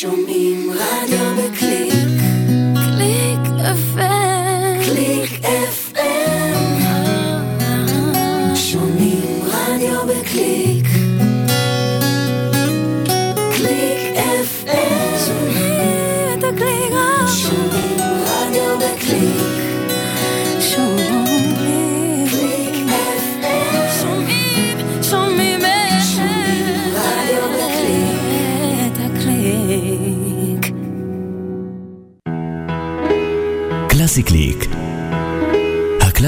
שומעים רדיו בקליק.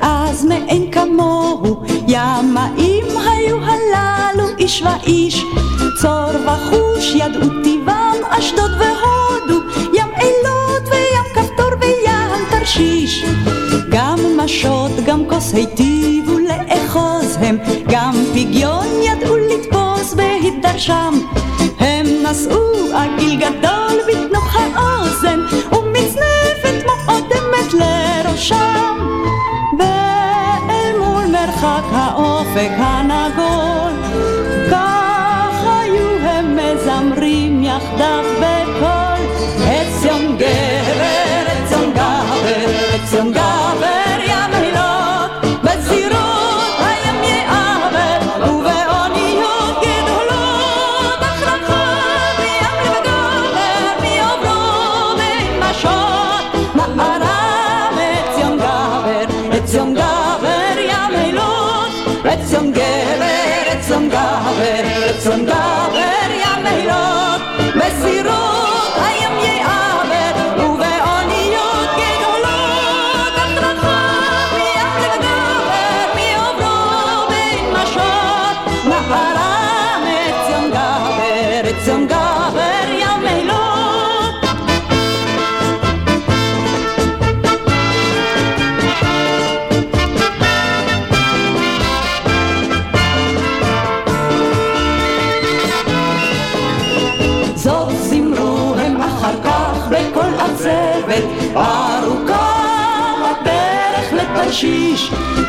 אז מאין כמוהו, ימאים היו הללו איש ואיש, צור וחוש ידעו טבעם אשדוד והודו, ים אילות וים כפתור וים תרשיש. גם משות גם כוס היטיבו לאחוז הם, גם פגיון ידעו לתפוס בהתדרשם. הם נשאו עגיל גדול בתנוך האוזן, ומצנפת מאוד אמת לראשם. מרחק האופק הנגול, כך היו הם מזמרים יחדיו בקול. עציון גבר, עציון גבר, עציון גבר,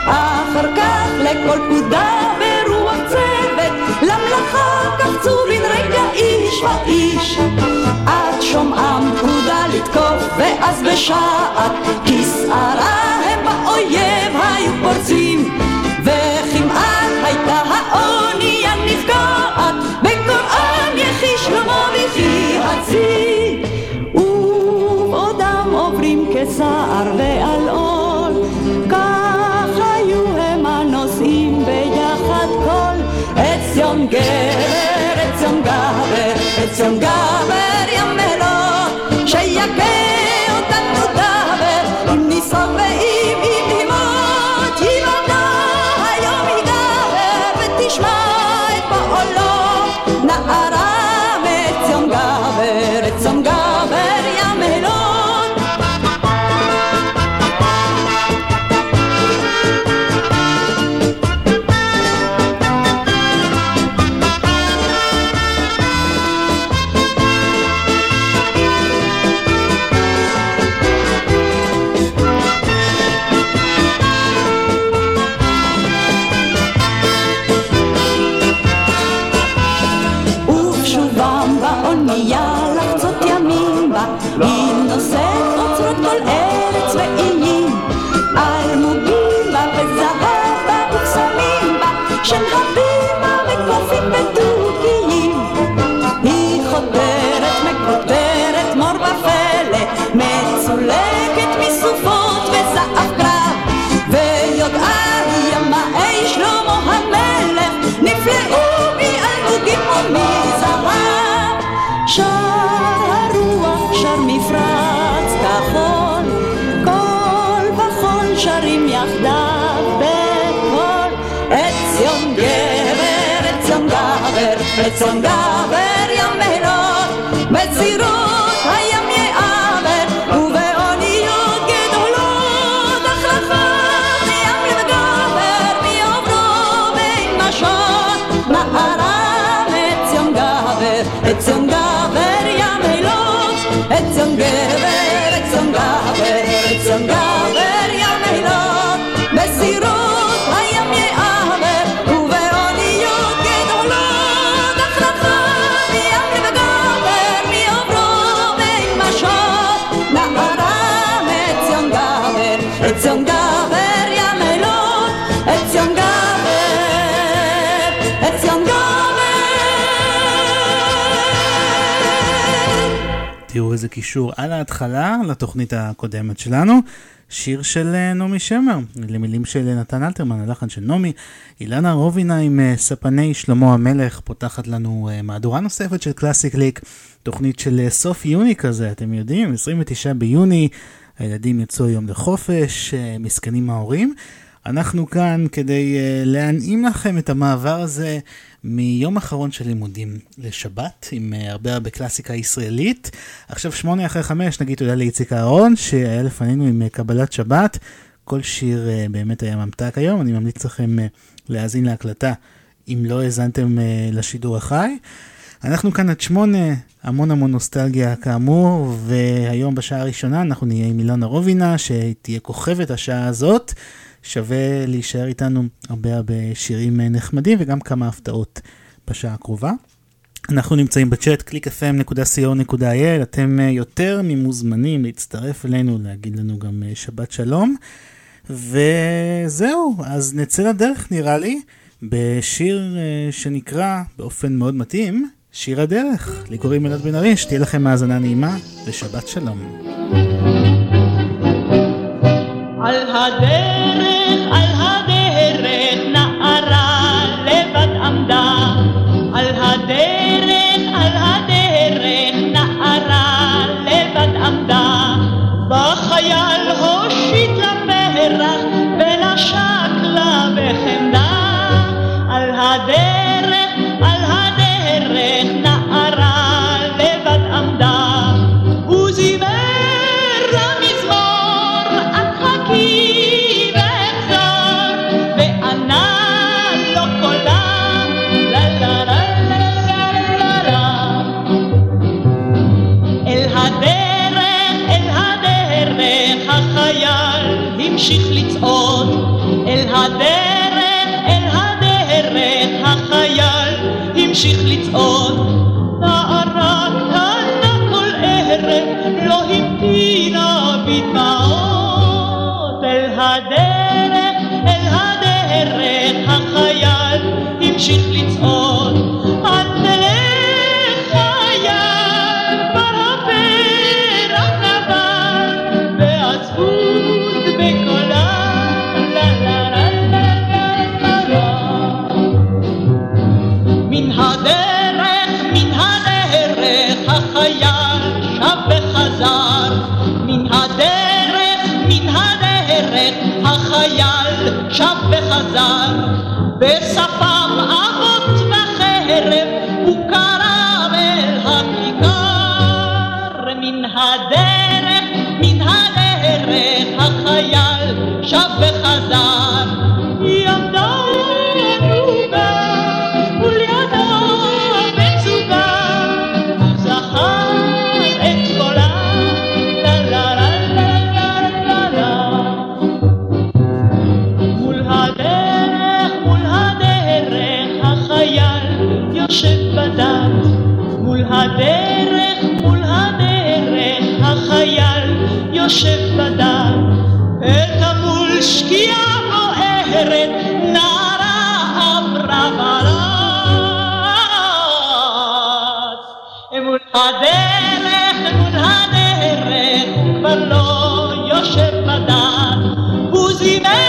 אחר כך לכל פקודה ברוח צוות. למלאכה קפצו בן רגע איש ואיש. עד שומעם פקודה לתקוף ואז בשעת כסערה הם באויב היו פורצים. וכמעט הייתה האונייה נפגעת בקוראן יחי שלמה גבר, עציון גבר, עציון גבר ים מלון שיכה אצון גבר ים בהלות, בצירות הים יעבר, ובאוניות גדולות, החלפה מים לגבר, מי עוברו בין משות, נערה מציון גבר, אציון גבר ים בהלות, אציון גבר, איזה קישור על ההתחלה לתוכנית הקודמת שלנו. שיר של אה, נעמי שמר, למילים של נתן אלתרמן, הלחן של נעמי. אילנה רובינה עם אה, ספני שלמה המלך פותחת לנו אה, מהדורה נוספת של קלאסי קליק, תוכנית של סוף יוני כזה, אתם יודעים, 29 ביוני, הילדים יצאו היום לחופש, מסכנים ההורים. אנחנו כאן כדי uh, להנעים לכם את המעבר הזה מיום אחרון של לימודים לשבת, עם uh, הרבה הרבה קלאסיקה ישראלית. עכשיו שמונה אחרי חמש, נגיד תודה לאיציק אהרון, שהיה לפנינו עם uh, קבלת שבת. כל שיר באמת היה ממתק היום, אני ממליץ לכם להאזין להקלטה אם לא האזנתם לשידור החי. אנחנו כאן עד שמונה, המון המון נוסטלגיה כאמור, והיום בשעה הראשונה אנחנו נהיה עם אילנה רובינה, שתהיה כוכבת השעה הזאת. שווה להישאר איתנו הרבה הרבה שירים אה, נחמדים וגם כמה הפתעות בשעה הקרובה. אנחנו נמצאים בצ'אט www.clickfm.co.il, אתם אה, יותר ממוזמנים להצטרף אלינו, להגיד לנו גם אה, שבת שלום. וזהו, אז נצא לדרך נראה לי, בשיר שנקרא באופן מאוד מתאים, שיר הדרך. לי קוראים אלעד בן ארי, שתהיה לכם האזנה נעימה ושבת שלום. על הדרך, עמדה. בחייל הושיט לה פרח החייל המשיך לצעוד. אל הדרך, אל הדרך, החייל המשיך לצעוד. נערה קטנה כל ערב לא המתינה בדמעות. אל הדרך, אל הדרך, החייל המשיך שב וחזר. בשפם אבות וחרב הוא קרב אל הכיכר. מן הדרך, מן הדרך, החייל יושב בדד. את המול שקיעה בוערת, נערה עברה ברק. מול הדרך, מול הדרך, כבר לא יושב בדד. הוא זימר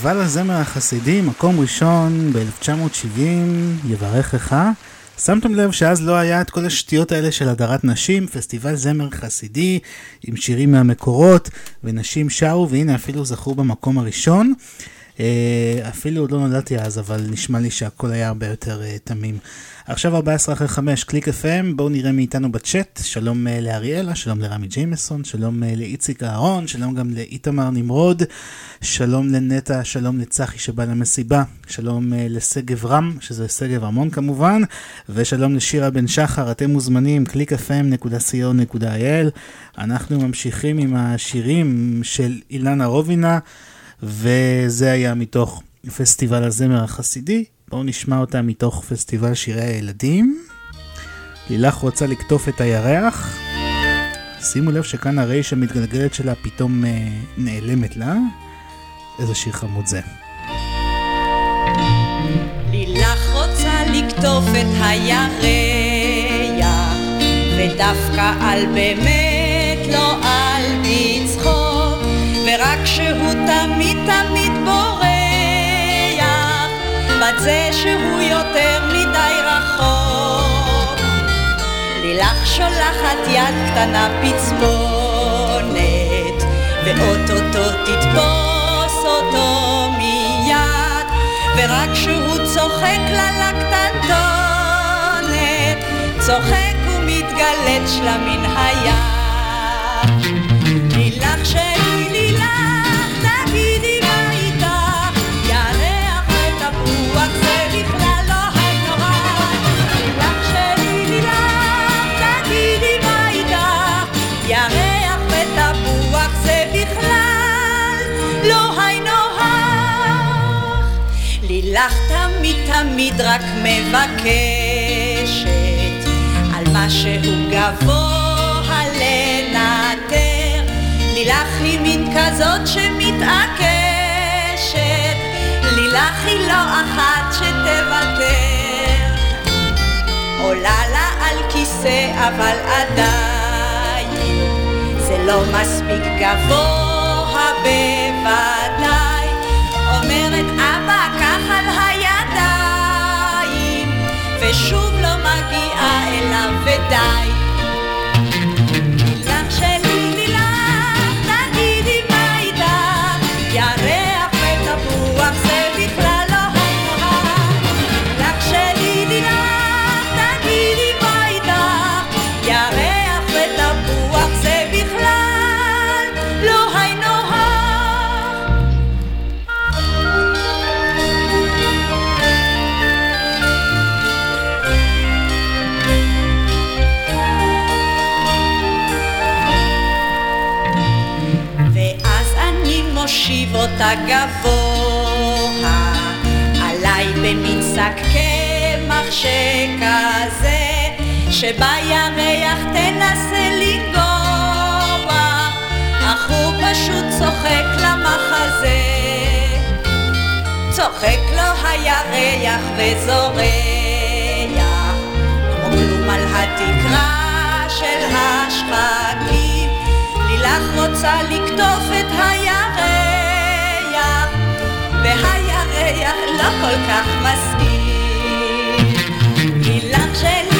פסטיבל הזמר החסידי, מקום ראשון ב-1970, יברכך. שמתם לב שאז לא היה את כל השטויות האלה של הדרת נשים, פסטיבל זמר חסידי עם שירים מהמקורות, ונשים שרו, והנה אפילו זכו במקום הראשון. אה, אפילו עוד לא נולדתי אז, אבל נשמע לי שהכל היה הרבה יותר אה, תמים. עכשיו 14 אחרי 5, קליק FM, בואו נראה מאיתנו בצ'אט. שלום אה, לאריאלה, שלום לרמי ג'יימסון, שלום לאיציק אהרון, שלום גם לאיתמר נמרוד, שלום לנטע, שלום לצחי שבא למסיבה, שלום לשגב רם, שזה שגב רמון כמובן, ושלום לשירה בן שחר, אתם מוזמנים, www.clickfm.co.il. אנחנו ממשיכים עם השירים של אילנה רובינה. וזה היה מתוך פסטיבל הזמר החסידי. בואו נשמע אותה מתוך פסטיבל שירי הילדים. לילך רוצה לקטוף את הירח. שימו לב שכאן הרייש המתגלגלת שלה פתאום אה, נעלמת לה. איזה שיר חמוד זה. לילך רוצה לקטוף את הירח, ודווקא על באמת, לא על שהוא תמיד תמיד בורח, בזה שהוא יותר מדי רחוק. לילך שולחת יד קטנה פצפונת, ואו-טו-טו תתפוס אותו מיד, ורק כשהוא צוחק לה לקטנטונת, צוחק ומתגלץ' לה מן היד. לילך שלי, תמיד רק מבקשת על משהו גבוה לנטר. לילך היא מין כזאת שמתעקשת, לילך היא לא אחת שתוותר. עולה לה על כיסא אבל עדיין זה לא מספיק גבוה בוודאי. ושוב לא מגיעה אליו ודי. אותה גבוה, עליי במצק קמח שכזה, שבירח תנסה לנגוע, אך הוא פשוט צוחק למחזה. צוחק לו הירח וזורח, כמו כלום על התקרה של השחקים. לילך רוצה לקטוף את הירח, פרפריה לא כל כך מספיק. אילן שלי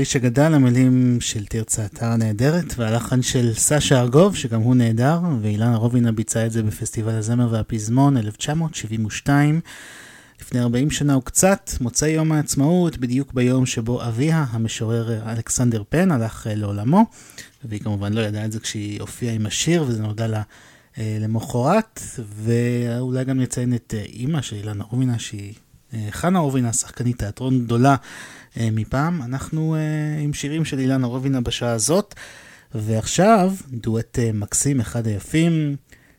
נערי שגדל, המילים של תרצה אתר הנהדרת, והלחן של סשה ארגוב, שגם הוא נהדר, ואילנה רובינה ביצעה את זה בפסטיבל הזמר והפזמון 1972. לפני 40 שנה וקצת, מוצאי יום העצמאות, בדיוק ביום שבו אביה, המשורר אלכסנדר פן, הלך אה, לעולמו, והיא כמובן לא ידעה את זה כשהיא הופיעה עם השיר, וזה נודע לה אה, למחרת, ואולי גם נציין את אה, אימא של אילנה רובינה, שהיא חנה רובינה, שחקנית תיאטרון גדולה. אה, מפעם. אנחנו אה, עם שירים של אילנה רובינה בשעה הזאת, ועכשיו דואט אה, מקסים, אחד היפים,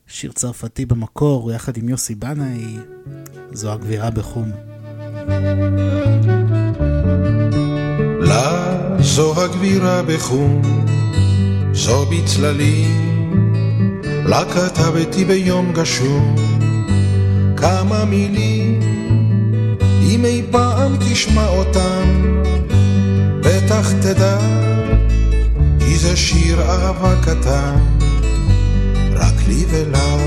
שיר צרפתי במקור, יחד עם יוסי בנאי, זו הגבירה בחום. לה זו הגבירה בחום, זו בצללים, לה כתבתי ביום גשום כמה מילים, אם אי פעם תשמע אותם, בטח תדע, כי זה שיר אהבה קטן, רק לי ולה.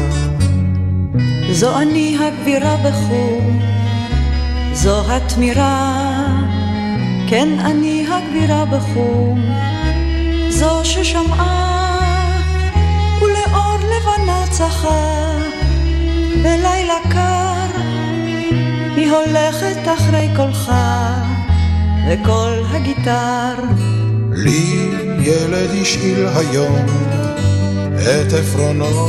זו אני הגבירה בחור, זו התמירה, כן אני הגבירה בחור, זו ששמעה ולאור לבנה צחה, בלילה קר הולכת אחרי קולך וקול הגיטר. לי ילד השאיל היום את עפרונו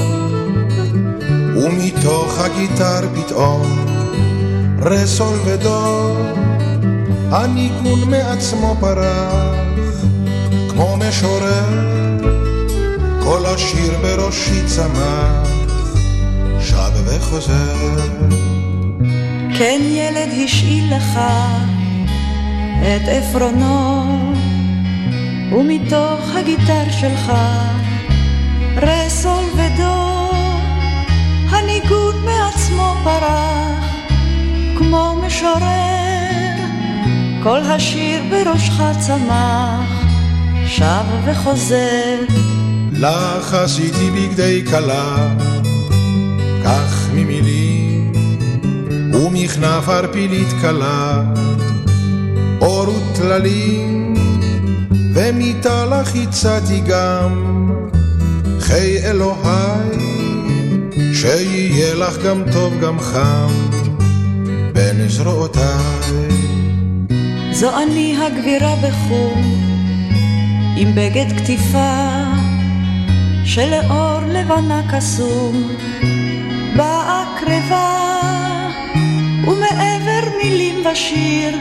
ומתוך הגיטר פתאום רסול ודור, הניגון מעצמו פרח, כמו משורר, כל השיר בראשי צמח, שב וחוזר. כן ילד השאיל לך את עפרונו, ומתוך הגיטר שלך רסול ודור, הניגון מעצמו פרח, כמו משורר, כל השיר בראשך צמח, שב וחוזר. לך עשיתי בגדי כלה, ומכנף ערפילית קלה, אור וטללים, ומיתה לך הצעתי גם, חיי אלוהי, שיהיה לך גם טוב גם חם, בין זרועותיי. זו אני הגבירה בחום, עם בגד כתיפה, שלאור לבנה קסום, ומעבר מילים ושיר,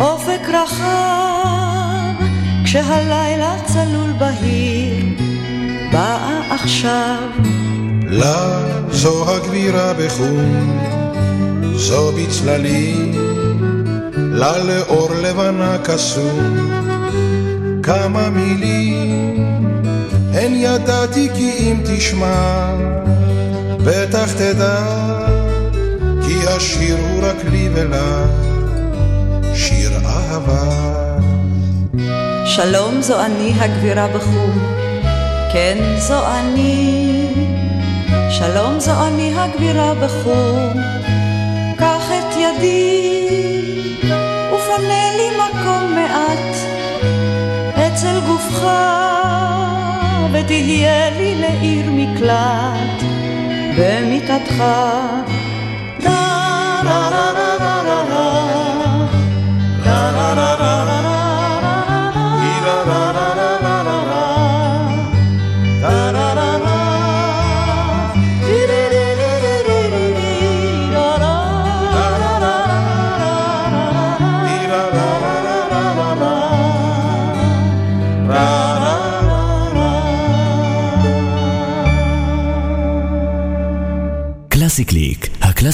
אופק רחב, כשהלילה צלול בהיר, באה עכשיו. לה זו הגבירה בחום, זו בצללים, לה לאור לבנה קסום, כמה מילים, הן ידעתי כי אם תשמע, בטח תדע, השיר הוא רק לי ולה, שיר אהבה. שלום זו אני הגבירה בחום, כן זו אני. שלום זו אני הגבירה בחום, קח את ידי ופנה לי מקום מעט אצל גופך, ותהיה לי לעיר מקלט במיטתך. na na na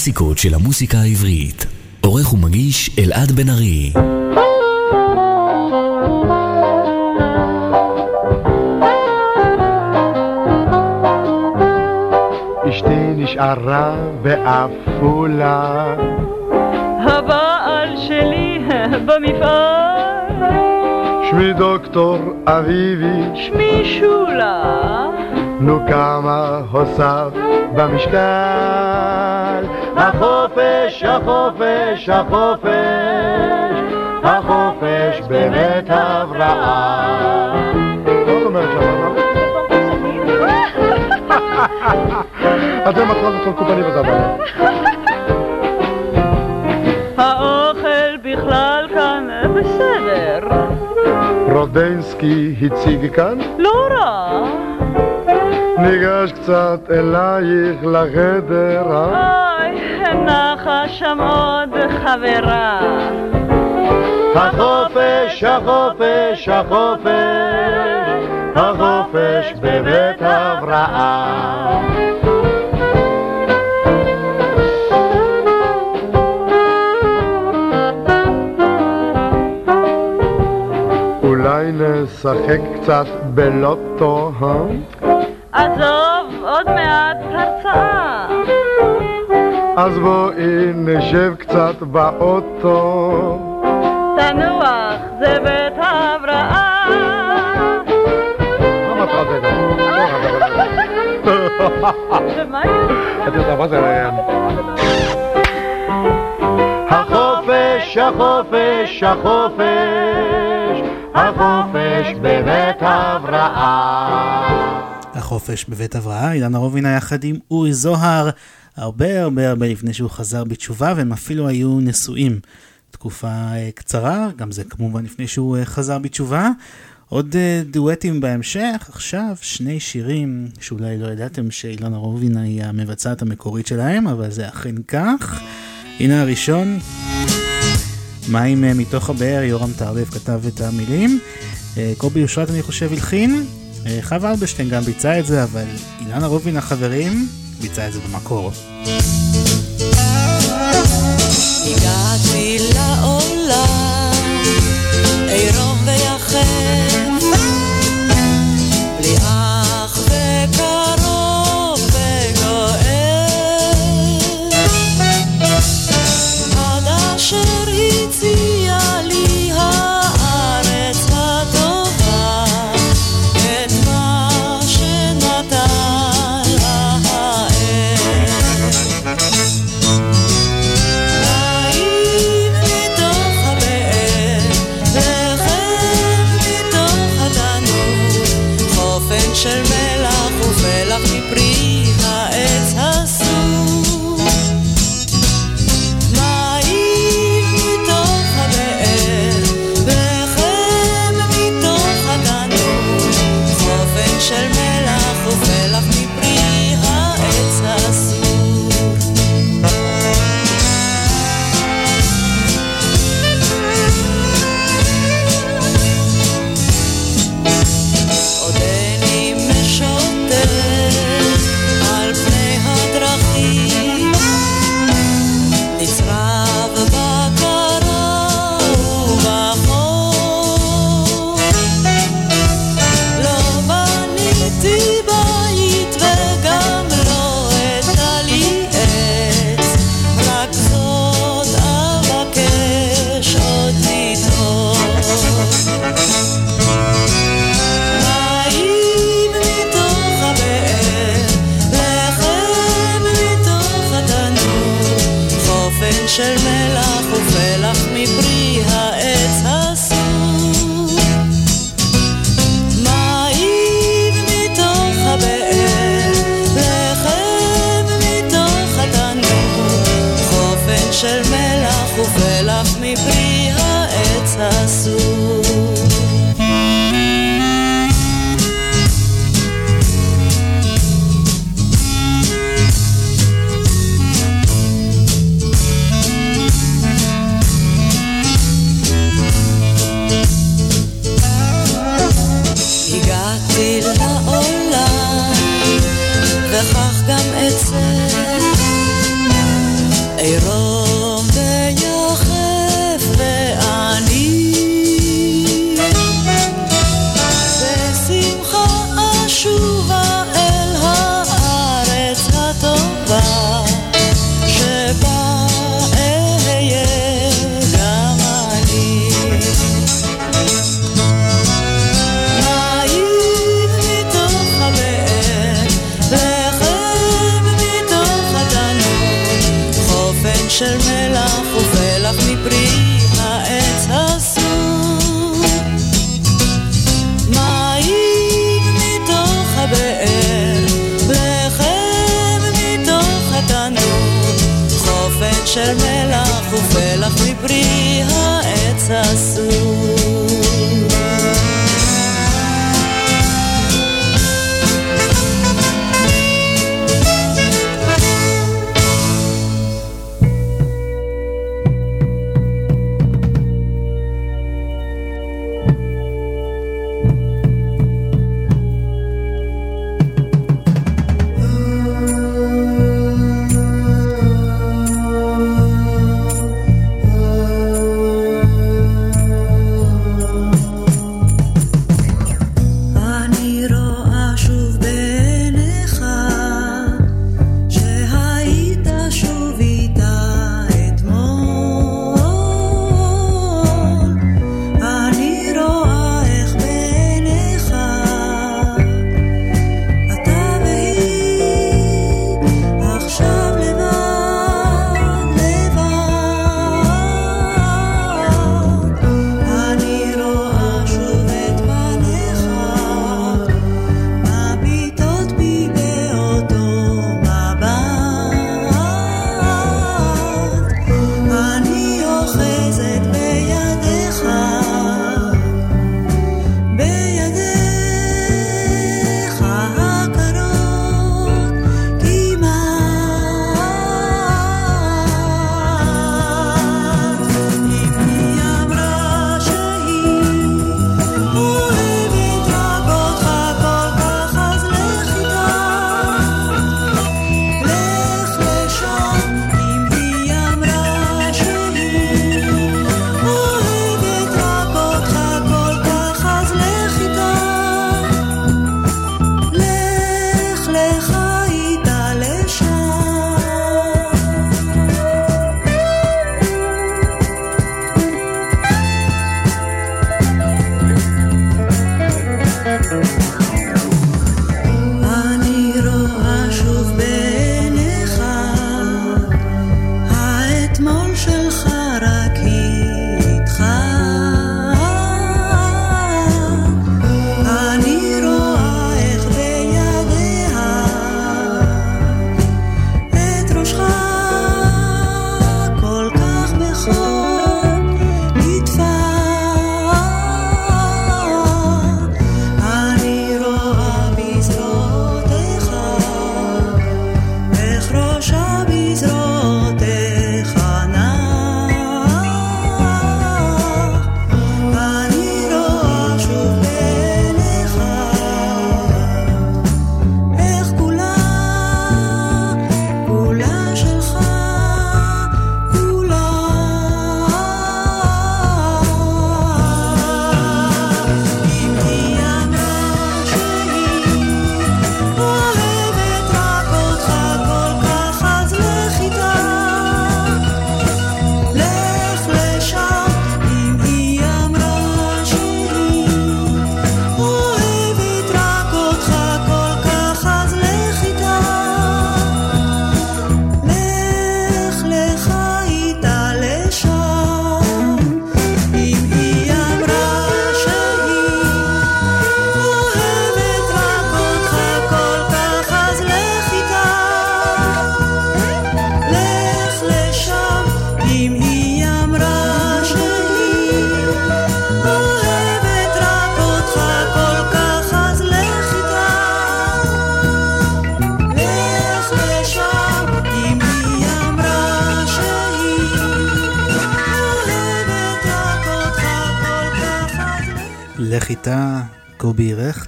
הקלאסיקות של המוסיקה העברית. עורך ומגיש אלעד בן ארי. אשתי נשארה בעפולה. הבעל שלי במפעל. שמי דוקטור אביבי. שמי שולה. נו כמה הוסף במשקל. החופש, החופש, החופש, החופש בבית הבראה. זאת? אתם בכל קופני בזמן. האוכל בכלל כאן בסדר. רודנסקי הציג כאן? לא רע. ניגש קצת אלייך לחדר, אה? נחה שם עוד חברה. החופש, החופש, החופש, החופש בבית הבראה. אולי נשחק קצת בלוטו, אה? אז בואי נשב קצת באוטו. תנוח, זה בית ההבראה. מה מטרת זה? ומה יש? את יודעת מה זה? החופש, החופש, החופש, החופש בבית הבראה. החופש בבית הבראה, אילנה רובינה יחד עם אורי זוהר, הרבה הרבה הרבה לפני שהוא חזר בתשובה, והם אפילו היו נשואים תקופה אה, קצרה, גם זה כמובן לפני שהוא אה, חזר בתשובה. עוד אה, דואטים בהמשך, עכשיו שני שירים שאולי לא ידעתם שאילנה רובינה היא המבצעת המקורית שלהם, אבל זה אכן כך. הנה הראשון, מים מתוך הבאר, יורם טרלב כתב את המילים. קובי אושרת אני חושב הלחין, חווה אלברשטיין גם ביצע את זה, אבל אילנה רובין החברים ביצע את זה במקור. הגעתי לעולם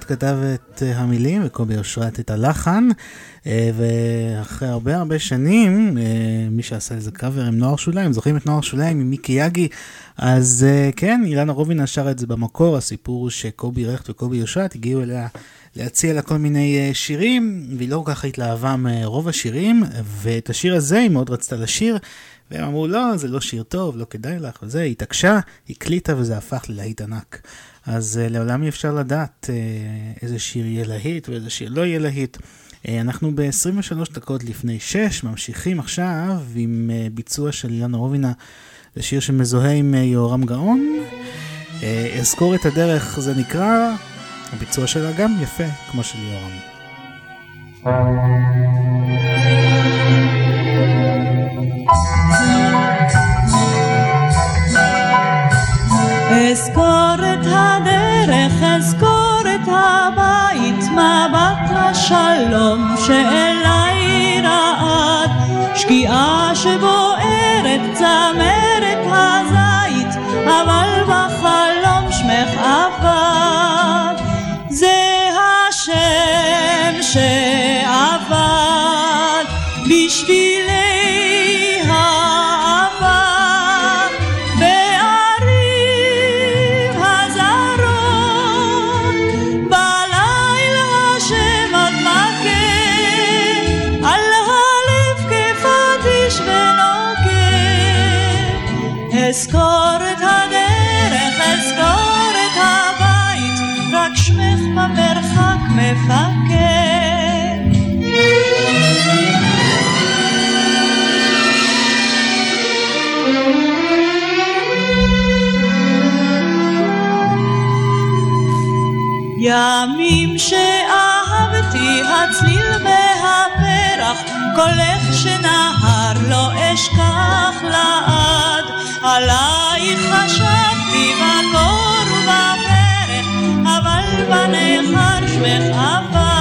כתב את אה, המילים וקובי אושרת את הלחן אה, ואחרי הרבה הרבה שנים אה, מי שעשה איזה קאבר עם נוער שוליים זוכרים את נוער שוליים עם מיקי יגי אז כן אילנה רובינה שרה את זה במקור הסיפור שקובי רכט וקובי אושרת הגיעו אליה להציע לה כל מיני שירים והיא לא כל כך התלהבה מרוב השירים ואת השיר הזה היא מאוד רצתה לשיר והם אמרו לא זה לא שיר טוב לא כדאי לך וזה התעקשה הקליטה וזה הפך ללהיט ענק אז uh, לעולם אי אפשר לדעת uh, איזה שיר יהיה להיט ואיזה שיר לא יהיה להיט. Uh, אנחנו ב-23 דקות לפני 6, ממשיכים עכשיו עם uh, ביצוע של אילנה רובינה לשיר שמזוהה עם uh, יהורם גאון. Uh, אזכור את הדרך זה נקרא, הביצוע שלה גם יפה כמו של יהורם. אזכור הדרך, אזכור את הבית, מבט השלום שאליי רעד, שקיעה שבוערת צמרת הזית, אבל בחלום שמך עבד. זה השם שעבד ימים שאהבתי הצליל והפרח, קולך שנהר לא אשכח לעד. עלייך חשבתי בקור ובפרק, אבל בנכר שמך עבד.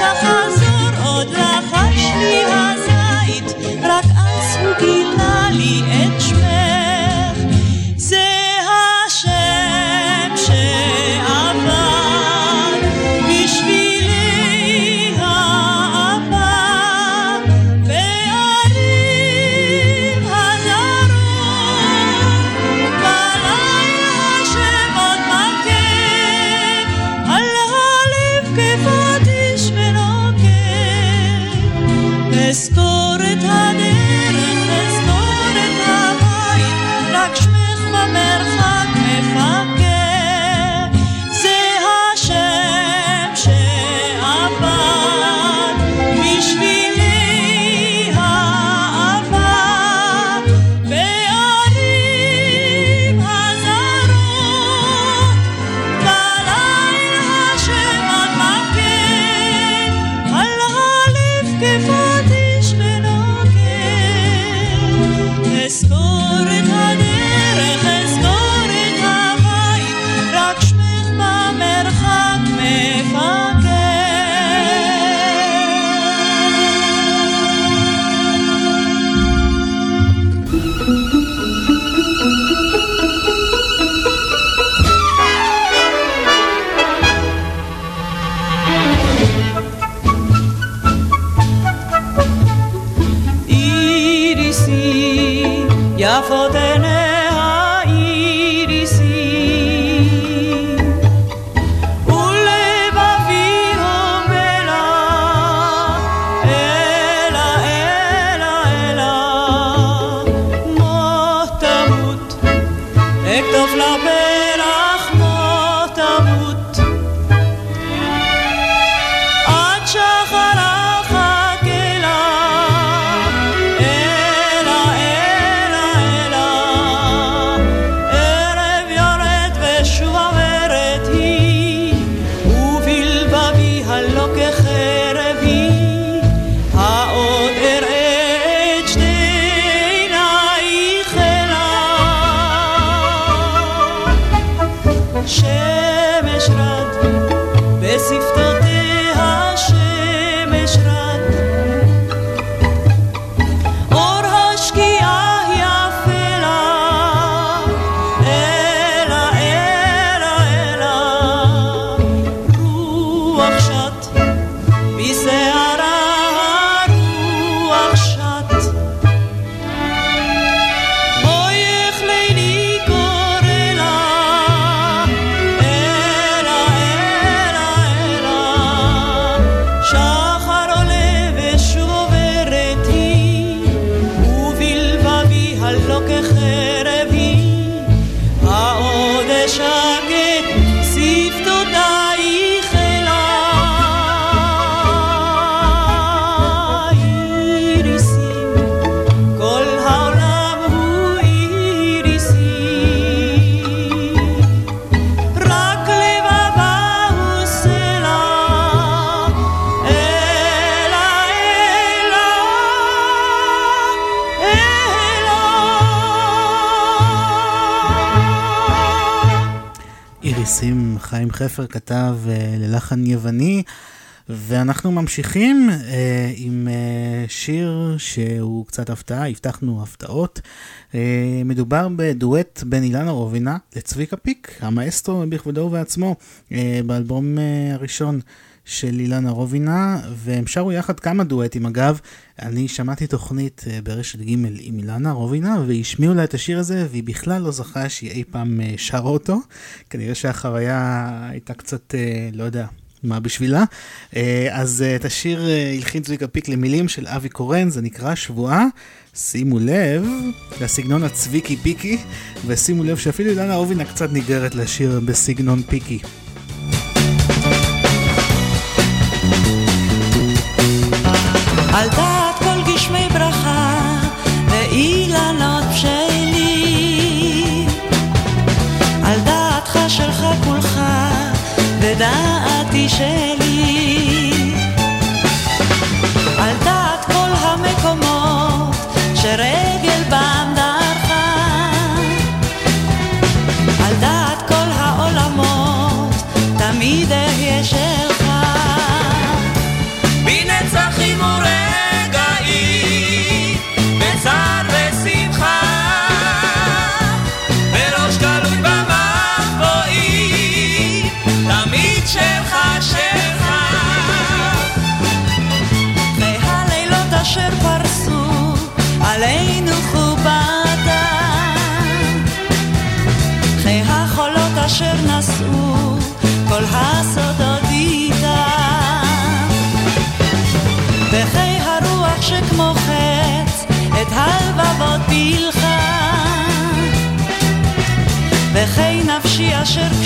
לא תחזור ממשיכים אה, עם אה, שיר שהוא קצת הפתעה, הבטחנו הפתעות. אה, מדובר בדואט בין אילנה רובינה לצביקה פיק, המאסטרו בכבודו ובעצמו, אה, באלבום אה, הראשון. של אילנה רובינה, והם שרו יחד כמה דואטים. אגב, אני שמעתי תוכנית אה, ברשת ג' עם אילנה רובינה, והשמיעו לה את השיר הזה, והיא בכלל לא זכה שהיא אי פעם אה, שרה אותו. כנראה שהחוויה הייתה קצת, אה, לא יודע, מה בשבילה. אז את השיר הלחין צביקה פיק למילים של אבי קורן, זה נקרא שבועה. שימו לב לסגנון הצביקי פיקי, ושימו לב שאפילו אילנה רובינה קצת ניגרת לשיר בסגנון פיקי. על דעת כל גשמי ברכה נפשי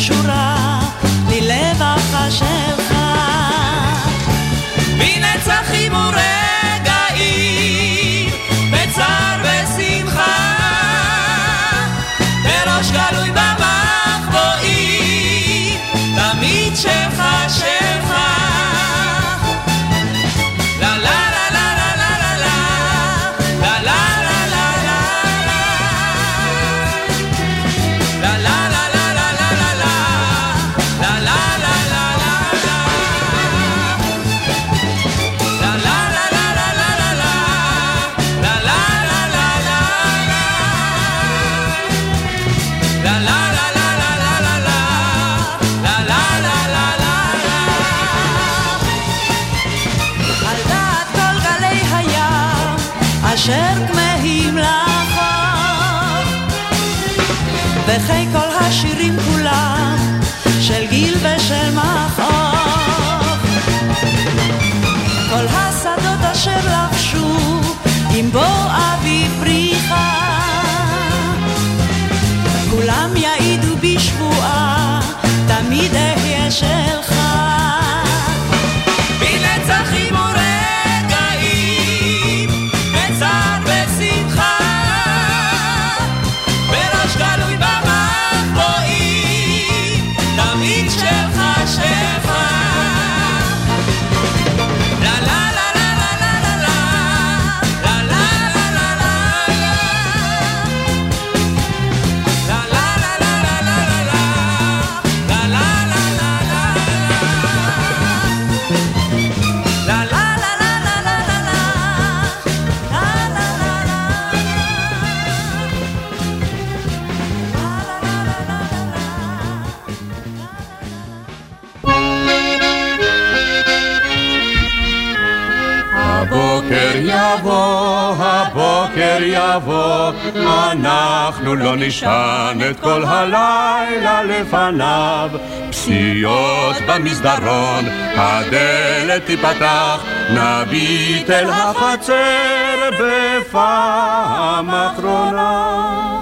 אנחנו לא נשען את כל הלילה לפניו. פסיעות במסדרון, הדלת תיפתח, נביט אל החצר בפעם אחרונה.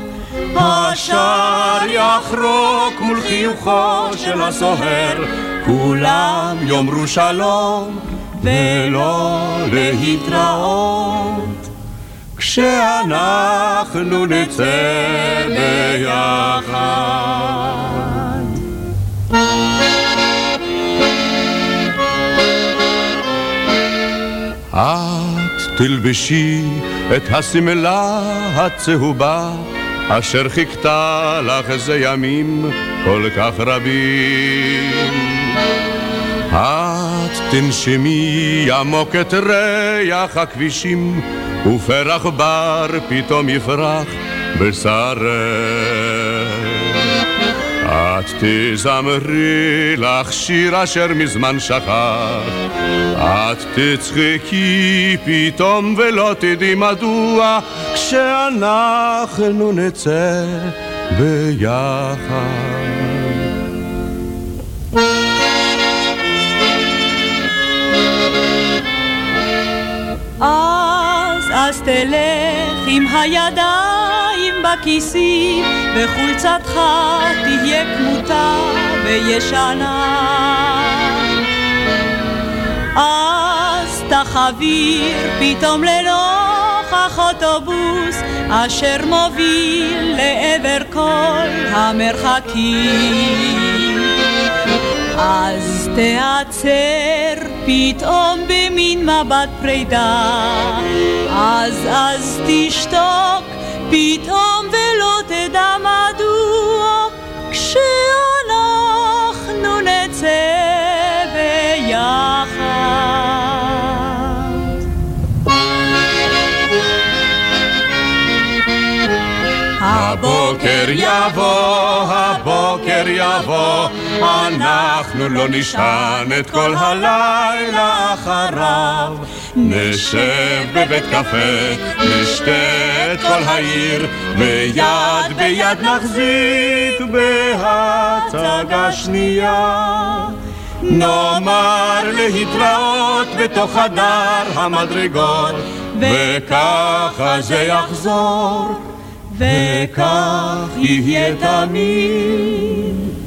השער יחרוק מול חיוכו של הסוהר, כולם יאמרו שלום ולא להתראות. כשאנחנו נצא ביחד. את תלבשי את השמלה הצהובה אשר חיכתה לך איזה ימים כל כך רבים. את תנשמי עמוק את ריח הכבישים, ופרח בר פתאום יפרח בשרך. את תזמרי לך שיר אשר מזמן שכח, את תצחקי פתאום ולא תדעי מדוע, כשאנחנו נצא ביחד. תלך עם הידיים בכיסים, וחולצתך תהיה כמותה וישנה. אז תחביר פתאום לנוכח אוטובוס, אשר מוביל לעבר כל המרחקים. אז תעצר פתאום במין מבט פרידה, אז אז תשתוק פתאום ולא תדע מדוע, כשאנחנו נצא הבוקר יבוא, הבוקר יבוא, אנחנו לא נשען את כל הלילה אחריו. נשב בבית קפה, נשתה את כל העיר, ויד ביד נחזיק בהצגה שנייה. נאמר להתראות בתוך חדר המדרגות, וככה זה יחזור. וכך יהיה תמיד.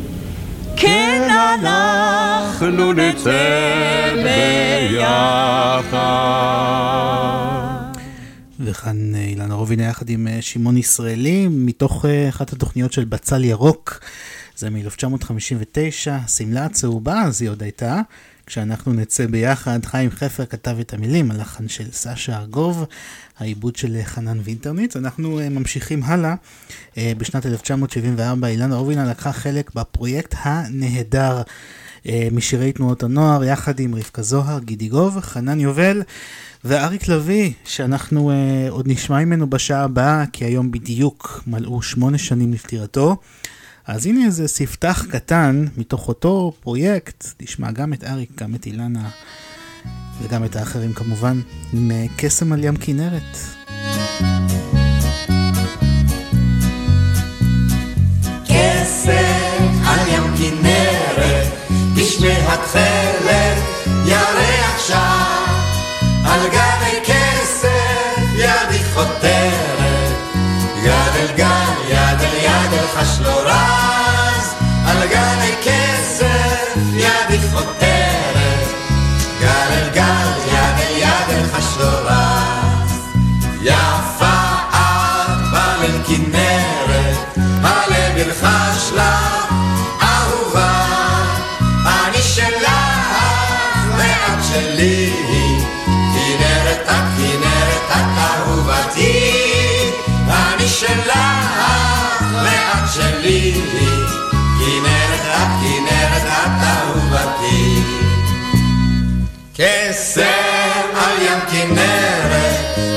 כן אנחנו נצא ביחד. וכאן אה, אילנה רובינה יחד עם אה, שמעון ישראלי, מתוך אה, אחת התוכניות של בצל ירוק. זה מ-1959, שמלה הצהובה אז היא עוד הייתה. כשאנחנו נצא ביחד, חיים חפר כתב את המילים, הלחן של סשה ארגוב, העיבוד של חנן וינטרניץ. אנחנו uh, ממשיכים הלאה. Uh, בשנת 1974 אילנה רובינה לקחה חלק בפרויקט הנהדר uh, משירי תנועות הנוער, יחד עם רבקה זוהר, גידי גוב, חנן יובל. ואריק לביא, שאנחנו עוד נשמע ממנו בשעה הבאה, כי היום בדיוק מלאו שמונה שנים לפטירתו. אז הנה איזה ספתח קטן מתוך אותו פרויקט, נשמע גם את אריק, גם את אילנה וגם את האחרים כמובן, עם אה, קסם על ים כנרת. קסם על ידי חותרת, כסף, ידי חותרת,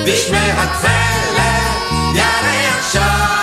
בשמי התכלת, ירח שם.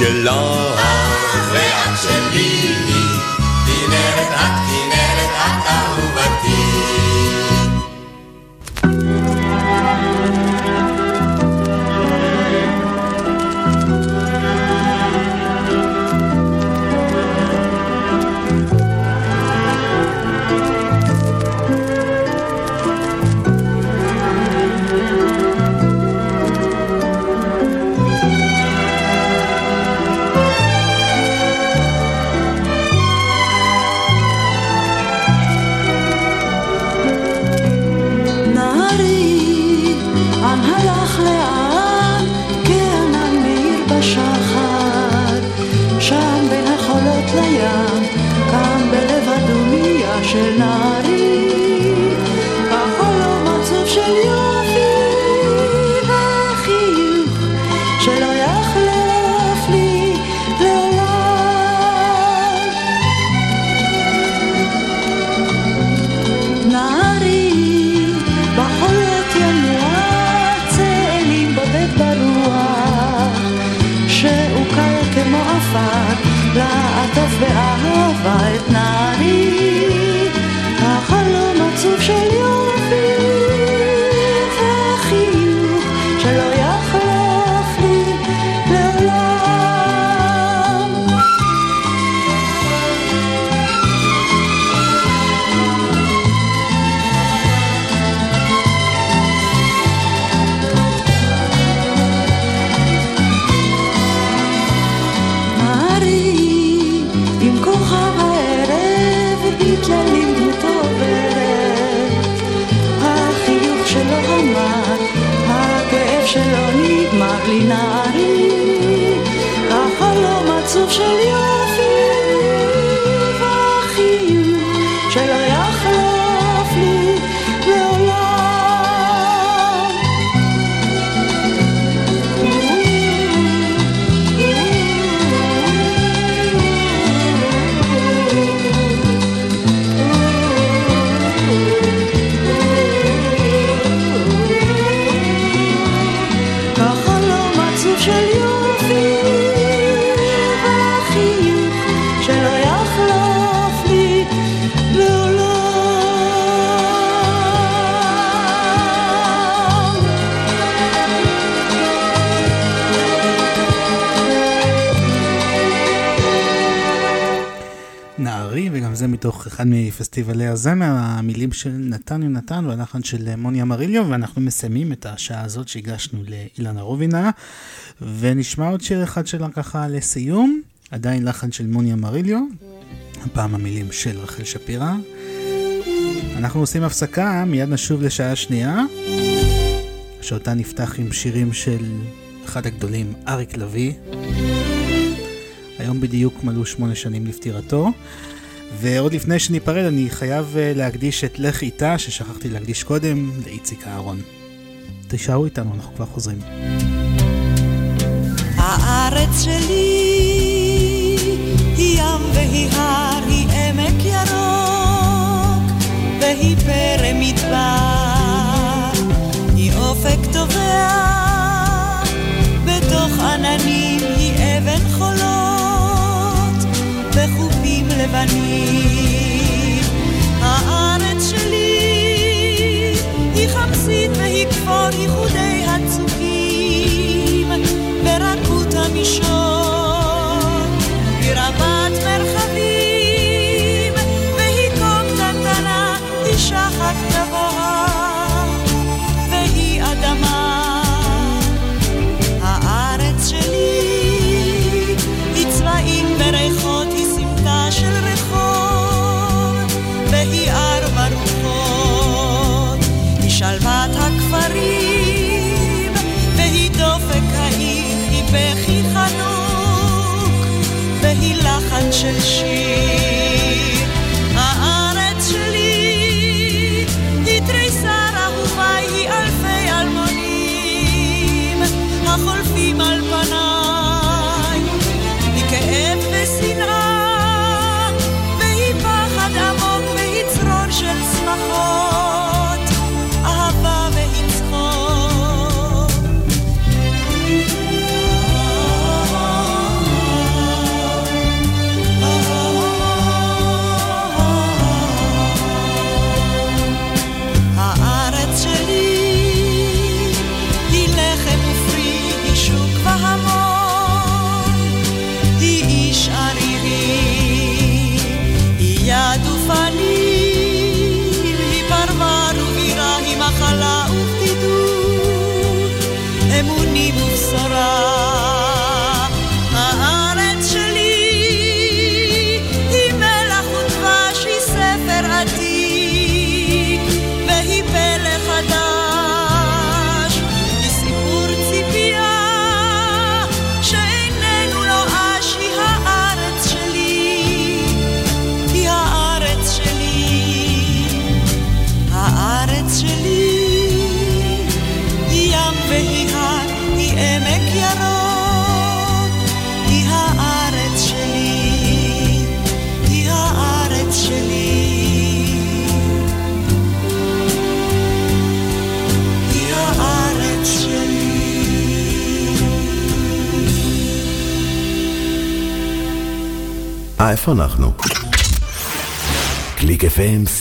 אני אחד מפסטיבלי הזמר, המילים של נתן יונתן והלחן של מוני אמריליו, ואנחנו מסיימים את השעה הזאת שהגשנו לאילנה רובינה, ונשמע עוד שיר אחד שלה ככה לסיום, עדיין לחן של מוני אמריליו, הפעם המילים של רחל שפירא. אנחנו עושים הפסקה, מיד נשוב לשעה שנייה, שאותה נפתח עם שירים של אחד הגדולים, אריק לביא. היום בדיוק מלאו שמונה שנים לפטירתו. ועוד לפני שניפרד אני חייב אה, להקדיש את לך איתה, ששכחתי להקדיש קודם, לאיציק אהרון. תישארו איתנו, אנחנו כבר חוזרים. הארץ שלי היא ים והיא הר, היא עמק ירוק, והיא פרא מדבר,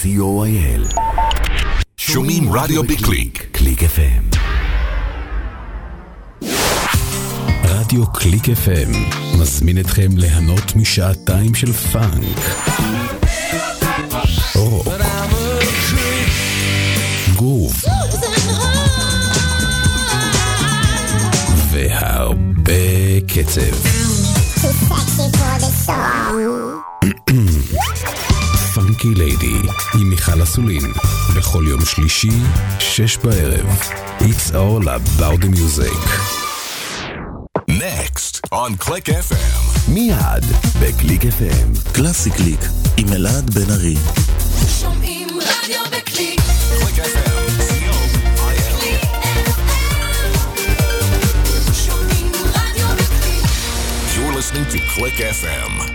co.il. שומעים רדיו בקליק. קליק FM. רדיו קליק FM מזמין אתכם ליהנות משעתיים של פאנק. רוק. גרוב. והרבה קצב. מיכל אסולין בכל יום שלישי, שש בערב. It's all about the music. Next on Click FM. מיד בקליק FM. קלאסי קליק עם אלעד בן ארי. שומעים רדיו בקליק. FM. listening to Click FM.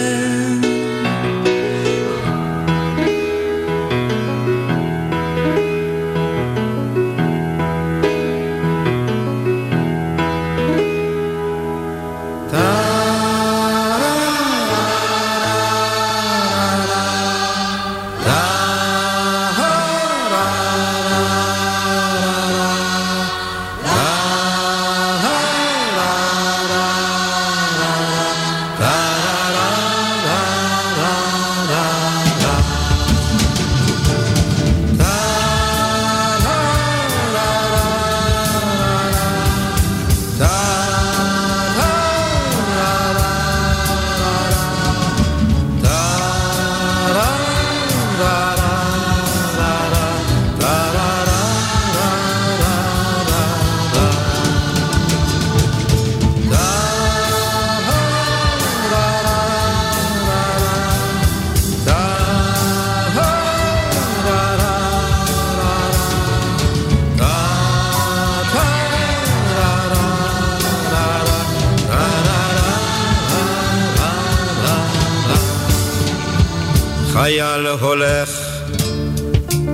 הולך,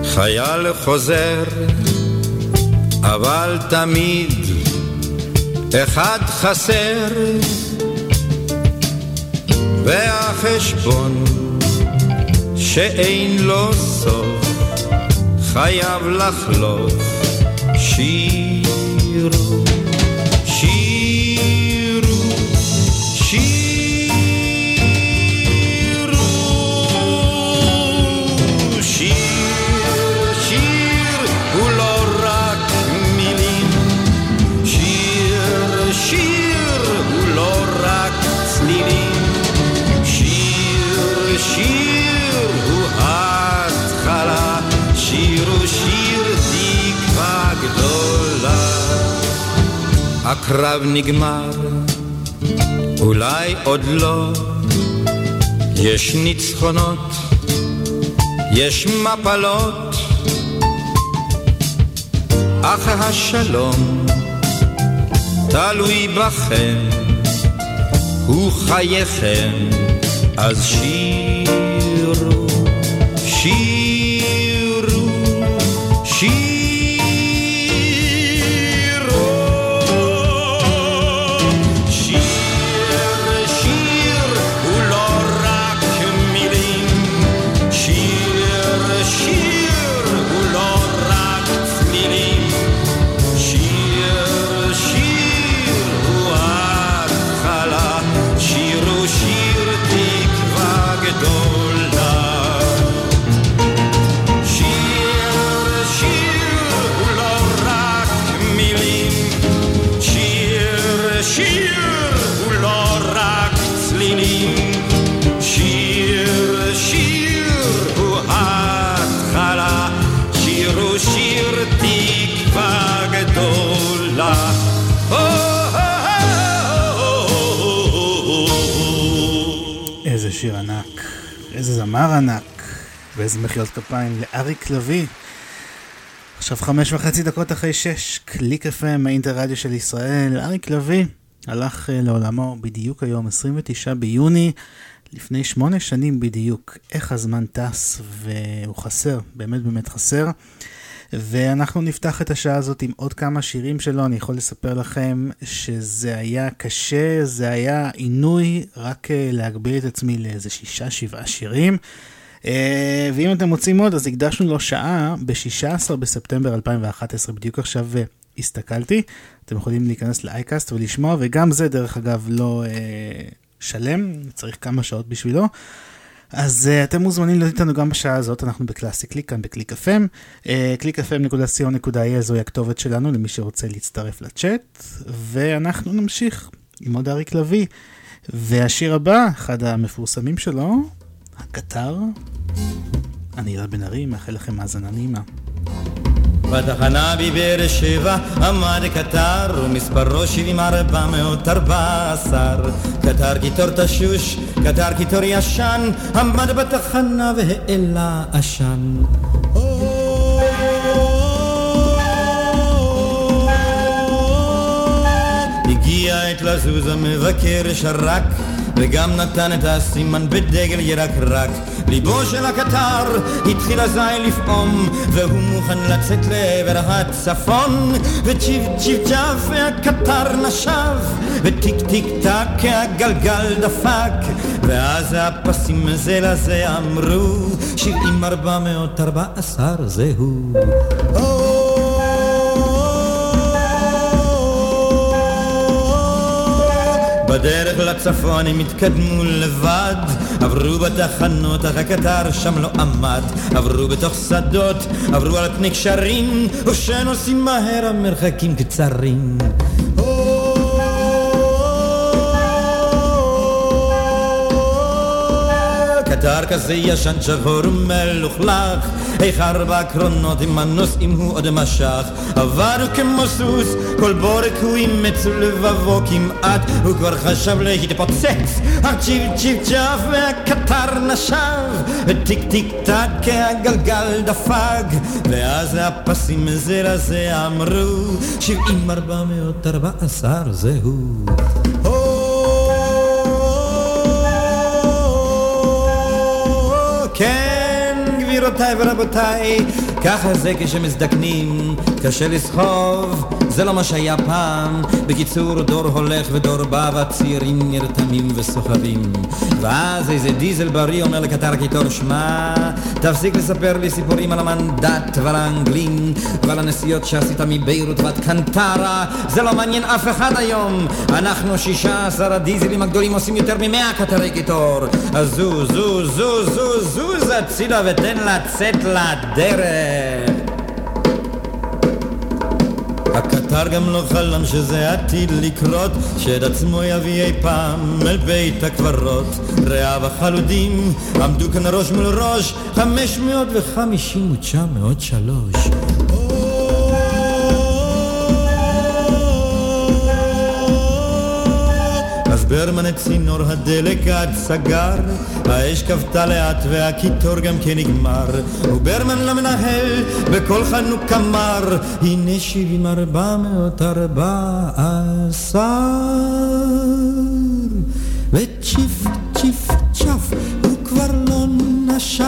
חייל חוזר, אבל תמיד אחד חסר, והחשבון שאין לו סוף חייב לחלוף שירו הקרב נגמר, אולי עוד לא, יש ניצחונות, יש מפלות, אך השלום תלוי בכם, הוא חייכם, אז שירו, שירו, ענק, ואיזה מחיאות כפיים לאריק לביא. עכשיו חמש וחצי דקות אחרי שש, קליק FM, האינטרדיו של ישראל, אריק לביא הלך אה, לעולמו בדיוק היום, 29 ביוני, לפני שמונה שנים בדיוק. איך הזמן טס, והוא חסר, באמת באמת חסר. ואנחנו נפתח את השעה הזאת עם עוד כמה שירים שלו, אני יכול לספר לכם שזה היה קשה, זה היה עינוי רק אה, להגביל את עצמי לאיזה שישה, שבעה שירים. אה, ואם אתם רוצים עוד, אז הקדשנו לו שעה ב-16 בספטמבר 2011, בדיוק עכשיו אה, הסתכלתי. אתם יכולים להיכנס לאייקאסט ולשמוע, וגם זה דרך אגב לא אה, שלם, צריך כמה שעות בשבילו. אז uh, אתם מוזמנים להיות איתנו גם בשעה הזאת, אנחנו בקלאסי קליק כאן בקליק FM. Uh, www.clickfm.co.il זוהי הכתובת שלנו למי שרוצה להצטרף לצ'אט, ואנחנו נמשיך עם עוד אריק לביא. והשיר הבא, אחד המפורסמים שלו, הקטר, אני אלעד בן ארי, מאחל לכם האזנה נעימה. בתחנה בבאר שבע עמד קטר ומספרו שבעים ארבע מאות ארבע עשר. קטר קיטור תשוש, קטר קיטור ישן עמד בתחנה והעלה עשן. הגיע עת לזוז המבקר שרק וגם נתן את הסימן בדגל ירקרק. ליבו של הקטר התחיל אזי לפעום, והוא מוכן לצאת לעבר הצפון. וצ'יב צ'יב צ'אף והקטר נשב, וטיק טיק טק הגלגל דפק. ואז הפסים זה לזה אמרו, שבעים ארבע מאות ארבע עשר זהו. בדרך לצפון הם התקדמו לבד. עברו בתחנות אך הקטר שם לא עמד. עברו בתוך שדות, עברו על פני קשרים ושנוסעים מהר המרחקים קצרים קטר כזה ישן שחור ומלוכלך. איך ארבע קרונות עם הנוסעים הוא עוד משך. עבר כמו סוס כל בורק הוא אימץ לבבו כמעט. הוא כבר חשב להתפוצץ אך צ'יב צ'אף והקטר נשב. וטיק טיק טק הגלגל דפק. ואז הפסים זה לזה אמרו שבעים ארבע מאות ארבע עשר זהו Rabotai, ככה זה כשמזדקנים, קשה לסחוב, זה לא מה שהיה פעם. בקיצור, דור הולך ודור בא, והצעירים נרתמים וסוחבים. ואז איזה דיזל בריא אומר לקטר הקיטור, שמע, תפסיק לספר לי סיפורים על המנדט ועל האנגלים ועל הנסיעות שעשית מביירות ועד קנטרה, זה לא מעניין אף אחד היום. אנחנו שישה עשר הדיזלים הגדולים עושים יותר ממאה קטרי קיטור. אז זוז, זוז, זוז, זוז, זוז הצידה ותן לצאת לדרך. הקטר גם לא חלם שזה עתיד לקרות, שאת עצמו יביא אי פעם אל בית הקברות. רעיו החלודים עמדו כאן ראש מול ראש, חמש מאות וחמישים ותשע מאות שלוש. ברמן את צינור הדלק עד סגר, האש כבתה לאט והקיטור גם כן נגמר. וברמן למנהל בקול חנוק אמר, הנה שבעים ארבע מאות ארבע עשר. וצ'יפ צ'יפ צ'ף הוא כבר לא נשף,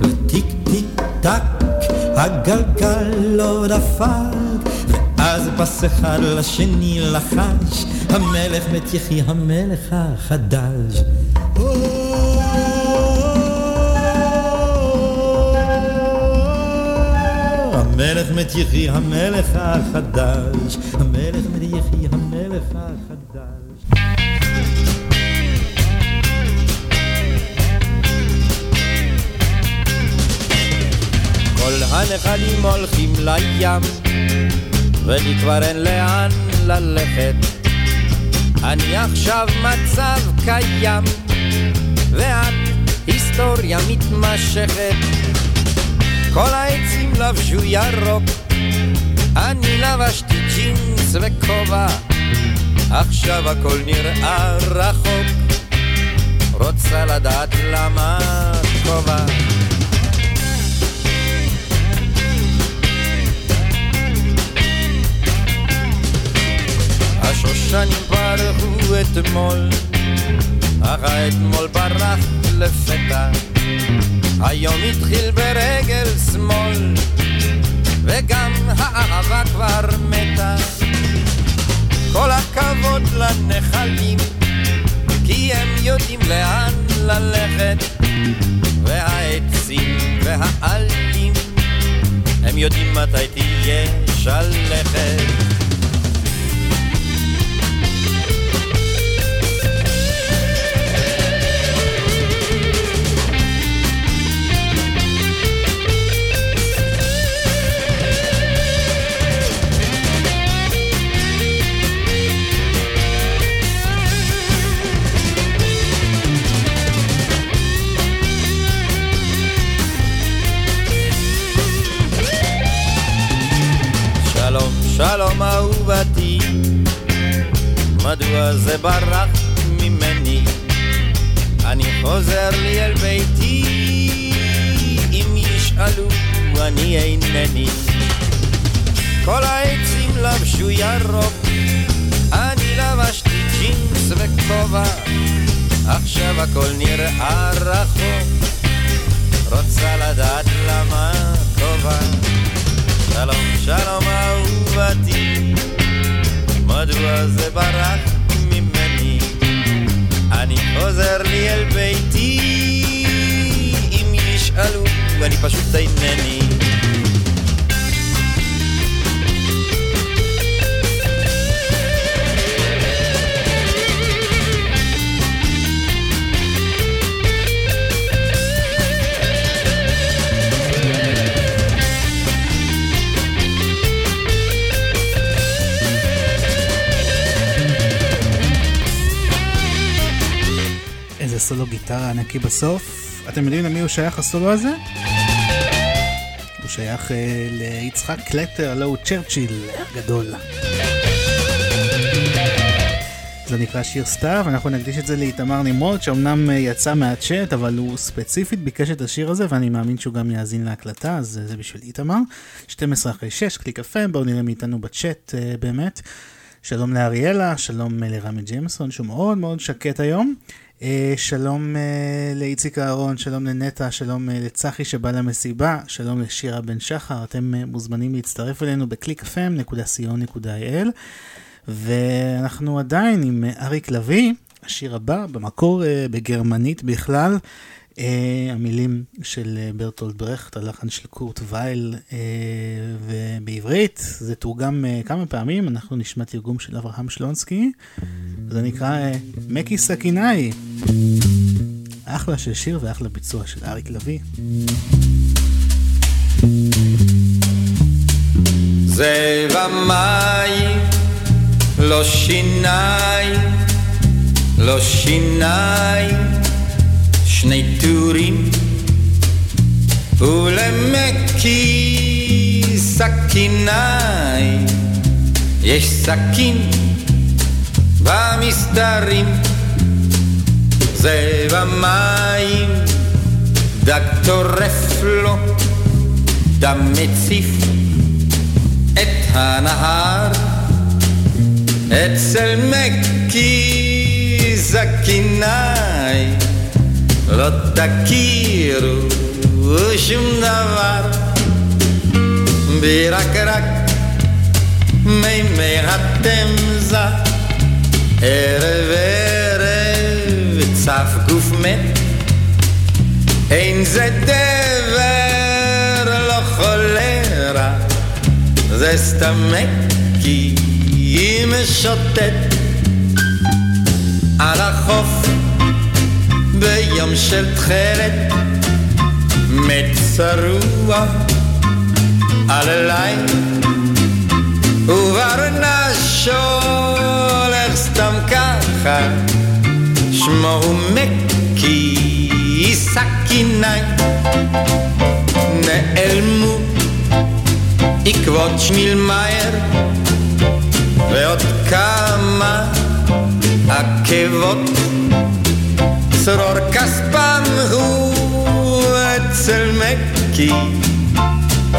וטיק טיק טק הגלגל לא דפק. ואז פס אחד לשני לחש, המלך מת יחי המלך החדש. המלך מת יחי המלך החדש, המלך מת יחי המלך החדש. כל הנחלים הולכים לים ולי כבר אין לאן ללכת. אני עכשיו מצב קיים, ואת היסטוריה מתמשכת. כל העצים לבשו ירוק, אני לבשתי ג'ינס וכובע, עכשיו הכל נראה רחוק. רוצה לדעת למה כובע. השושנים פרחו אתמול, אך האתמול ברח לפתע. היום התחיל ברגל שמאל, וגם האהבה כבר מתה. כל הכבוד לנחלים, כי הם יודעים לאן ללכת, והעצים והעלים, הם יודעים מתי תהיה שלכת. מדוע זה ברח ממני? אני חוזר לי אל ביתי, אם ישאלו אני אינני. כל העצים לבשו ירוק, אני לבשתי ג'ינס וכובע, עכשיו הכל נראה רחוק, רוצה לדעת למה כובע. שלום, שלום אהובתי, מדוע זה ברח ממני? אני חוזר לי אל ביתי, אם ישאלו, אני פשוט אינני. איזה סולו גיטרה ענקי בסוף. אתם יודעים למי הוא שייך הסולו הזה? הוא שייך אה, ליצחק קלטר, הלוא הוא צ'רצ'יל הגדול. זה נקרא שיר סתיו, ואנחנו נקדיש את זה לאיתמר נמרוד, שאומנם אה, יצא מהצ'אט, אבל הוא ספציפית ביקש את השיר הזה, ואני מאמין שהוא גם יאזין להקלטה, אז אה, זה בשביל איתמר. 12 אחרי 6, קליק FM, בואו נראה מי איתנו בצ'אט באמת. שלום לאריאלה, שלום לרמי ג'יימסון, שהוא מאוד מאוד שקט היום. אה, שלום אה, לאיציק אהרון, שלום לנטע, שלום אה, לצחי שבא למסיבה, שלום לשירה בן שחר, אתם מוזמנים להצטרף אלינו ב-clickfm.co.il ואנחנו עדיין עם אריק לביא, השיר הבא, במקור בגרמנית בכלל. Uh, המילים של ברטולד ברכט, הלחן של קורט וייל, uh, ובעברית זה תורגם uh, כמה פעמים, אנחנו נשמע תרגום של אברהם שלונסקי, זה נקרא uh, מקי סכינאי. אחלה של שיר ואחלה ביצוע של אריק לביא. זבע מים, לא שיניים, לא שיניים שני טורים ולמקי סכיני יש סכין במסתרים זה במים דג טורף לו דם מציף את הנהר אצל מקי סכיני לא תכירו שום דבר ברק מימי התמזה ערב ערב צף גוף מת אין זה דבר לא חולרה זה סתם מקי משוטט על החוף ביום של תכלת מת צרוע עליי וברנש הולך סתם ככה שמו הוא מקי סכיני נעלמו עקבות שמילמייר ועוד כמה עקבות צרור כספם הוא אצל מקי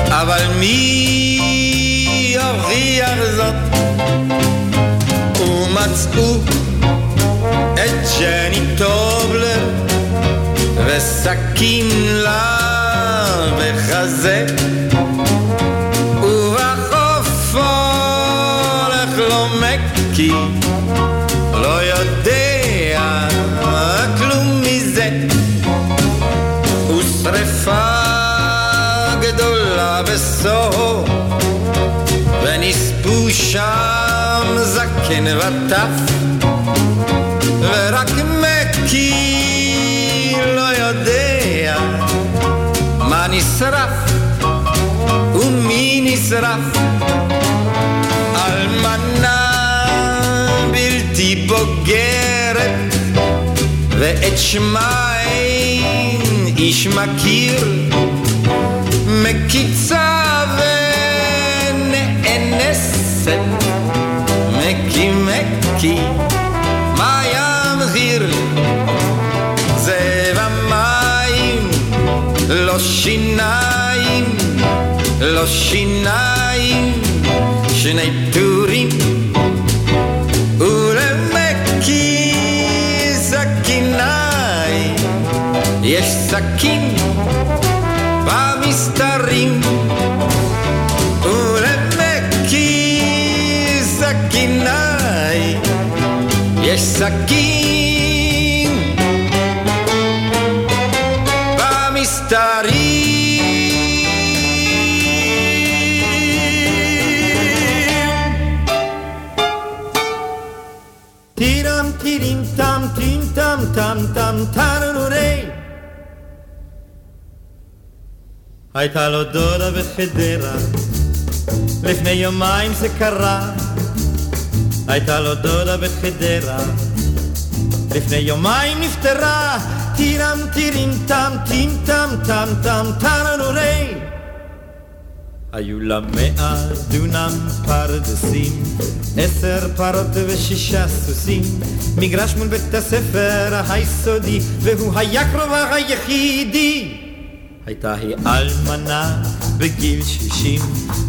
אבל מי יוכיח זאת? ומצאו את ג'ני טובלר וסכין לה בחזה ובחוף הולך לו מקי וטף ורק מקי לא יודע מה נשרף ומי נשרף. אלמנה בלתי בוגרת ואת שמה אין איש מכיר מקיצה ונאנסת מקי מה ימהיר זה במים לא שיניים לא שיניים שני טורים. יש סכין יש סכין במסתרים טירם טירים טם טים טם טם טם טררורי הייתה לו דודה בחדרה, לפני יומיים זה קרה. הייתה לו דודה בחדרה, לפני יומיים נפטרה. טירם טירים טם טים טם טם טם טרנורי. היו לה מאה דונם פרדסים, עשר פרות ושישה סוסים, מגרש מול בית הספר היסודי, והוא היה קרובה היחידי. הייתה היא אלמנה בגיל שישים,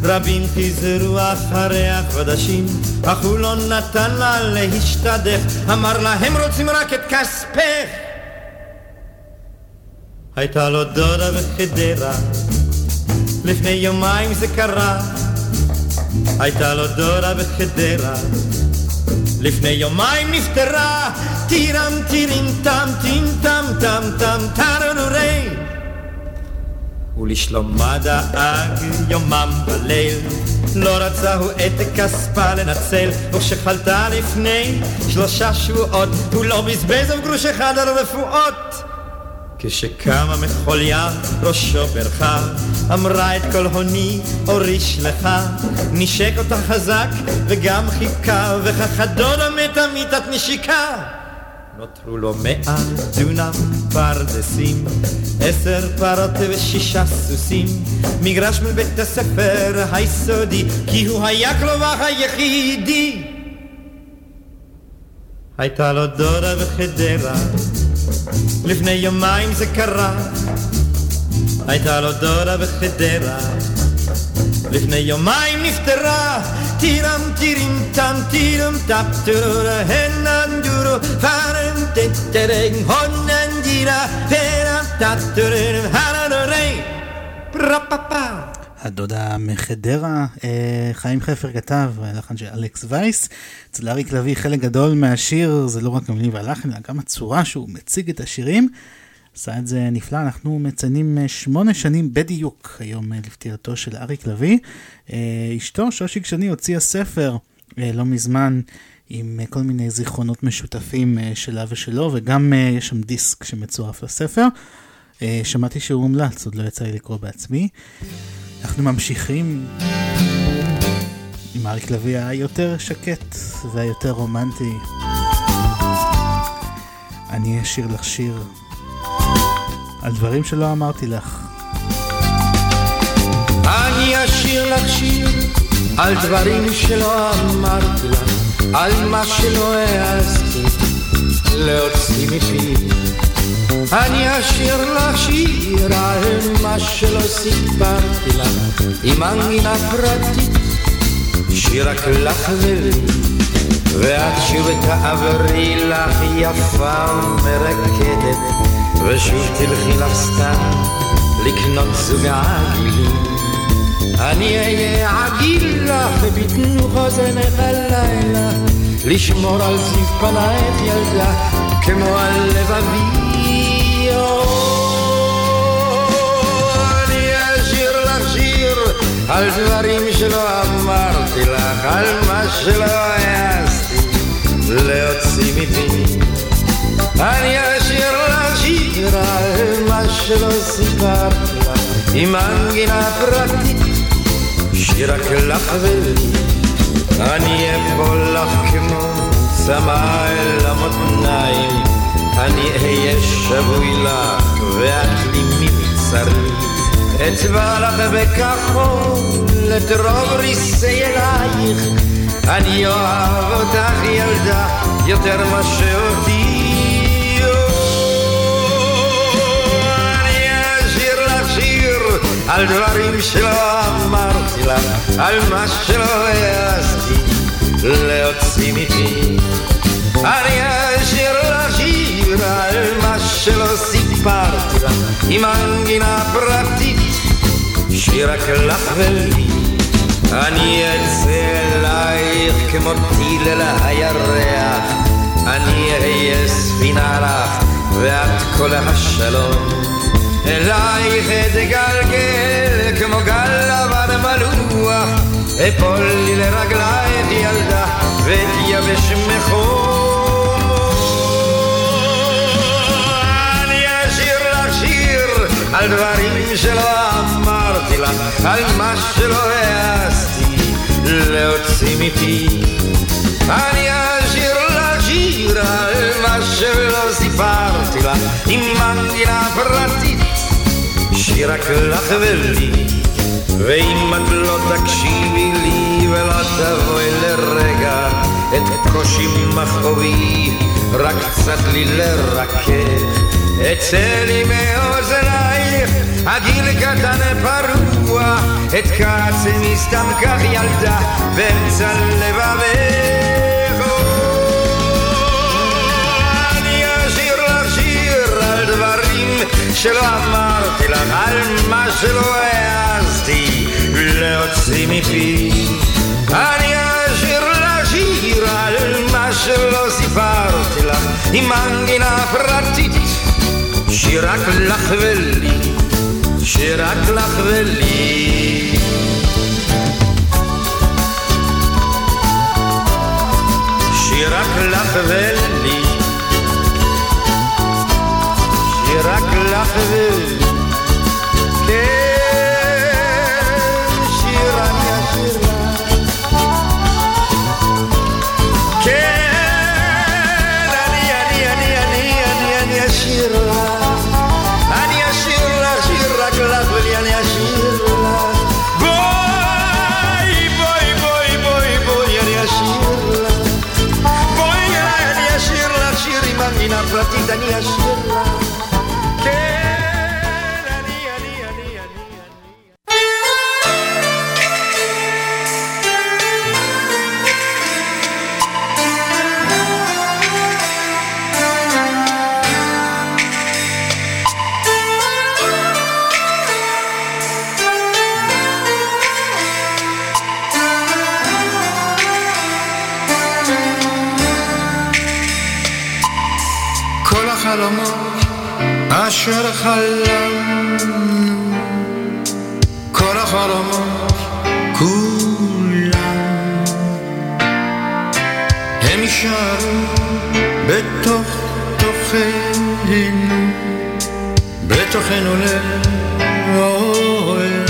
רבים חזרו אחריה חודשים, אך הוא לא נתן לה להשתדך, אמר לה הם רוצים רק את כספך. הייתה לו דודה בחדרה, לפני יומיים זה קרה, הייתה לו דודה בחדרה, לפני יומיים נפטרה, טירם טירים טם טים טם טם טם טרנורי ולשלומה דאג יומם וליל לא רצה הוא את כספה לנצל וכשחלתה לפני שלושה שבועות הוא לא בזבז אף גרוש אחד על רפואות. כשקמה מחוליה ראשו ברכה אמרה את כל הוני אוריש לך נשק אותה חזק וגם חיבקה וכך הדודה מתה מיתת נשיקה נותרו לו מאה דונם פרדסים, עשר פרות ושישה סוסים, מגרש מבית הספר היסודי, כי הוא היה כלובה היחידי. הייתה לו דודה בחדרה, לפני יומיים זה קרה. הייתה לו דודה בחדרה, לפני יומיים נפטרה. tiram tirim tam tiram tap turura henan duro faran tettereng honan dira peram tatturim hananore prapapa הדודה מחדרה, אה, חיים חפר כתב, הלחן של אלכס וייס. אצל אריק לביא חלק גדול מהשיר זה לא רק המילים והלחן, אלא גם הצורה שהוא מציג את השירים. עשה את זה נפלא, אנחנו מציינים אה, שמונה שנים בדיוק היום אה, לפטירתו של אריק לביא. אה, אשתו, שושיק שני, הוציאה ספר לא מזמן עם כל מיני זיכרונות משותפים שלה ושלו, וגם יש שם דיסק שמצורף לספר. שמעתי שהוא מומלץ, עוד לא יצא לי לקרוא בעצמי. אנחנו ממשיכים עם אריק לביא היותר שקט והיותר רומנטי. אני אשיר לך שיר על דברים שלא אמרתי לך. אני אשיר לך שיר על דברים שלא אמרתי לך, על מה שלא העזתי להוציא מפי. אני אשיר לך שיר על מה שלא סיפרתי לך, עם מנגינה פרטית, שיר רק לך ולי. ואת שוב תעברי לך יפה ומרקדת ושוב תלכי לך סתם לקנות זוג עגילים. אני אהיה עגיל לך בבטנו חוזנך הלילה, לשמור על זיו פנייך ילדה כמו על לבבי. אני אשיר לך שיר על דברים שלא אמרתי לך, על מה שלא העזתי להוציא מפי. אני אשיר לך שיר על מה שלא סיפרתי לך עם מנגינה פרטית שיר רק לך ולי. אני אפול לך כמו צמא אל המותניים. אני אהיה שבוי לך ואת לי מבצרי אצבע לך בכחול את רוב ריסי אלייך אני אוהב אותך ילדה יותר מה שאותי על דברים שלא אמרתי לך, על מה שלא העזתי להוציא מפי. אני אשאיר לך שיר על מה שלא סיפרתי לך, עם מנגינה פרטית, שיר רק לך ולי. אני אצא אלייך כמו טיל אל הירח, אני אהיה ספינה לך, ואת כל השלום. אלייך אתגלגל כמו גל לבן מלוח. אפול לי לרגלייך ילדה ואתייבש מחור על דברים שלא אמרתי לך על מה שלא העזתי להוציא מפי אני אשיר לך שיר על מה שלא סיפרתי לך עם מנגינה פרטית שיר רק לך ולי ואם את לא תקשיבי לי ולא תבואי לרגע את קושי מכאובי רק קצת לי לרכך אצא לי מאוזנייך הגיל קטן פרוע, את קצמי סתם כך ילדה, באמצע לבבך. אני אשיר לך שיר על דברים שלא אמרתי לך, על מה שלא העזתי להוציא מפי. אני אשיר לך שיר על מה שלא סיפרתי לך, עם מנגינה פרטית, שרק לך ולי. שרק לך ולי. שרק לך ולי. שרק לך ולי. פרטית חלמנו, כל החלומות כולם, הם יישארו בתוך תוכנו, בתוכנו לעולם.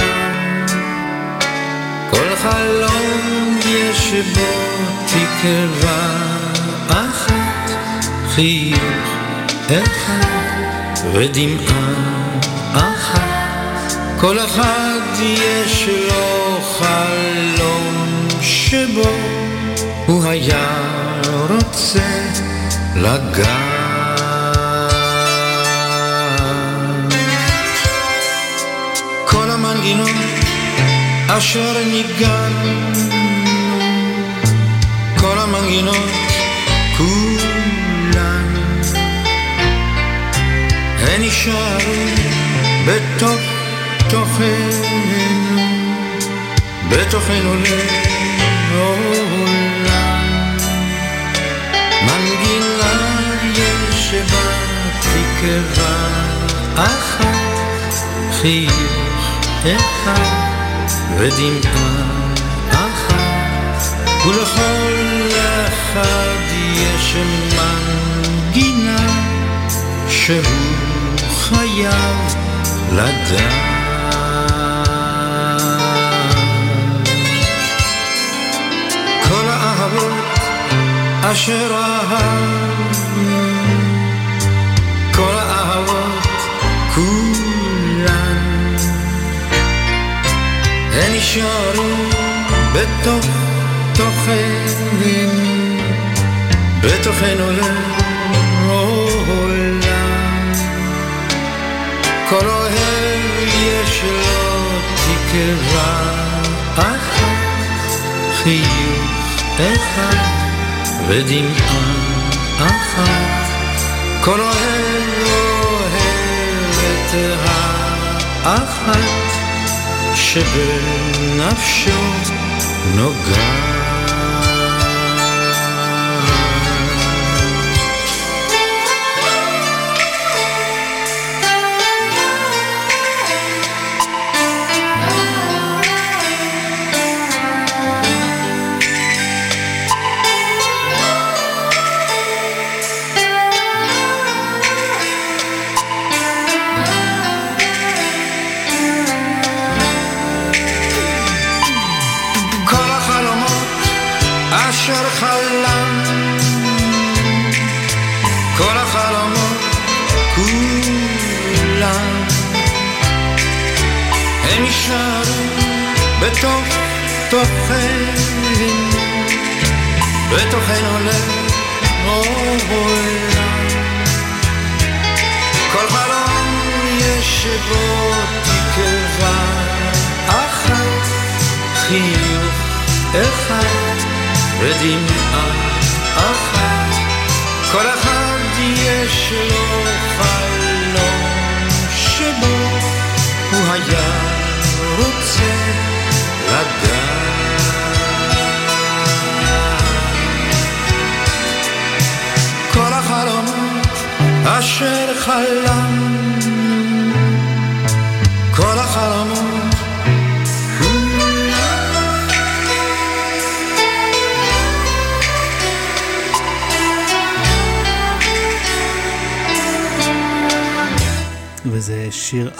כל חלום יש בו תקווה אחת, אחד ודמעה אחת. כל אחד יש לו חלום שבו הוא היה רוצה לגעת. כל המנגינות אשר ניגענו, כל המנגינות נשארו בתוך תוכנו, בתוכנו לעולם. מנגינה יש בה תקווה אחת, חיוך אחד ודמעה אחת, ולכל אחד יש מנגינה שהוא חייב לדעת. כל האהבות אשר אהבנו, כל האהבות כולן, הן נשארו בתוך תוכנו, בתוכנו לעולם. כל אוהב יש לו תקווה אחת, חיוך אחד ודמעה אחת. כל אוהב אוהב את האחת שבנפשו נוגעת.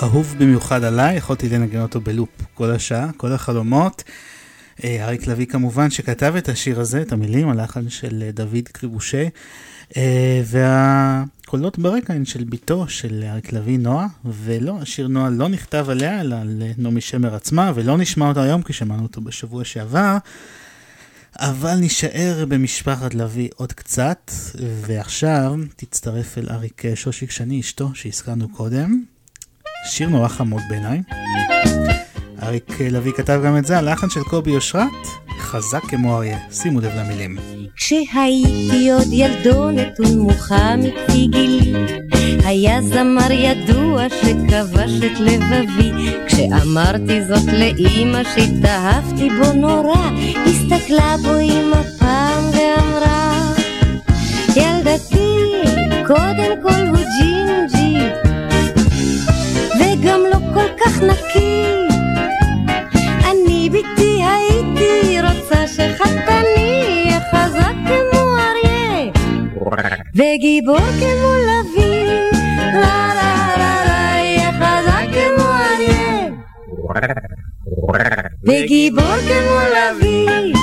אהוב במיוחד עליי, יכולתי לנגן אותו בלופ כל השעה, כל החלומות. אה, אריק לביא כמובן שכתב את השיר הזה, את המילים, הלחן של אה, דוד קריבושה, אה, והקולות ברקע הן של בתו של אריק לביא, נועה, ולא, השיר נועה לא נכתב עליה, אלא על נעמי שמר עצמה, ולא נשמע אותו היום כי שמענו אותו בשבוע שעבר. אבל נישאר במשפחת לביא עוד קצת, ועכשיו תצטרף אל אריק שושיק שני, אשתו, שהזכרנו קודם. שיר נורא חמוד בעיניי. אריק לביא כתב גם את זה, הלחן של קובי אושרת, חזק כמו אריה. שימו לב למילים. כשהייתי עוד ילדונת ונמוכה מפי גילי, היה זמר ידוע שכבש את לבבי. כשאמרתי זאת לאימא שהתאהבתי בו נורא, הסתכלה בו אימא פעם ואמרה, ילדתי, קודם כל הוא ג'ינג'י, נקי. אני ביתי הייתי רוצה שחתני יהיה חזק כמו אריה. וגיבור כמו לביא. לה לה לה לה יהיה חזק כמו אריה. וגיבור כמו לביא.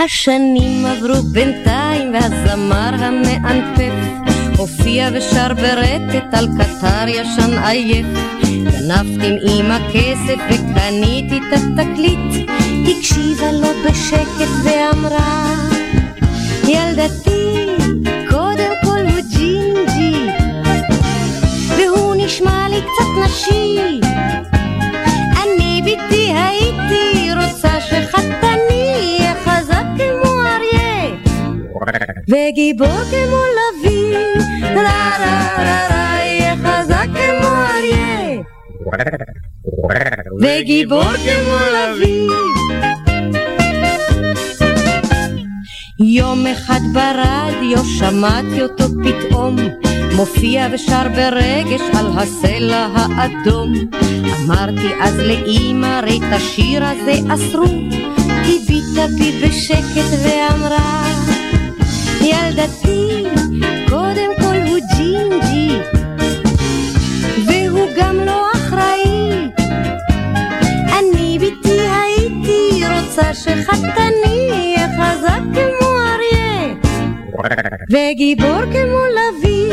השנים עברו בינתיים והזמר המענפף הופיע ושר ברטט על קטר ישן עייף. גנבתי עם אמא כסף וקניתי את התקליט. הקשיבה לו בשקט ואמרה ילדתי קודם כל הוא ג'ינג'י והוא נשמע לי קצת נשי. אני ביתי הייתי רוצה שחתני יהיה חזק כמו אריה. וגיבור כמו לביא וגיבור כמו לביא יום אחד ברדיו שמעתי אותו פתאום מופיע ושר ברגש על הסלע האדום. אמרתי אז לאמא ראי את השיר הזה אסרו. הביטה בי בשקט ואמרה ילדתי שחתני יהיה חזק כמו אריה וגיבור כמו לביא.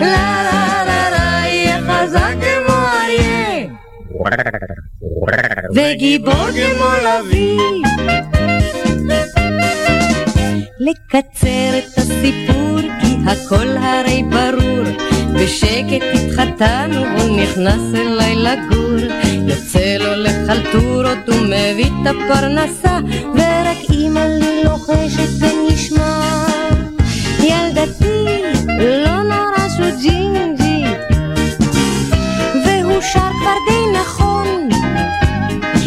לה לה לה לה יהיה חזק כמו אריה. וגיבור כמו לביא. לקצר את הסיפור כי הכל הרי ברור בשקט התחתנו הוא נכנס אליי לגור. יוצא לו לחלטורות ומביא את הפרנסה ורק אמא לי לוחשת ונשמע. ילדתי לא נורא שהוא ג'ינג'י והוא שר כבר די נכון.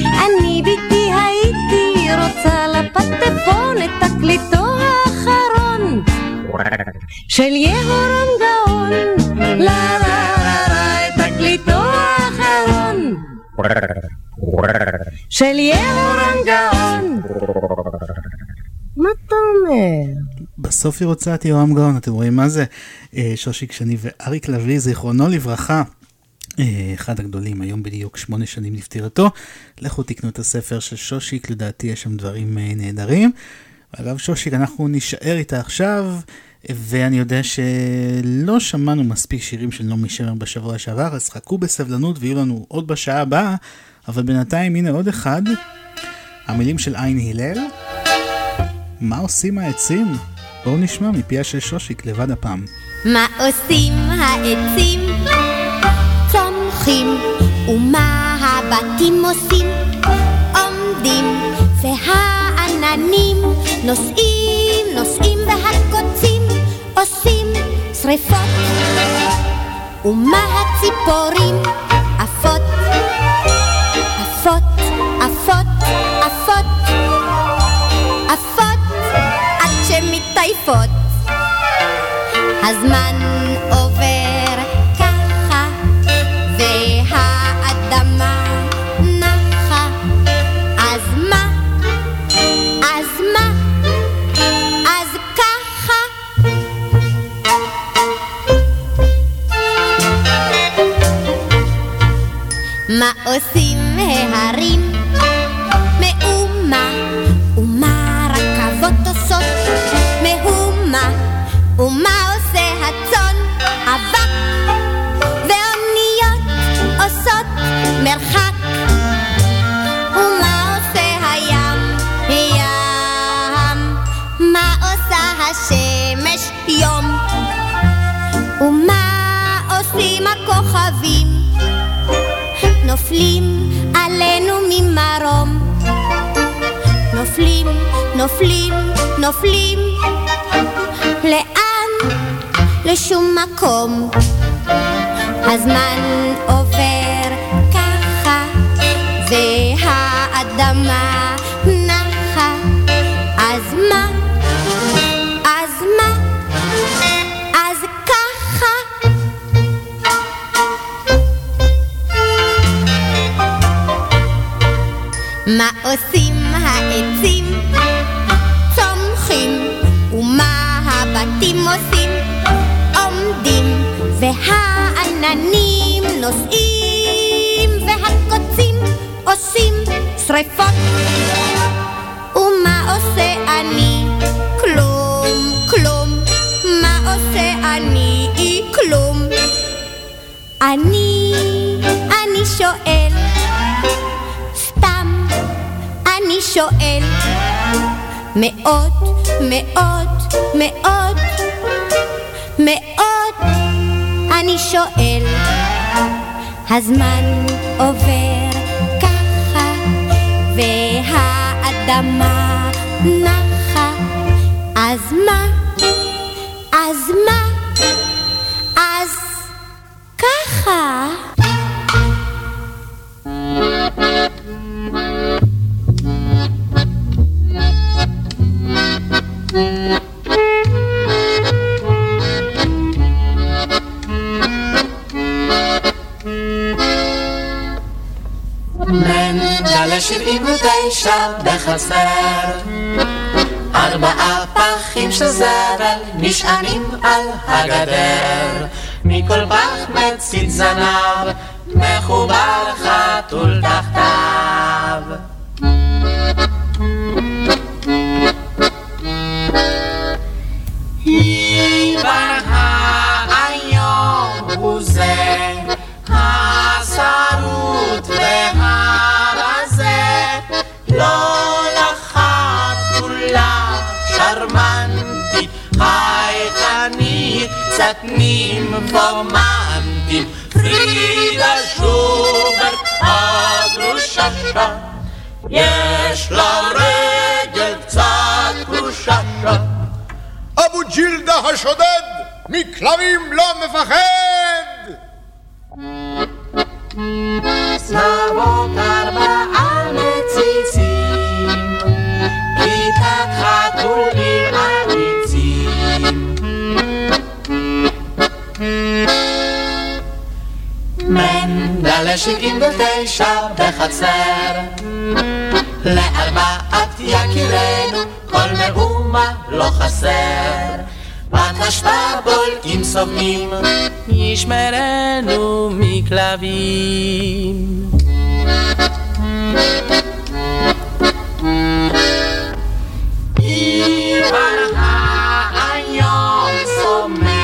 אני ביתי הייתי רוצה לפטפון את תקליטו האחרון של יהורם גאון של יהורם גאון מה אתה אומר? בסוף היא רוצה את יורם גאון, אתם רואים מה זה? אה, שושיק שני ואריק לביא, זיכרונו לברכה. אה, אחד הגדולים, היום בדיוק שמונה שנים לפטירתו. לכו תקנו את הספר של שושיק, לדעתי יש שם דברים אה, נהדרים. אגב, שושיק, אנחנו נישאר איתה עכשיו, ואני יודע שלא שמענו מספיק שירים של נעמי שמר בשבוע שעבר, אז חכו בסבלנות ויהיו לנו עוד בשעה הבאה, אבל בינתיים הנה עוד אחד, המילים של עין הלל. מה עושים העצים? בואו נשמע מפיה של שושיק לבד הפעם. מה עושים העצים? צומחים, ומה הבתים עושים, עומדים, והעננים נוסעים, נוסעים, עושים שריפות. ומה הציפורים עפות, עפות, עפות, עפות, עפות, עד שמתעייפות. הזמן מה עושים ההרים? מאומה, ומה רכבות עושות? מהומה, ומה עושה הצאן? אבק, ואוניות עושות מרחק. ומה עושה הים? ים. מה עושה השמש? יום. ומה נופלים עלינו ממרום. נופלים, נופלים, נופלים. לאן? לשום מקום. הזמן עובר מה עושים העצים? צומחים, ומה הבתים עושים? עומדים, והעננים נוסעים, והקוצים עושים שריפות. ומה עושה אני? כלום, כלום. מה עושה אני? כלום. אני, אני שואל, אני שואל, מאוד, מאוד, מאוד, מאוד, אני שואל, הזמן עובר ככה, והאדמה נחה, אז מה? אז מה? אז ככה. מנדלה שבעים ותשע בחסר. ארבעה פחים של זבל נשענים על הגדר. מכל פח מצית זנב מחובר חתול תחתיו לא לחתולה שרמנטית חייכנית קצת נימפומנטית פרידה שוברט הגרושה יש לה רגל קצת אבו ג'ילדה השודד מכלבים לא מפחד! זנבות ארבעה מציצים, כיתת חתולים עריצים. מנדלה שבעים ותשע בחצר, לארבעת יקירנו כל מאומה לא חסר. בת אשתבול אם סובלים, ישמרנו מכלבים. עיוור היום סומר,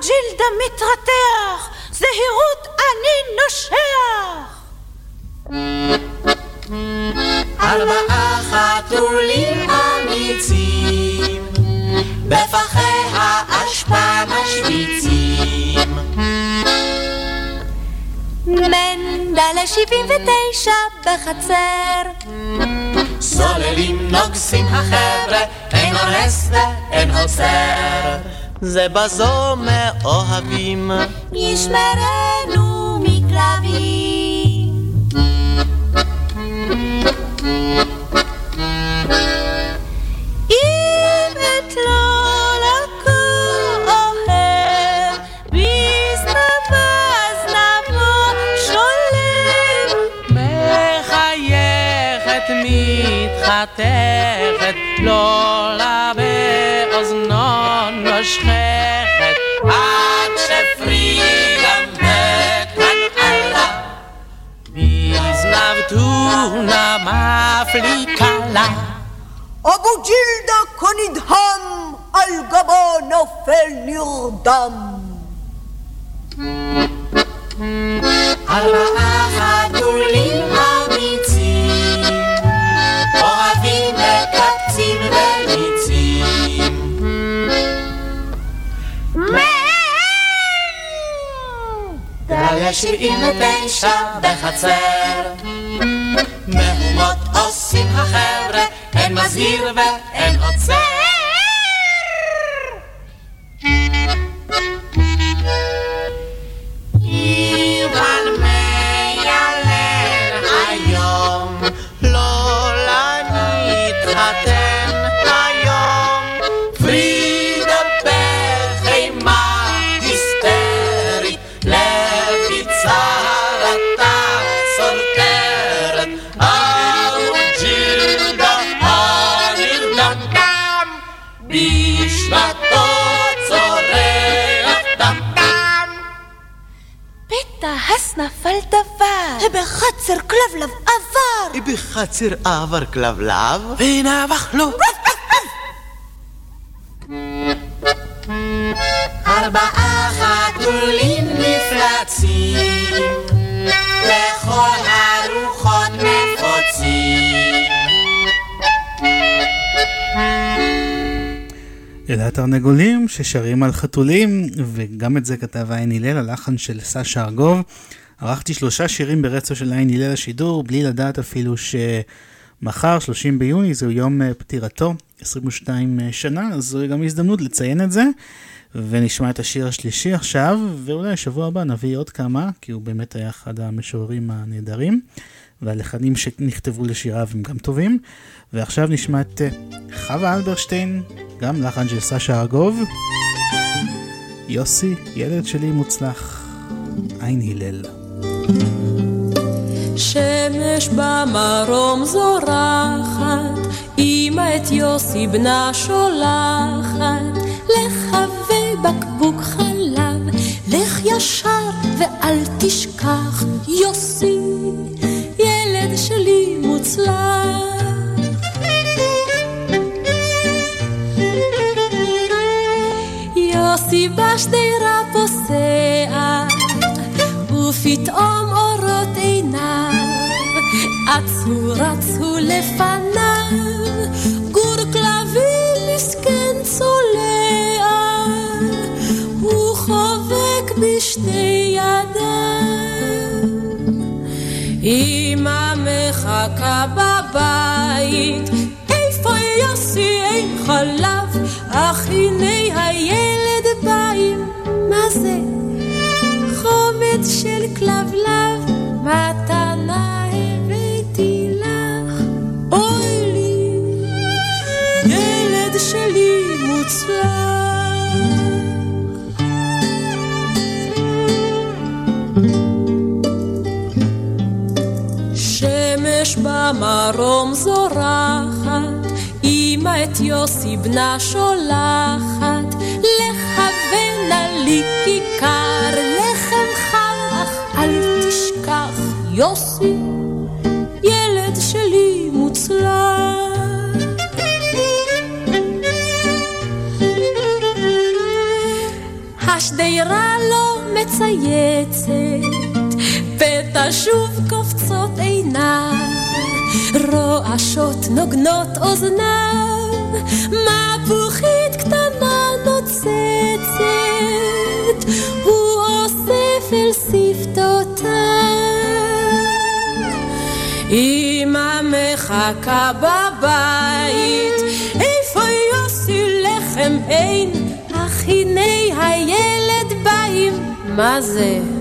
ג'ילדה מתרתח, זהירות אני נושח! ארבעה חתולים אמיצים, בפחי האשפה משוויצים. מנדלה שבעים ותשע בחצר. סוללים נוגסים החבר'ה, אין הורס ואין עוצר. זה בזו מאוהבים. ישמרנו מכלבים. אם שולם. מחייכת, מתחתכת, לא אבו ג'ילדה כנדהם, על גבו נופל נרדם. ארבעה חתולים אמיצים, דליה שבעים ותשע בחצר, מהומות עושים החבר'ה, אין מזהיר ואין עוצר. נפל דבר, בחצר כלבלב עבר. בחצר עבר כלבלב, ונבח לו. ארבעה חתולים נפלצים, לכל הרוחות נפוצים. אלה התרנגולים ששרים על חתולים, וגם את זה כתב עין הלל, הלחן של סשה ארגוב. ערכתי שלושה שירים ברצף של עין הלל לשידור, בלי לדעת אפילו שמחר, 30 ביוני, זהו יום אה, פטירתו, 22 שנה, אז זו גם הזדמנות לציין את זה. ונשמע את השיר השלישי עכשיו, ואולי השבוע הבא נביא עוד כמה, כי הוא באמת היה אחד המשוררים הנהדרים, והלחנים שנכתבו לשיריו הם גם טובים. ועכשיו נשמע את אה, חווה אלברשטיין, גם לחן של סשה ארגוב. יוסי, ילד שלי מוצלח, עין הלל. שמש במרום זורחת, אמא את יוסי בנה שולחת, לחווה בקבוק חלב, לך ישר ואל תשכח, יוסי, שלי מוצלח. יוסי בשדרה פוסע, ופתאום אורות עיניו עצו רצו לפניו, גור כלבים מסכן צולע, הוא חובק בשתי ידיו. מחכה בבית, איפה יוסי אין חלב, אך הנה הילד במרום זורחת, אמא את יוסי בנה שולחת, לכוון על לי כיכר לחם חם, אך אל תשכח, יוסי, ילד שלי מוצלח. השדרה לא מצייצת, פתע שוב קופצות עיניו, רועשות נוגנות אוזניו, מפוחית קטנה נוצצת, הוא אוסף אל שפתותיו. אמא מחכה בבית, איפה יוסי לחם אין? אך הנה הילד באים, מה זה?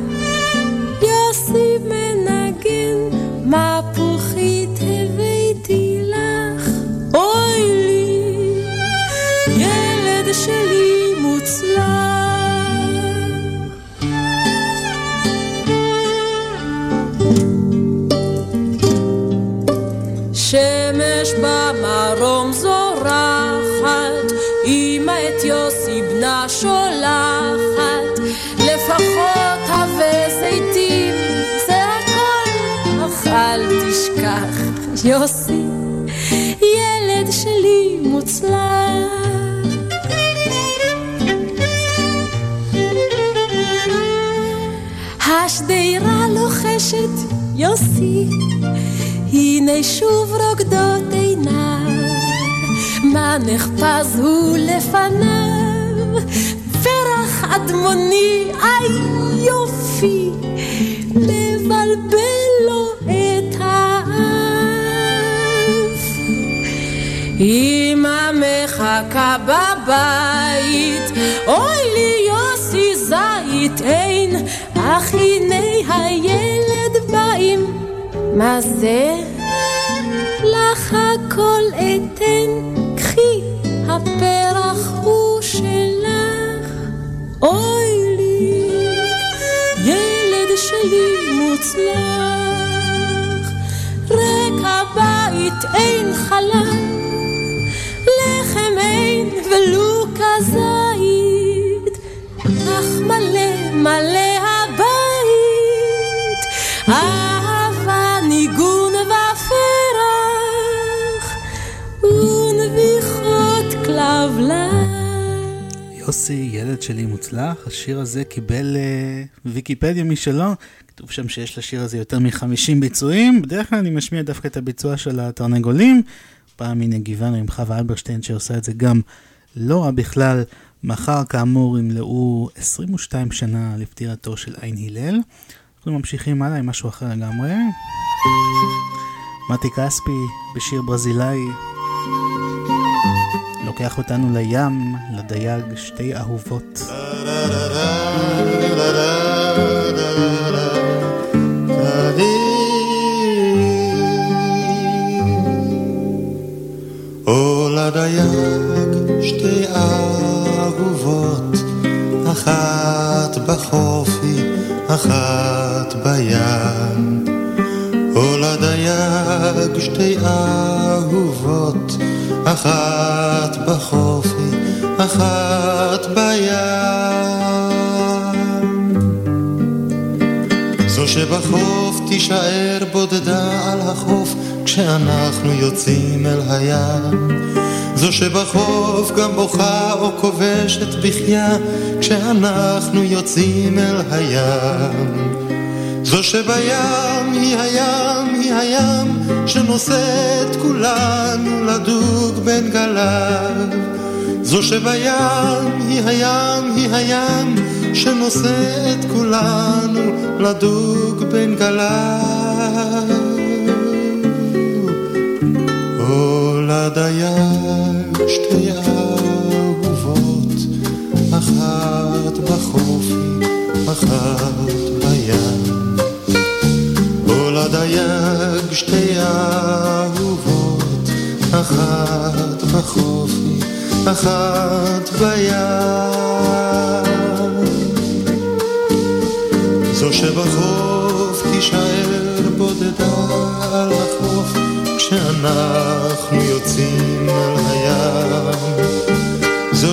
לוחשת, יוסי, הנה שוב רוקדות עיניו, מה נחפז הוא לפניו, פרח אדמוני, איי יופי, מבלבל לו את האף. אמא מחכה בבית, אוי לי יוסי זית אין, אך הנה הילד. מה זה? לך הכל אתן, קחי, הפרח הוא שלך. אוי לי, ילד שלי מוצלח. ריק הבית אין חלל, לחם אין ולו כזית, יוסי, ילד שלי מוצלח, השיר הזה קיבל uh, ויקיפדיה משלו, כתוב שם שיש לשיר הזה יותר מ-50 ביצועים, בדרך כלל אני משמיע דווקא את הביצוע של התרנגולים, פעם הנה גיוון עם חווה אלברשטיין שעושה את זה גם לא רע בכלל. מחר כאמור ימלאו 22 שנה לפטירתו של עין הלל. אנחנו ממשיכים הלאה עם משהו אחר לגמרי. מתי כספי בשיר ברזילאי לוקח אותנו לים, לדייג, שתי אהובות. לדייג שתי אהובות, אחת בחופי, אחת בים. לדייג שתי אהובות, אחת בחופי, אחת בים. זו שבחוף תישאר בודדה על החוף, כשאנחנו יוצאים אל הים. זו שבחוף גם בוכה או כובשת בחייה, כשאנחנו יוצאים אל הים. זו שבים היא הים, היא הים, שנושא את כולנו לדוג בין גליו. זו שבים היא הים, היא הים, שנושא את כולנו לדוג בין גליו. או לדייג שתי אהובות, אחת בחופי, אחת. או לדייג שתי אהובות, אחת בחופי, אחת בים. זו שבחוף תישאר בודדה על החוף, כשאנחנו יוצאים אל הים.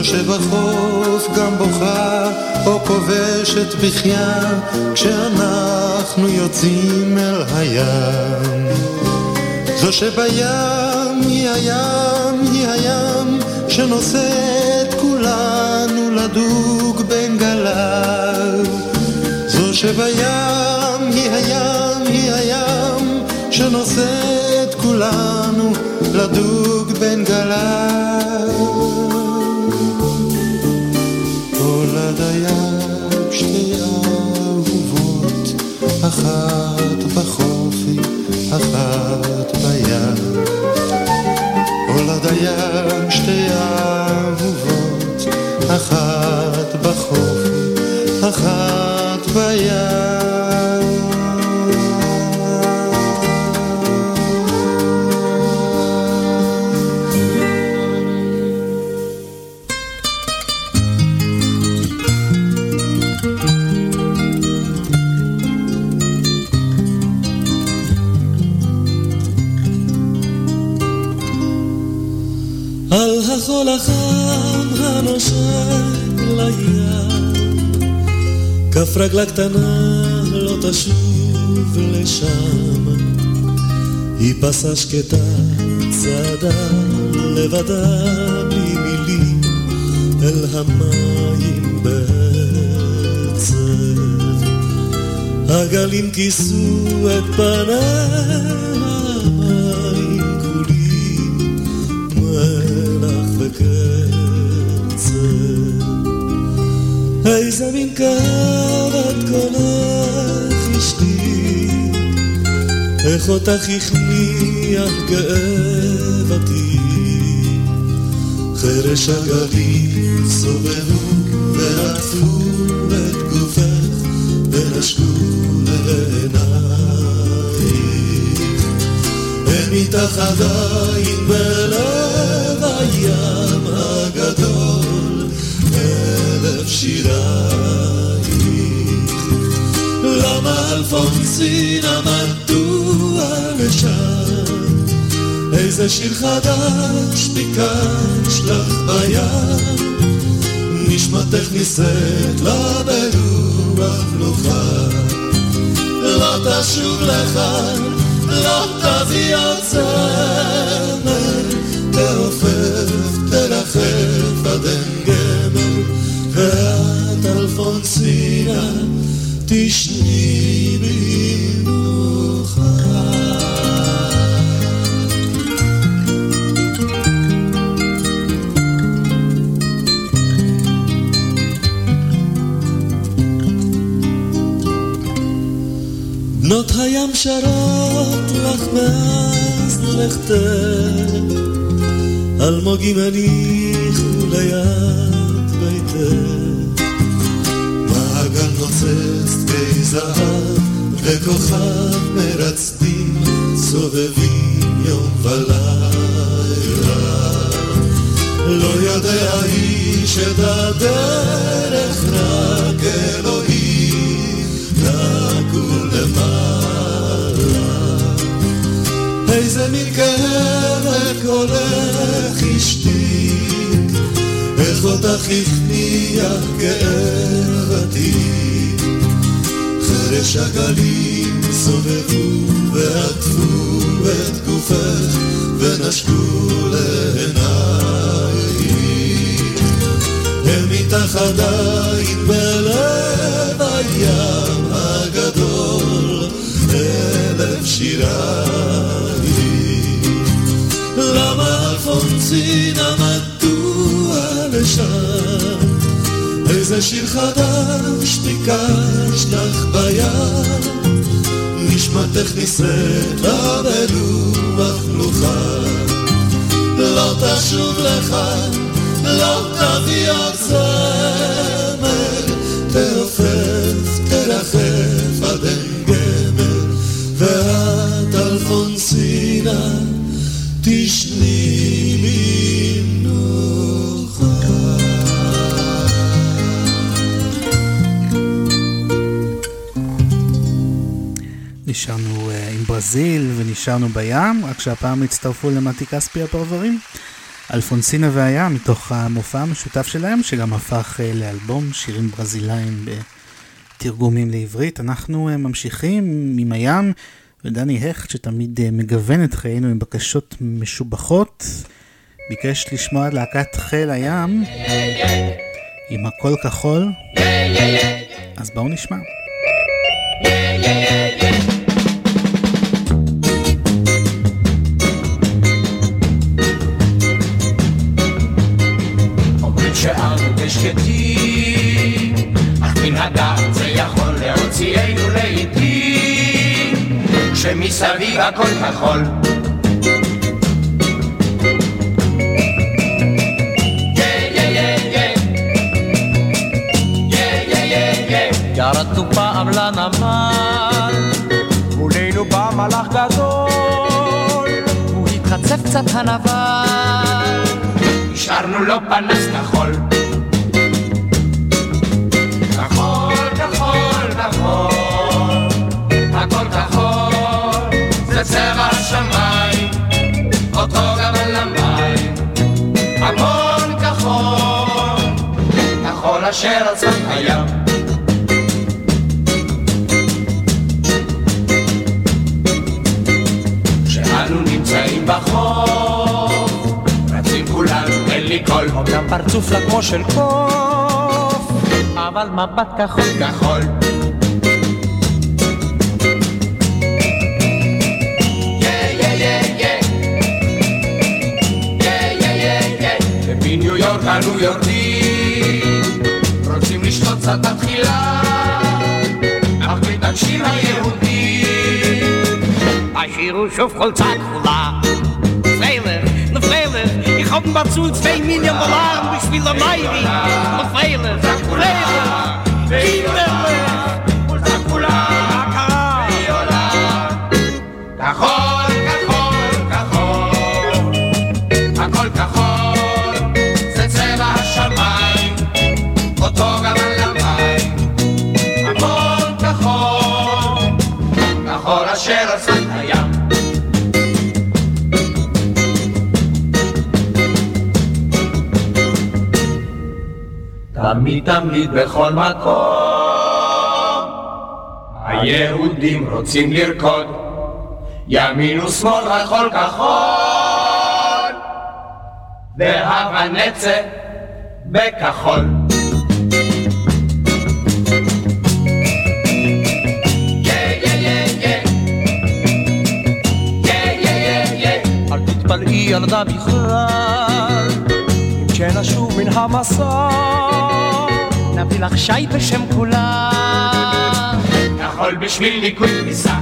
זו שבחוף גם בוכה או כובשת בחייה, כשאנחנו יוצאים אל הים. זו שבים היא הים, היא הים, שנושא את כולנו לדוג בין גליו. זו שבים היא הים, היא הים, שנושא את כולנו לדוג בין גליו. הולד הים שתי אהובות, אחת בחופי, אחת בים. הולד הים שתי אהובות, אחת רגלה קטנה לא תשוב לשם. היא פסה שקטה, צעדה לבדה בלי מילים, אל המים בעצב. הגלים כיסו את פניה, איזה מין כאבת קולך אשתי, איך אותך הכניח גאוותי. חרש הגלים סובבו ועטפו את גופך ונשקו לעינייך. אין איתך עדיין בלב הים הגדול אלף שירייך. למה אלפונסינה מדוע לשם? איזה שיר חדש ביקש לך בים? נשמתך נישאת לה ברוח מלוכה. לא תשוב לכאן, לא תביא עוד צמר, תעופף, תרחף עד אין גמל, ואת אלפונסינה תשני שרות לך מאז לכתך, אלמוגים הניחו ליד ביתך. מעגל נוצץ די זהב וכוכב מרצדים סובבים יום ולילה. לא יודע איש את הדרך איזה מין כאב קולך אשתי. איך אותך הכניח גאוותי חרש הגלים סובבו ועטפו את גופך ונשקו לעינייך הם איתך עדיין בלב הים הגדול אלף שירייך אלפונסינה מדוע לשם איזה שיר חדש ביקש לך בים נשמתך נישאת לה ברוח מלוכה לא תשוב לכאן, לא תביא עוד זמר ברזיל ונשארנו בים, רק שהפעם הצטרפו למטי כספי הפרברים. אלפונסינה והים, מתוך המופע המשותף שלהם, שגם הפך אה, לאלבום שירים ברזילאים בתרגומים לעברית. אנחנו אה, ממשיכים עם הים ודני הכט, שתמיד אה, מגוון את חיינו עם בקשות משובחות. ביקש לשמוע את להקת חיל הים עם הכל כחול. אז בואו נשמע. כשקטים, אך מנהגם זה יכול להוציאנו לעיתים, כשמסביב הכל כחול. ירדנו פעם לנמל, מולנו בא מלאך גדול, הוא התחצף קצת הנבל, השארנו לו פנס כחול. כחול, זה צבע השמיים, אותו גם על המים. המון כחול, כחול אשר על צד הים. כשאנו נמצאים בחוף, רצים כולנו אל ניקול. אומנם פרצוף לה כמו של קוף, אבל מבט כחול כחול. כולנו יודעים רוצים לשחות קצת בתחילה אך מתנגשים היהודים. השיר הוא שוב חולצה כחולה פיילר, נפיילר איך עוד מבצעו את שתי מיליון דולר בשביל המיירי נפיילר, נפיילר, קינדלר תמיד תמיד בכל מקום, היהודים רוצים לרקוד. ימין ושמאל כחול, והבנצה בכחול. אל תתפלאי ילדה בכלל, אם כן נשוב מן המסע, נביא לך שי בשם כולם. כחול בשביל ניקוי כניסה.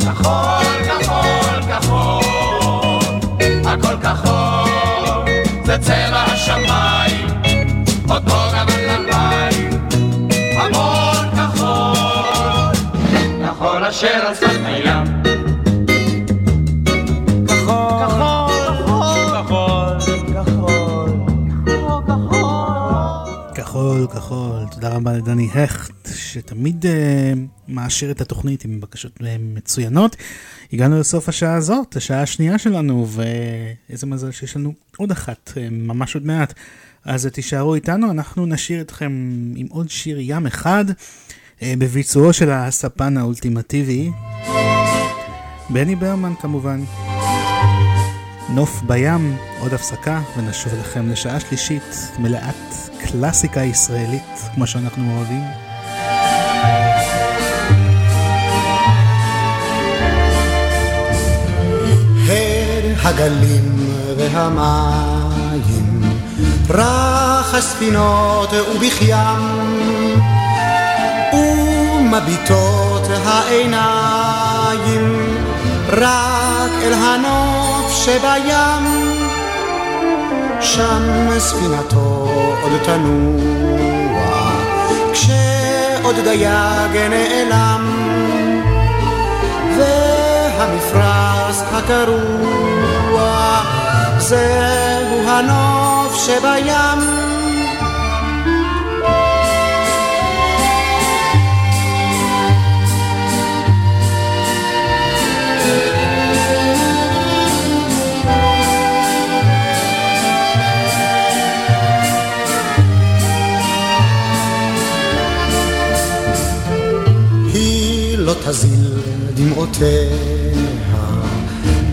כחול, כחול, כחול, הכל כחול, זה צבע השמיים, כחול, כחול. תודה רבה לדני הכט, שתמיד uh, מאשר את התוכנית עם בקשות uh, מצוינות. הגענו לסוף השעה הזאת, השעה השנייה שלנו, ואיזה מזל שיש לנו עוד אחת, uh, ממש עוד מעט. אז תישארו איתנו, אנחנו נשאיר אתכם עם עוד שיר ים אחד, uh, בביצועו של הספן האולטימטיבי, בני ברמן כמובן. נוף בים, עוד הפסקה, ונשוב אליכם לשעה שלישית מלאת קלאסיקה ישראלית, כמו שאנחנו אוהבים. הגלים והמים, פרח הספינות ובכיים, ומביטות העיניים רק אל הנוף שבים. שם ספינתו עוד תנוע, כשעוד דייג נעלם, והמפרש הקרוע, זהו הנוף שבים. תזיל דמעותיה,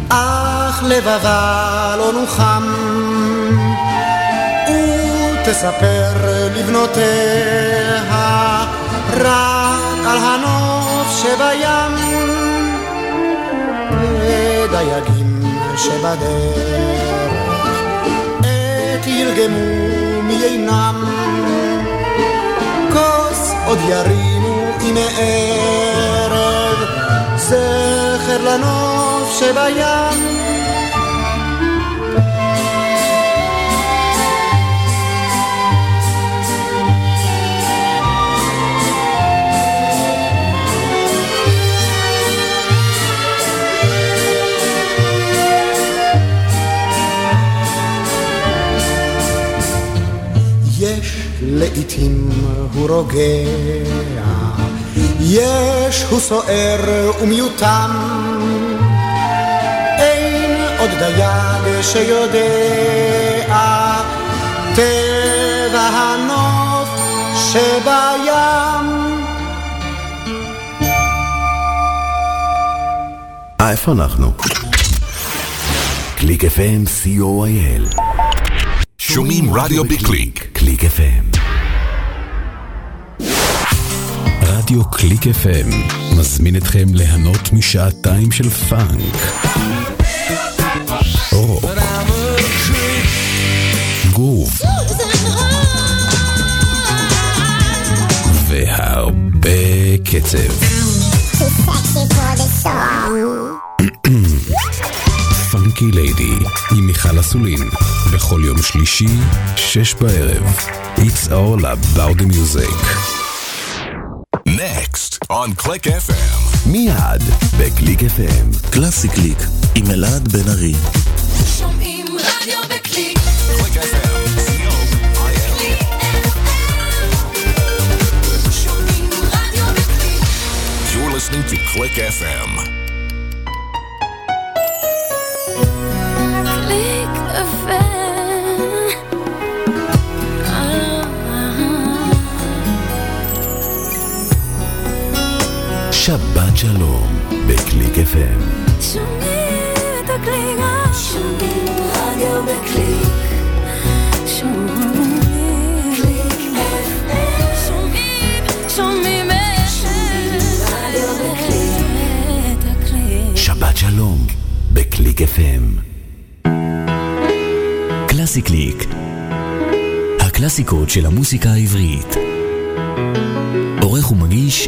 אך לבבה לא נוחם, תספר לבנותיה רק על הנוף שבים ודייגים שבדרך עת ירגמו מיינם. כוס עוד ירימו עם זכר לנוף שבים. לעתים הוא רוגע, יש הוא סוער ומיותם, אין עוד דייג שיודע טבע הנוף שבים. אה, איפה אנחנו? קליק FM, co.il שומעים רדיו בקליק. קליק FM. רדיו קליק FM מזמין אתכם ליהנות משעתיים של פאנק. רוק. גרוב. והרבה קצב. פאנקי ליידי עם מיכל אסולין בכל יום שלישי, שש בערב. It's all about the music. Next on Click FM. מיד ב Click FM. קלאסי קליק עם אלעד בן ארי. שומעים רדיו בקליק. Click FM. שומעים רדיו בקליק. You're listening to Click FM. שבת שלום בקליק FM. שומעים את הקליק. שומעים רדיו בקליק. שומעים קליק FM. שומעים, שומעים רדיו בקליק. שבת שלום בקליק FM. קלאסי קליק. הקלאסיקות של המוסיקה העברית. עורך ומגיש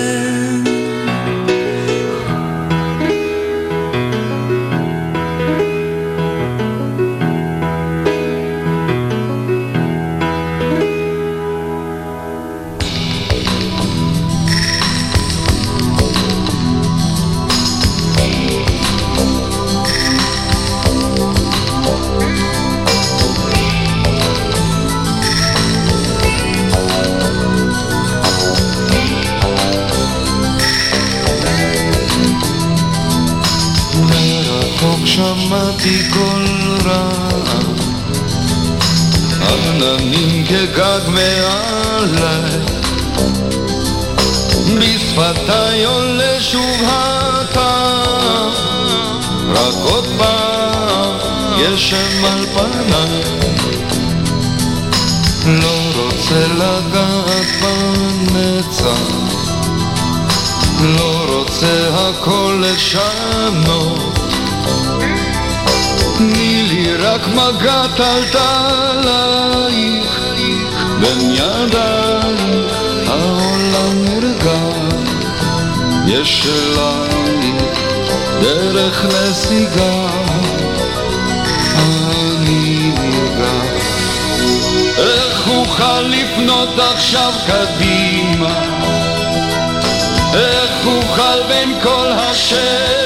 עננים כגג מעלי, בשפתיי עולה שוב הטעם, רק עוד פעם גשם על פניי. לא רוצה לגעת בנצח לא רוצה הכל לשנות תני לי רק מגע טלטלייך בין ידייך העולם נרגע. יש אלייך דרך נסיגה. אני נרגע. איך אוכל לפנות עכשיו קדימה? איך אוכל בין כל השאלות?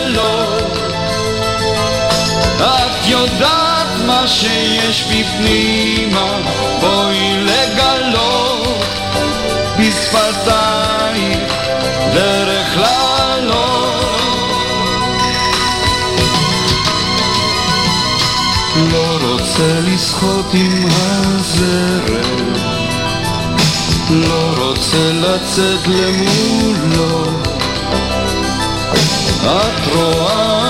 יודעת מה שיש בפנימה, בואי לגלות בשפתייך דרך לעלות. לא רוצה לשחות עם הזרם, לא רוצה לצאת למולו. את רואה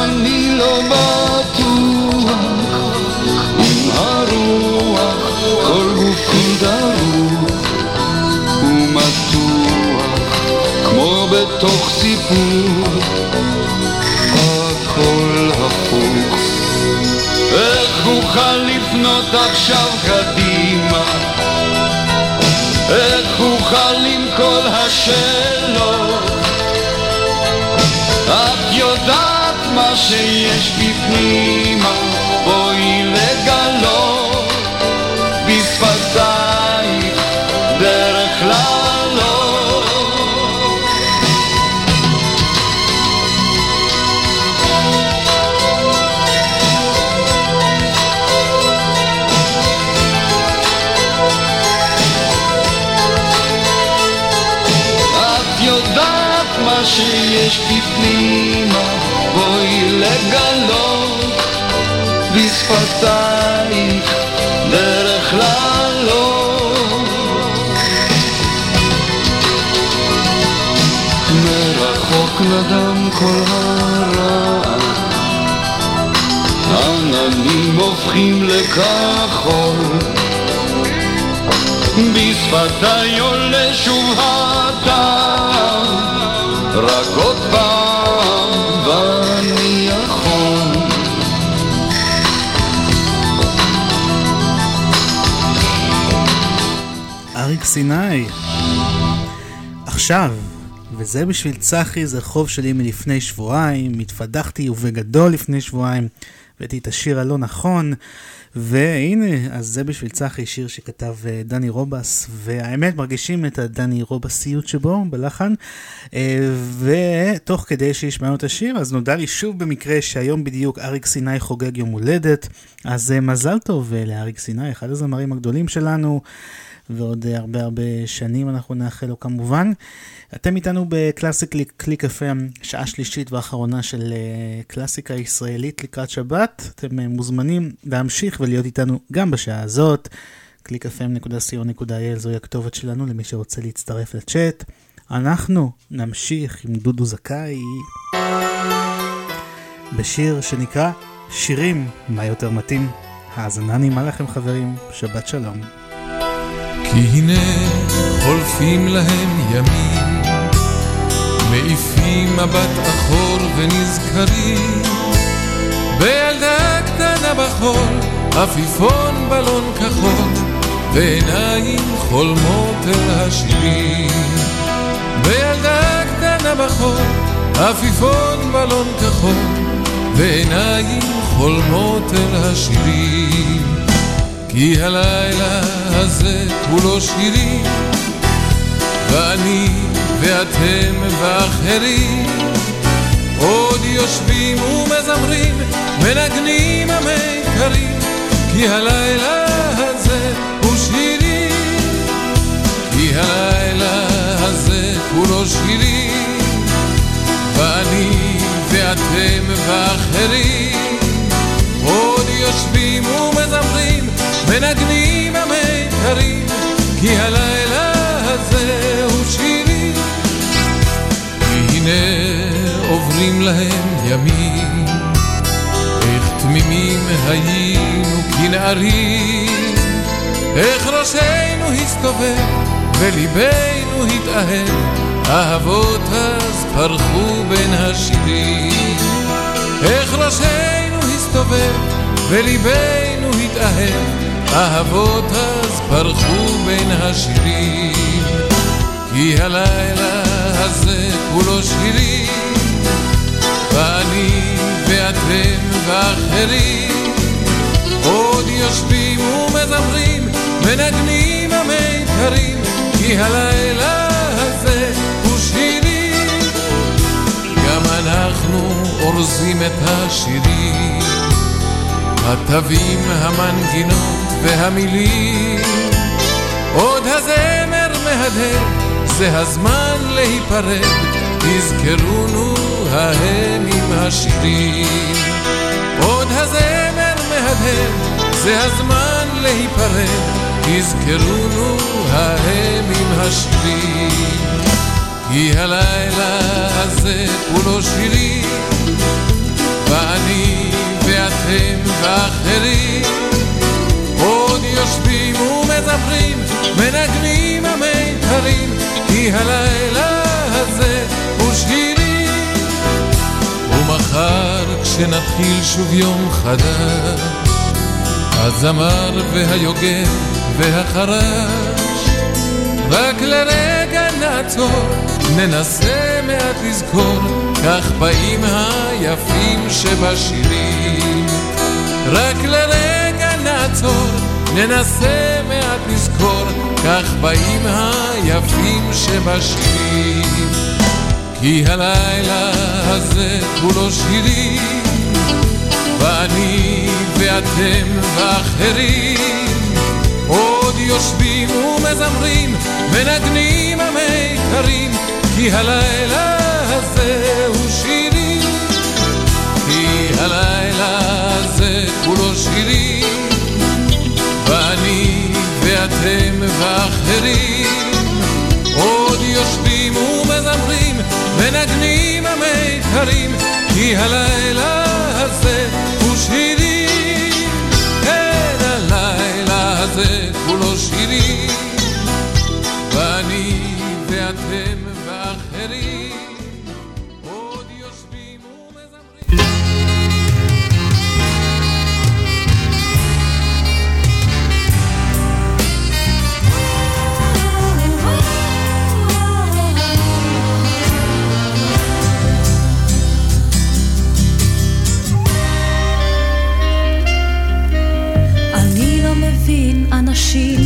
בתוך סיפור הכל הפוך. איך אוכל לפנות עכשיו קדימה? איך אוכל עם כל השאלות? את יודעת מה שיש בפנימה, שיש בפנימה, בואי לגלות בשפתייך דרך לעלות. מרחוק נדם כל הרע, עננים הופכים לכחול. בשפתיי עולה שוב הטעם, רק עוד פעם אריק סיני. עכשיו, וזה בשביל צחי, זה חוב שלי מלפני שבועיים, התפדחתי ובגדול לפני שבועיים, הבאתי את השיר הלא נכון, והנה, אז זה בשביל צחי, שיר שכתב אה, דני רובס, והאמת מרגישים את הדני רובסיות שבו בלחן, אה, ותוך כדי שישמענו את השיר, אז נודע לי שוב במקרה שהיום בדיוק אריק סיני חוגג יום הולדת, אז אה, מזל טוב לאריק סיני, אחד הזמרים הגדולים שלנו. ועוד אה, הרבה הרבה שנים אנחנו נאחל לו כמובן. אתם איתנו בקלאסיק קליק FM, שעה שלישית ואחרונה של אה, קלאסיקה ישראלית לקראת שבת. אתם אה, מוזמנים להמשיך ולהיות איתנו גם בשעה הזאת. www.clickfm.co.il זוהי הכתובת שלנו למי שרוצה להצטרף לצ'אט. אנחנו נמשיך עם דודו זכאי בשיר שנקרא שירים, מה יותר מתאים. האזנה נעימה לכם חברים, שבת שלום. כי הנה חולפים להם ימים, מעיפים מבט אחור ונזכרים בילדה קטנה בחול, עפיפון בלון כחול, ועיניים חולמות אל השירים. בילדה קטנה בחול, עפיפון בלון כחול, ועיניים חולמות אל השירים. כי הלילה הזה כולו שירי, ואני ואתם ואחרים עוד יושבים ומזמרים, מנגנים המיתרים, כי הלילה הזה הוא שירי, כי הלילה הזה כולו שירי, ואני ואתם ואחרים עוד יושבים ומזמרים מנגנים המיתרים, כי הלילה הזה הוא שירי. כי הנה עוברים להם ימים, איך תמימים היינו כנערים, איך ראשנו הסתובב וליבנו התאהב, אהבות אז פרחו בין השירים. איך ראשנו הסתובב וליבנו התאהב, אהבות אז פרחו בין השירים. כי הלילה הזה כולו שירים, ואני ואתם ואחרים עוד יושבים ומזמרים, מנגנים המיתרים, כי הלילה הזה הוא שירים. גם אנחנו אורזים את השירים, התווים, המנגינות והמילים. עוד הזמר מהדהד, זה הזמן להיפרד, תזכרונו ההם עם השירים. עוד הזמר מהדהד, זה הזמן להיפרד, תזכרונו ההמים השבירים. כי הלילה הזה כולו שירי, ואני ואתם ואחרים יושבים ומדברים, מנגנים המיתרים, כי הלילה הזה הוא שירי. ומחר כשנתחיל שוב יום חדש, הזמר והיוגב והחרש, רק לרגע נעצור, ננסה מעט לזכור, כך באים היפים שבשירים. רק לרגע נעצור, ננסה מעט לזכור, כך באים היפים שבשירים. כי הלילה הזה כולו שירים, ואני ואתם ואחרים עוד יושבים ומזמרים, מנגנים המיתרים, כי הלילה הזה הוא שירים. כי הלילה הזה כולו שירים, ואתם ואחרים. עוד יושבים ומזמרים, מנגנים המיתרים, כי הלילה she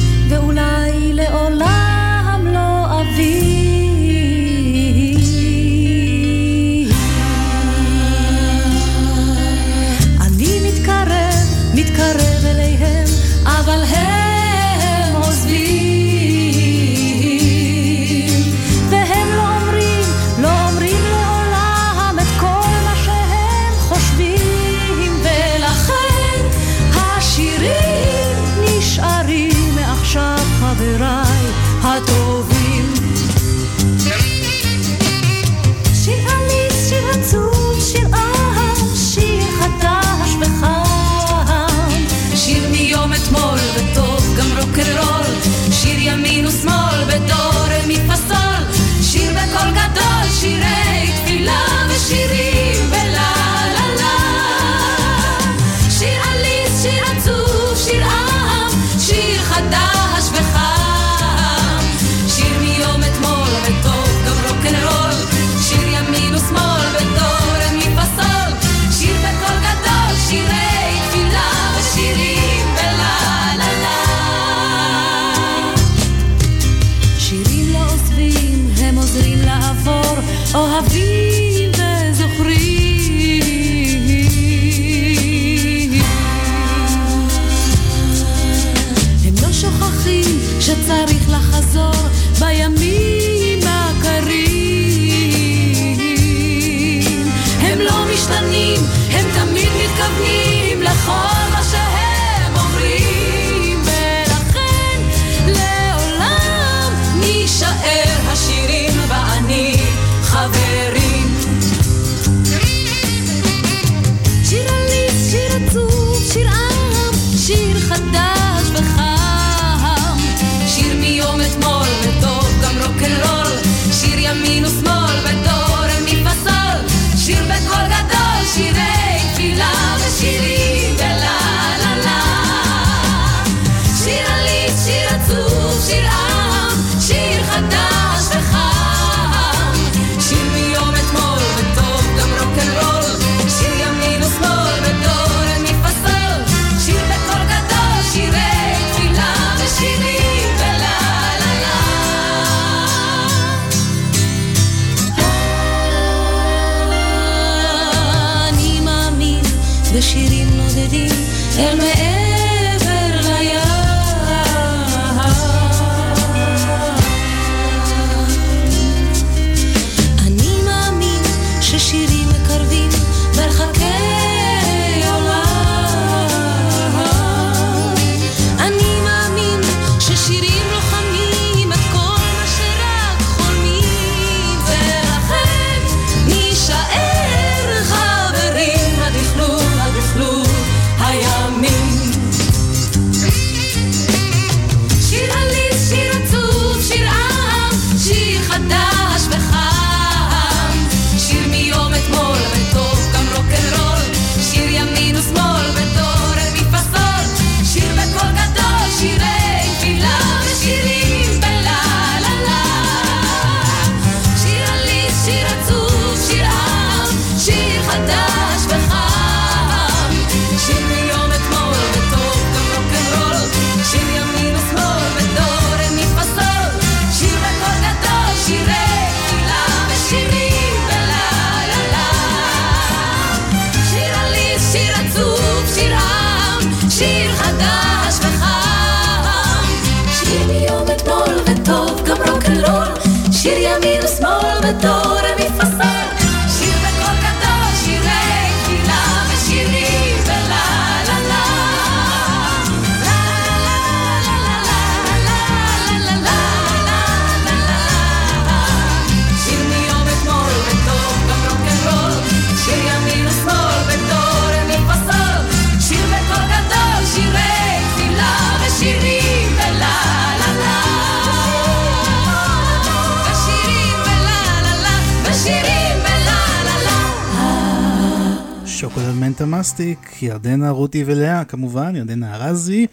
מנטה מסטיק, ירדנה, רותי ולאה כמובן, ירדנה ארזי,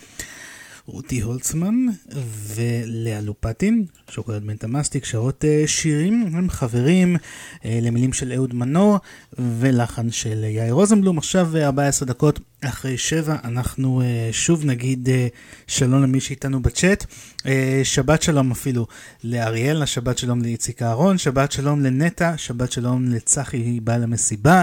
רותי הולצמן ולאה לופטין, שוקולד מנטה מסטיק, שרות אה, שירים, הם חברים אה, למילים של אהוד מנור ולחן של יאיר רוזנבלום. עכשיו 14 אה, דקות אחרי שבע, אנחנו שוב נגיד שלום למי שאיתנו בצ'אט. שבת שלום אפילו לאריאלה, שבת שלום לאיציק אהרון, שבת שלום לנטע, שבת שלום לצחי בעל המסיבה.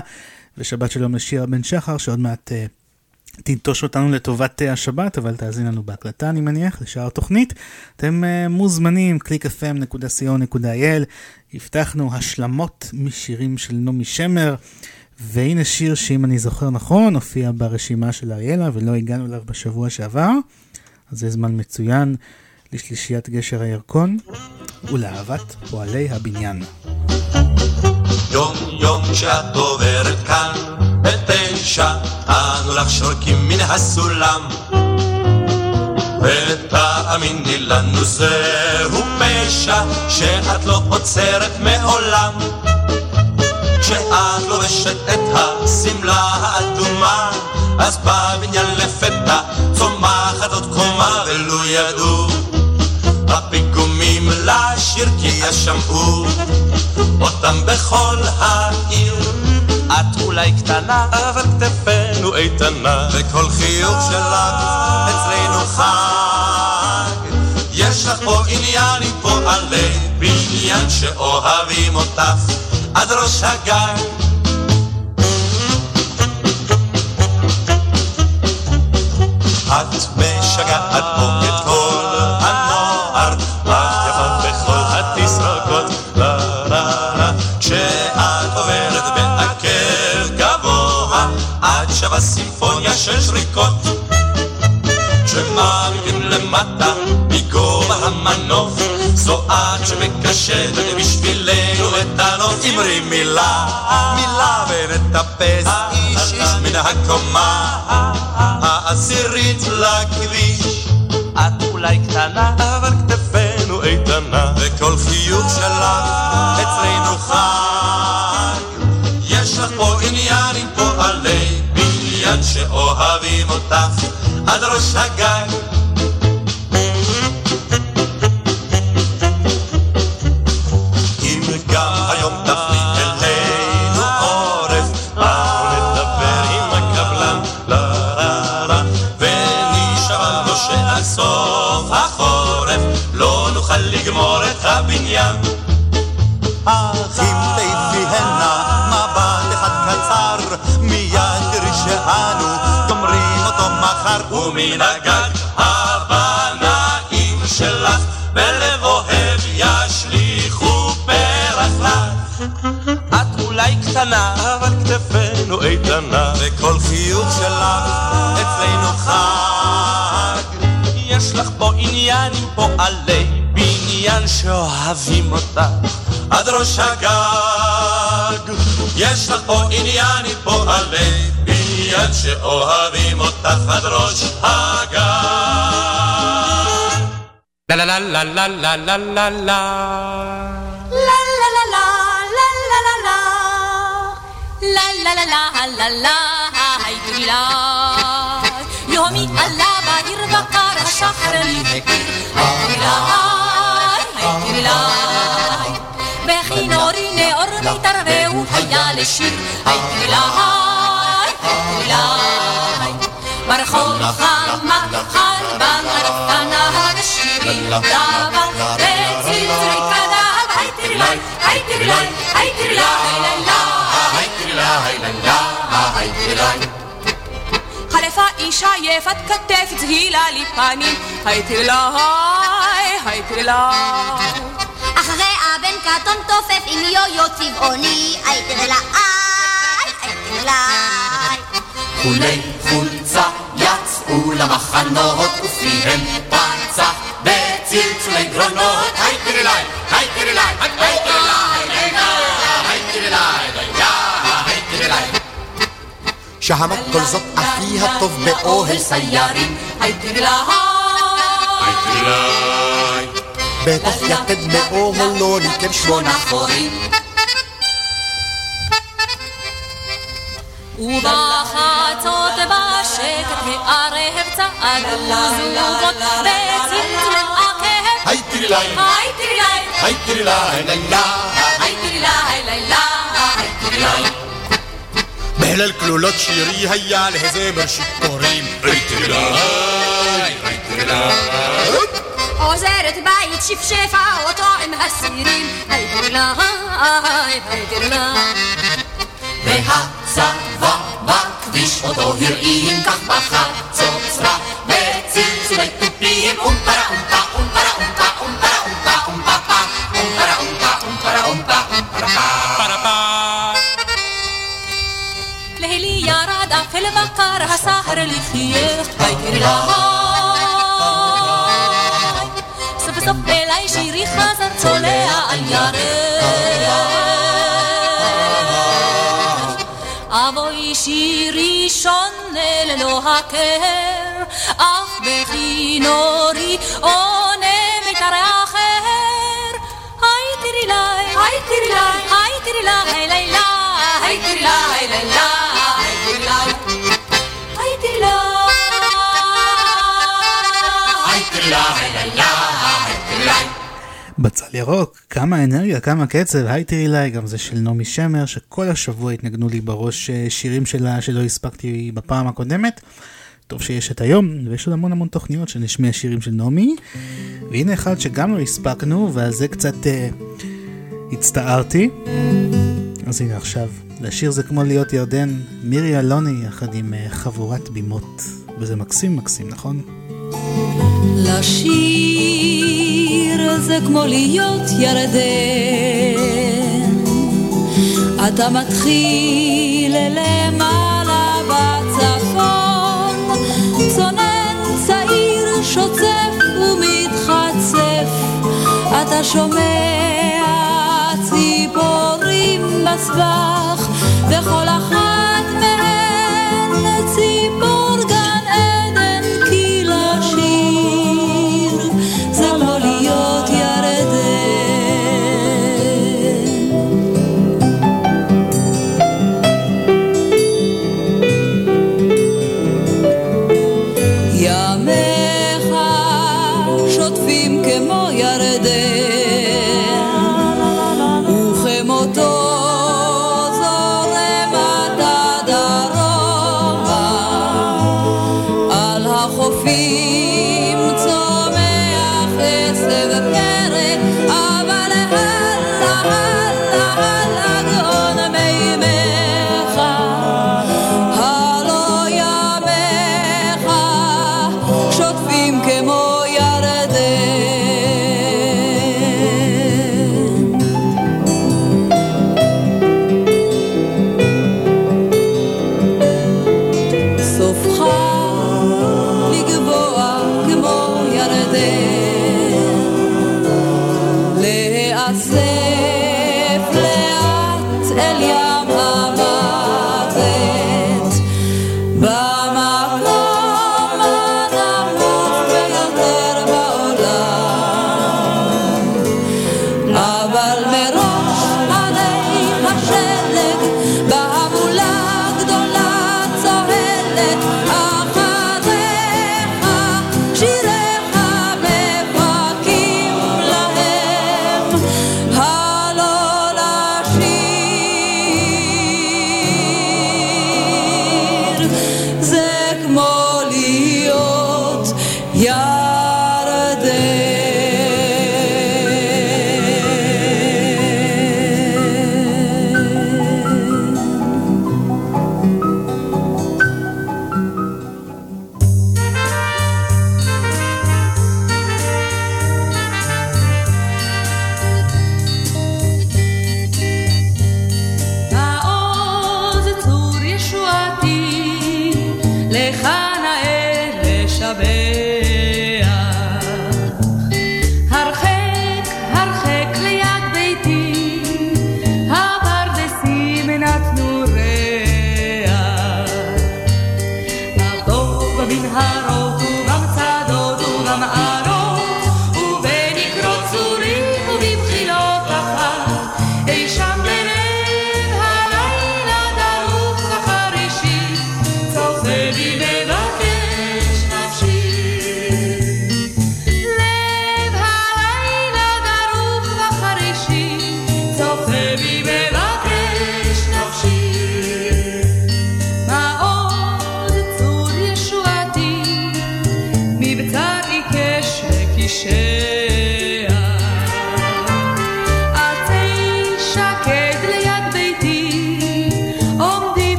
ושבת שלום לשירה בן שחר, שעוד מעט uh, תנטוש אותנו לטובת uh, השבת, אבל תאזין לנו בהקלטה, אני מניח, לשאר התוכנית. אתם uh, מוזמנים, www.clickfm.co.il. הבטחנו השלמות משירים של נעמי שמר, והנה שיר שאם אני זוכר נכון, הופיע ברשימה של אריאלה ולא הגענו אליו בשבוע שעבר, אז זה זמן מצוין לשלישיית גשר הירקון ולאהבת פועלי הבניין. יום יום כשאת עוברת כאן בתשע, אנו לך שורקים מן הסולם. ותאמיני לנו זהו פשע שאת לא עוצרת מעולם. כשאת לובשת את השמלה האדומה, אז בבניין לפתע צומחת עוד קומה ולו ידעו הפיגומים לשיר כי ישמעו אותם בכל העיר. את אולי קטנה, אבל כתפינו איתנה, וכל חיוך שלך אצלנו חג. יש לך פה עניין עם פועלי בניין שאוהבים אותך עד ראש הגג. את משגעת המנוף, זו את שמקשטת בשבילנו את הנוף. אמרי מילה, מילה ונטפס איש איש מן הקומה העשירית לכביש. את אולי קטנה, אבל כתפינו איתנה, וכל חיוך שלך אצלנו חג. יש לך פה עניין עם פועלי בניין שאוהבים אותך עד ראש הגג. לך פה עניין עם פועלי בניין שאוהבים אותך עד ראש הגג. יש לך פה עניין עם פועלי בניין שאוהבים אותך עד ראש הגג. לה לה לה לה לה לה לה לה La la la la la la la la La la la la שחררי היטיריי, היטיריי. בכינורי נאור מתערבהו היה לשיר, היטיריי, היטיריי. ברחוב חמה חלבן הרפנה השירים דבר וצלצלי כנב, היטיריי, היטיריי, היטיריי, היטיריי, היטיריי, היטיריי. אישה יפת כתף צהילה לי פנים, היי אליי, היי אליי. אחרי הבן קטון תופף עם יויו צבעוני, הייתי אליי, היי אליי. חולי חולצה יצאו למחנות ופיהם פצח בצלצולי גרונות, היי אליי, היי אליי, היי אליי, הייתי שהמת כל זאת אחי הטוב באוהל סיירים. היי תראי לי, היי תראי לי בתוך יתד מאוהלו ניקם שמונה חורים. ובחצות בשקט הערב צעדו זוגות בצלצול עקב היי תראי לי, היי תראי לי, היי תראי לי, היי תראי לי, היי תראי לי בהלל כלולות שירי היה להזמר שיכורים לי, היי תראי לי עוזרת בית שפשפה אותו עם הסירים, לה, היי תראי לה והצבא בכביש אותו הרעים כך בחצוצרה בצלצולי תופים אומפרה אומפה אומפרה אומפה אומפרה אומפה אומפה פה אומפרה אומפה אומפרה אומפה אפל בקר הסהר לחייך היי לה סוף סוף אליי שירי חזר צולע על ירך אבוי שירי שונה ללא הכר אך בכינורי עונה מתאר אחר היי תראי לי, היי תראי לי, היי תראי לי, היי לילה, היי תראי ירוק, כמה אנרגיה, כמה קצב, היי תראי לי, גם זה של נעמי שמר, שכל השבוע התנגנו לי בראש אה, שירים שלה שלא הספקתי בפעם הקודמת. טוב שיש את היום, ויש עוד המון המון תוכניות שנשמיע שירים של נעמי. והנה אחד שגם לא הספקנו, ועל זה קצת אה, הצטערתי. אז הנה עכשיו, לשיר זה כמו להיות ירדן, מירי אלוני יחד עם אה, חבורת בימות. וזה מקסים מקסים, נכון? לשיר זה כמו להיות ירדן, אתה מתחיל למעלה בצפון, צונן צעיר שוצף ומתחצף, אתה שומע ציפורים בסבך, וכל אחת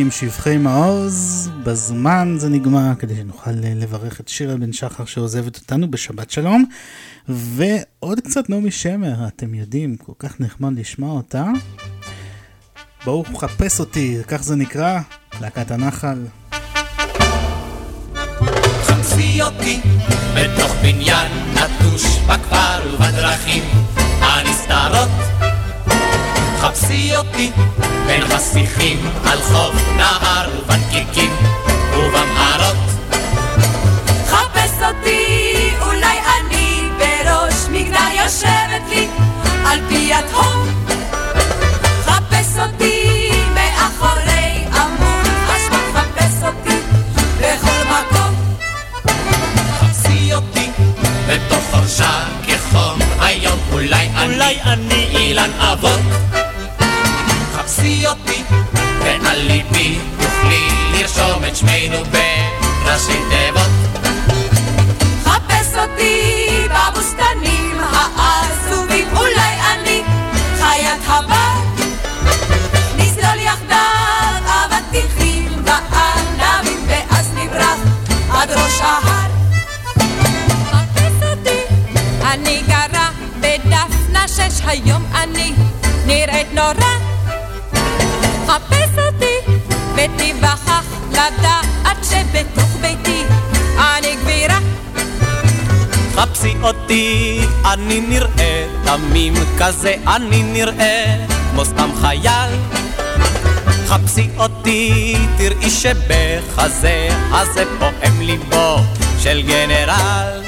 עם שבחי מעוז, בזמן זה נגמר, כדי שנוכל אה, לברך את שירה בן שחר שעוזבת אותנו בשבת שלום. ועוד קצת נעמי שמר, אתם יודעים, כל כך נחמד לשמוע אותה. בואו חפש אותי, כך זה נקרא, להקת הנחל. חפשי אותי בתוך בניין נטוש בכפר ובדרכים הנסתרות חפשי אותי בין השיחים על חוף נהר ובנקיקים ובמערות. חפש אותי, אולי אני בראש מגדל יושבת לי על פי התהום. חפש אותי מאחורי עמוד חשמל, חפש אותי בכל מקום. חפשי אותי בתוך חורשה כחום היום, אולי אני אילן אבות. תחפשי אותי, ועל ליבי תוכלי לרשום את שמנו בראשי תיבות. חפש אותי בבוסתנים העצובים, אולי אני חיית הבר. נסלול יחדיו אבטיחים וענבים, ואז נברח עד ראש ההר. חפש אותי, אני גרה בדפנה שש, היום אני נראית נורא. חפש אותי, ותיווכח לדעת שבתוך ביתי אני גבירה. חפשי אותי, אני נראה תמים כזה, אני נראה כמו סתם חייל. חפשי אותי, תראי שבחזה הזה פועם ליבו של גנרל.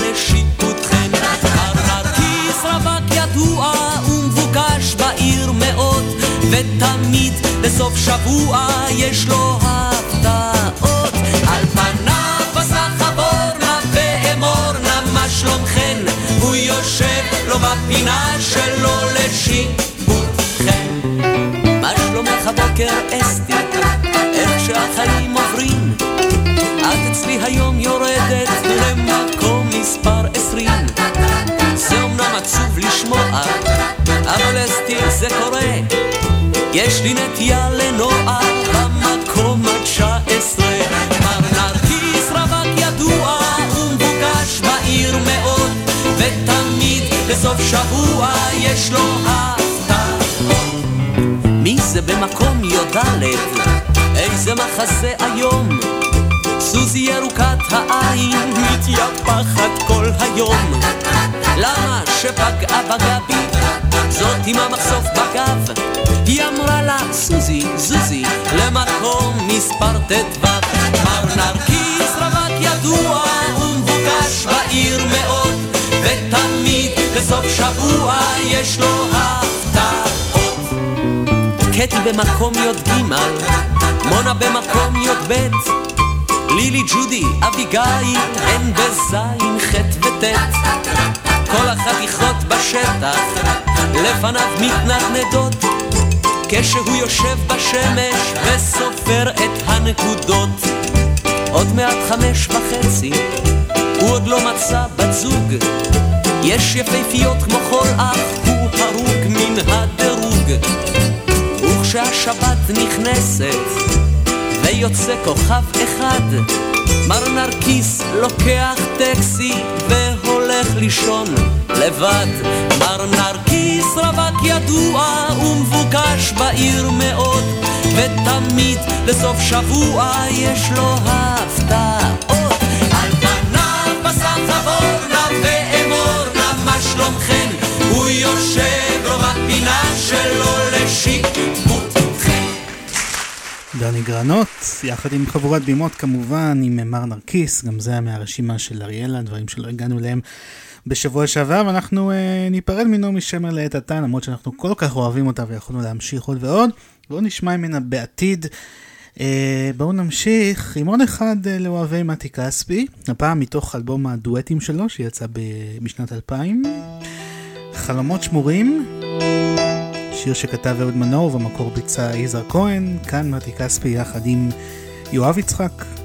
לשיפוטכן. כרטיס רווק ידוע ומבוקש בעיר מאוד, ותמיד בסוף שבוע יש לו הפתעות. על פניו בסך אבורנה ואמורנה מה שלומכן, הוא יושב לו בפינה שלו לשיפוטכן. מה שלומך הבוקר אסתי? איך שהחיים עוברים את אצלי היום יורדת למקום מספר עשרים זה אומנם עצוב לשמוע, אבל אסתיר זה קורה יש לי נטייה לנוער במקום התשע עשרה מר נרקיס רווק ידוע ומבוקש בעיר מאוד ותמיד בסוף שבוע יש לו הפתעות מי זה במקום י"ד? איזה מחזה היום? סוזי ירוקת העין מתייפחת כל היום. למה שפגעה בגבי? זאת עם המחשוף בגב. היא אמרה לה, סוזי, זוזי, למקום מספר ט"ו. מר נרקיס רווק ידוע ומבוקש בעיר מאוד, ותמיד בסוף שבוע יש לו הפתעות. קטי במקום י"ג, מונה במקום י"ב, לילי, ג'ודי, אביגיל, הן בזין, ח' וט'. כל החתיכות בשטח לפניו מתנדנדות. כשהוא יושב בשמש וסופר את הנקודות. עוד מעט חמש וחצי הוא עוד לא מצא בת זוג. יש יפהפיות כמו כל אח הוא הרוג מן הדירוג. וכשהשבת נכנסת ויוצא כוכב אחד מר נרקיס לוקח טקסי והולך לישון לבד. מר נרקיס רווק ידוע ומבוקש בעיר מאוד, ותמיד בסוף שבוע יש לו הפתעות. דני גרנות, יחד עם חבורת בימות כמובן, עם מר נרקיס, גם זה היה מהרשימה של אריאלה, דברים שלא הגענו אליהם בשבוע שעבר, ואנחנו אה, ניפרד מנעמי שמר לעת עתה, למרות שאנחנו כל כך אוהבים אותה ויכולנו להמשיך עוד ועוד, בואו נשמע ממנה בעתיד. אה, בואו נמשיך עם עוד אחד אה, לאוהבי מתי כספי, הפעם מתוך אלבום הדואטים שלו שיצא בשנת 2000, חלומות שמורים. שיר שכתב אהוד מנור ובמקור ביצע יזהר כהן, כאן מתי כספי יחד עם יואב יצחק.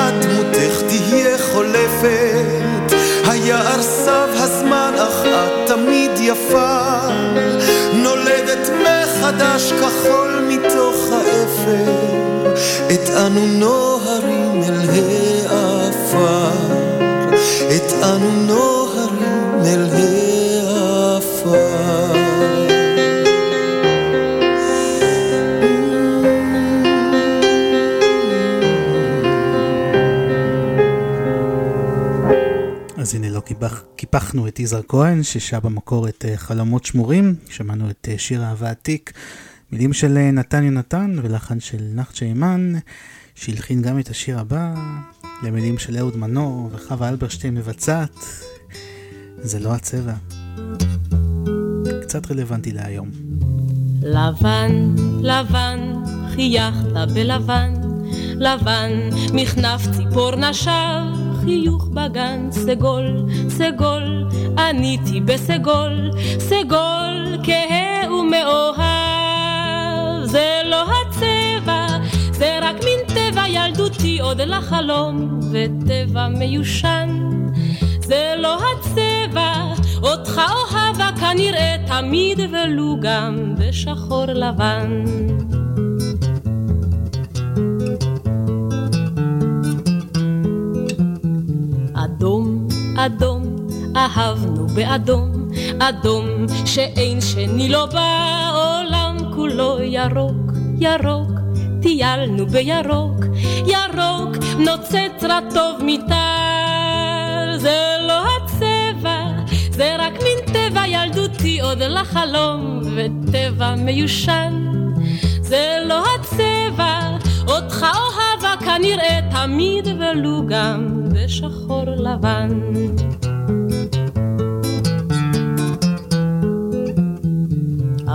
גאה דמותך תהיה חולפת. היער סב הזמן אך את תמיד יפה. נולדת מחדש כחול מתוך האפר. את אנו נוהרים אל העפר. את אנו נוהרים אל העפר קיפחנו את יזהר כהן ששר במקור את uh, חלומות שמורים, שמענו את uh, שיר אהבה עתיק, מילים של uh, נתן יונתן ולחן של נחצ'ה אימן, שהלחין גם את השיר הבא, למילים של אהוד מנור וחווה אלברשטיין מבצעת, זה לא הצבע. קצת רלוונטי להיום. לבן, לבן, חייכת בלבן, לבן, מכנף ציפור נשר, חיוך בגן, סגול, סגול, עניתי בסגול, סגול, כהה ומאוהב. זה לא הצבע, זה רק מין טבע ילדותי עוד לחלום, וטבע מיושן. זה לא הצבע, אותך אוהבה כנראה תמיד ולו גם בשחור לבן. אדום, אהבנו באדום, אדום שאין שני לו בעולם כולו ירוק, ירוק, טיילנו בירוק, ירוק נוצץ רטוב מטל, זה לא הצבע, זה רק מין טבע ילדותי עוד לחלום, וטבע מיושן. זה לא הצבע, אותך אוהבה כנראה תמיד ולו גם בשחור לבן.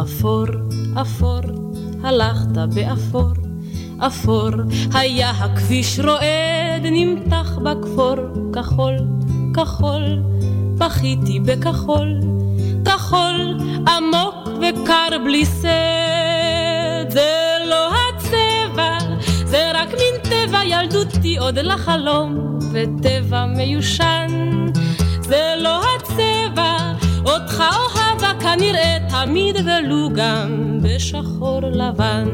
אפור, אפור, הלכת באפור, אפור, היה הכביש רועד, נמתח בכפור, כחול, כחול, בכיתי בכחול, כחול, עמוק וקר בלי סד, ילדותי עוד לחלום, וטבע מיושן, זה לא הצבע, אותך אוהבה כנראה תמיד ולו גם בשחור לבן.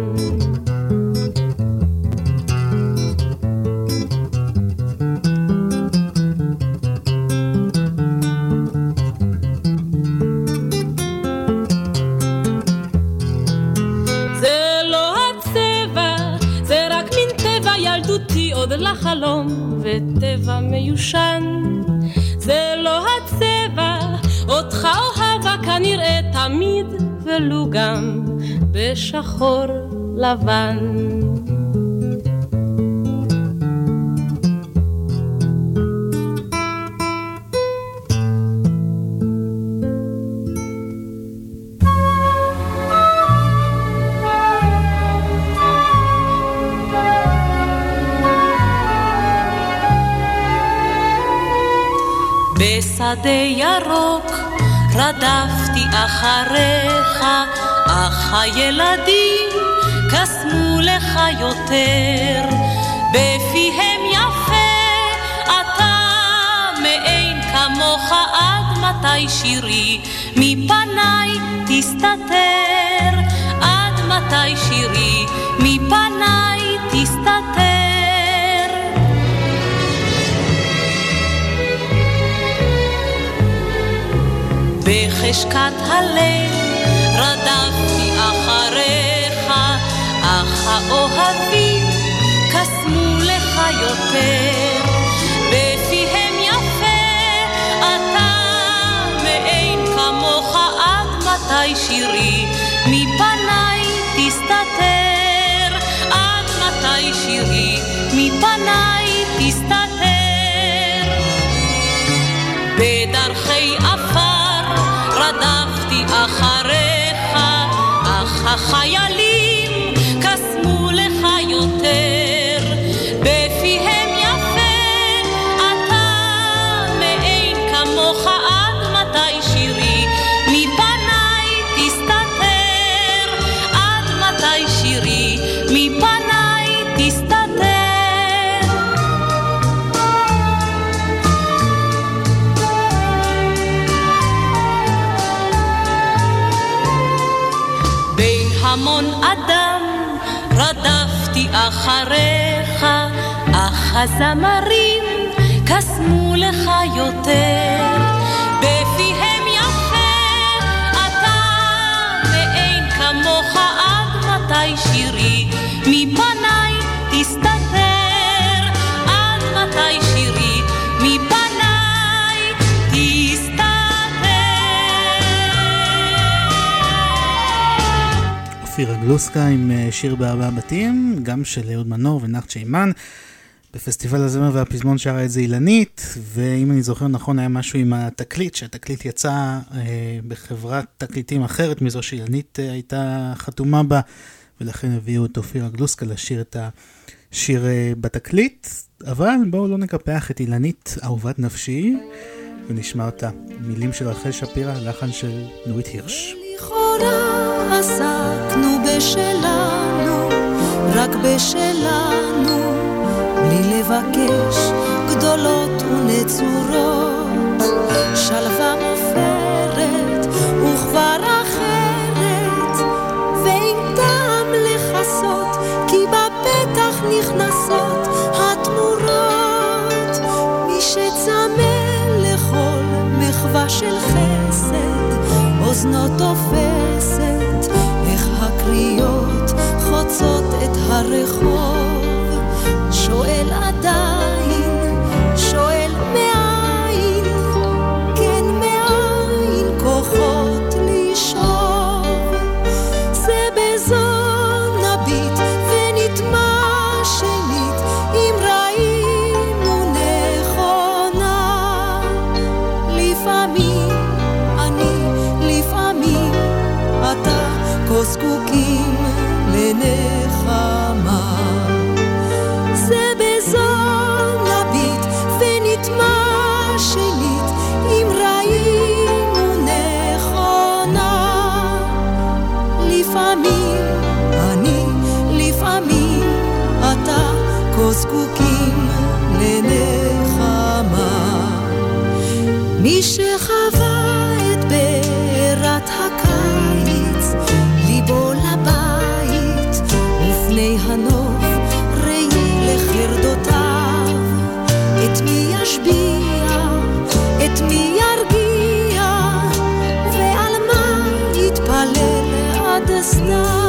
עוד לחלום וטבע מיושן. זה לא הצבע, אותך אוהבה כנראה תמיד, ולו גם בשחור לבן. בשדה ירוק רדפתי אחריך, אך הילדים קסמו לך יותר. בפיהם יפה אתה מאין כמוך עד מתי שירי? מפניי תסתתר עד מתי שירי? מפניי תסתתר בחשכת הלב רדפתי אחריך, אך האוהבים קסמו לך יותר. בפיהם יפה אתה מאין כמוך עד מתי שירי? מפניי תסתתר. עד מתי שירי? מפניי תסתתר. בדרכי רדפתי אחריך, אך החיילים אחריך, אך הזמרים קסמו לך יותר. אופירה גלוסקה עם אה, שיר בארבעה בתים, גם של אהוד מנור ונחת שיימן. בפסטיבל הזמר והפזמון שרה את זה אילנית, ואם אני זוכר נכון היה משהו עם התקליט, שהתקליט יצא אה, בחברת תקליטים אחרת מזו שאילנית אה, הייתה חתומה בה, ולכן הביאו את אופירה גלוסקה לשיר את השיר אה, בתקליט. אבל בואו לא נקפח את אילנית אהובת נפשי, ונשמע אותה. מילים של רחל שפירא, לחן של נורית הירש. לכאורה עסקנו בשלנו, רק בשלנו, בלי לבקש גדולות ונצורות. שלווה מופרת וכבר אחרת, ואין טעם לכסות, כי בפתח נכנסות התמורות. מי שצמא לכל מחווה של חסד, אוזנו תופסת, חוצות את הרחוב. שואל זקוקים לנחמה. מי שחווה את בעירת הקיץ, ליבו לבית, ופני הנוף ראי לחרדותיו. את מי ישביע, את מי ירגיע, ועל מה יתפלל עד הסנב.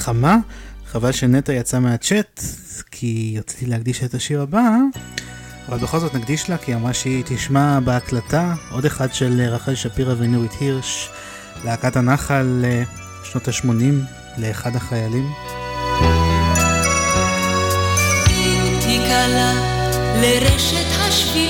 נחמה. חבל שנטע יצא מהצ'אט, כי רציתי להקדיש את השיר הבא, אבל בכל זאת נקדיש לה, כי אמרה שהיא תשמע בהקלטה עוד אחד של רחל שפירא ונורית הירש, להקת הנחל אה, שנות ה-80 לאחד החיילים. לרשת השבילים,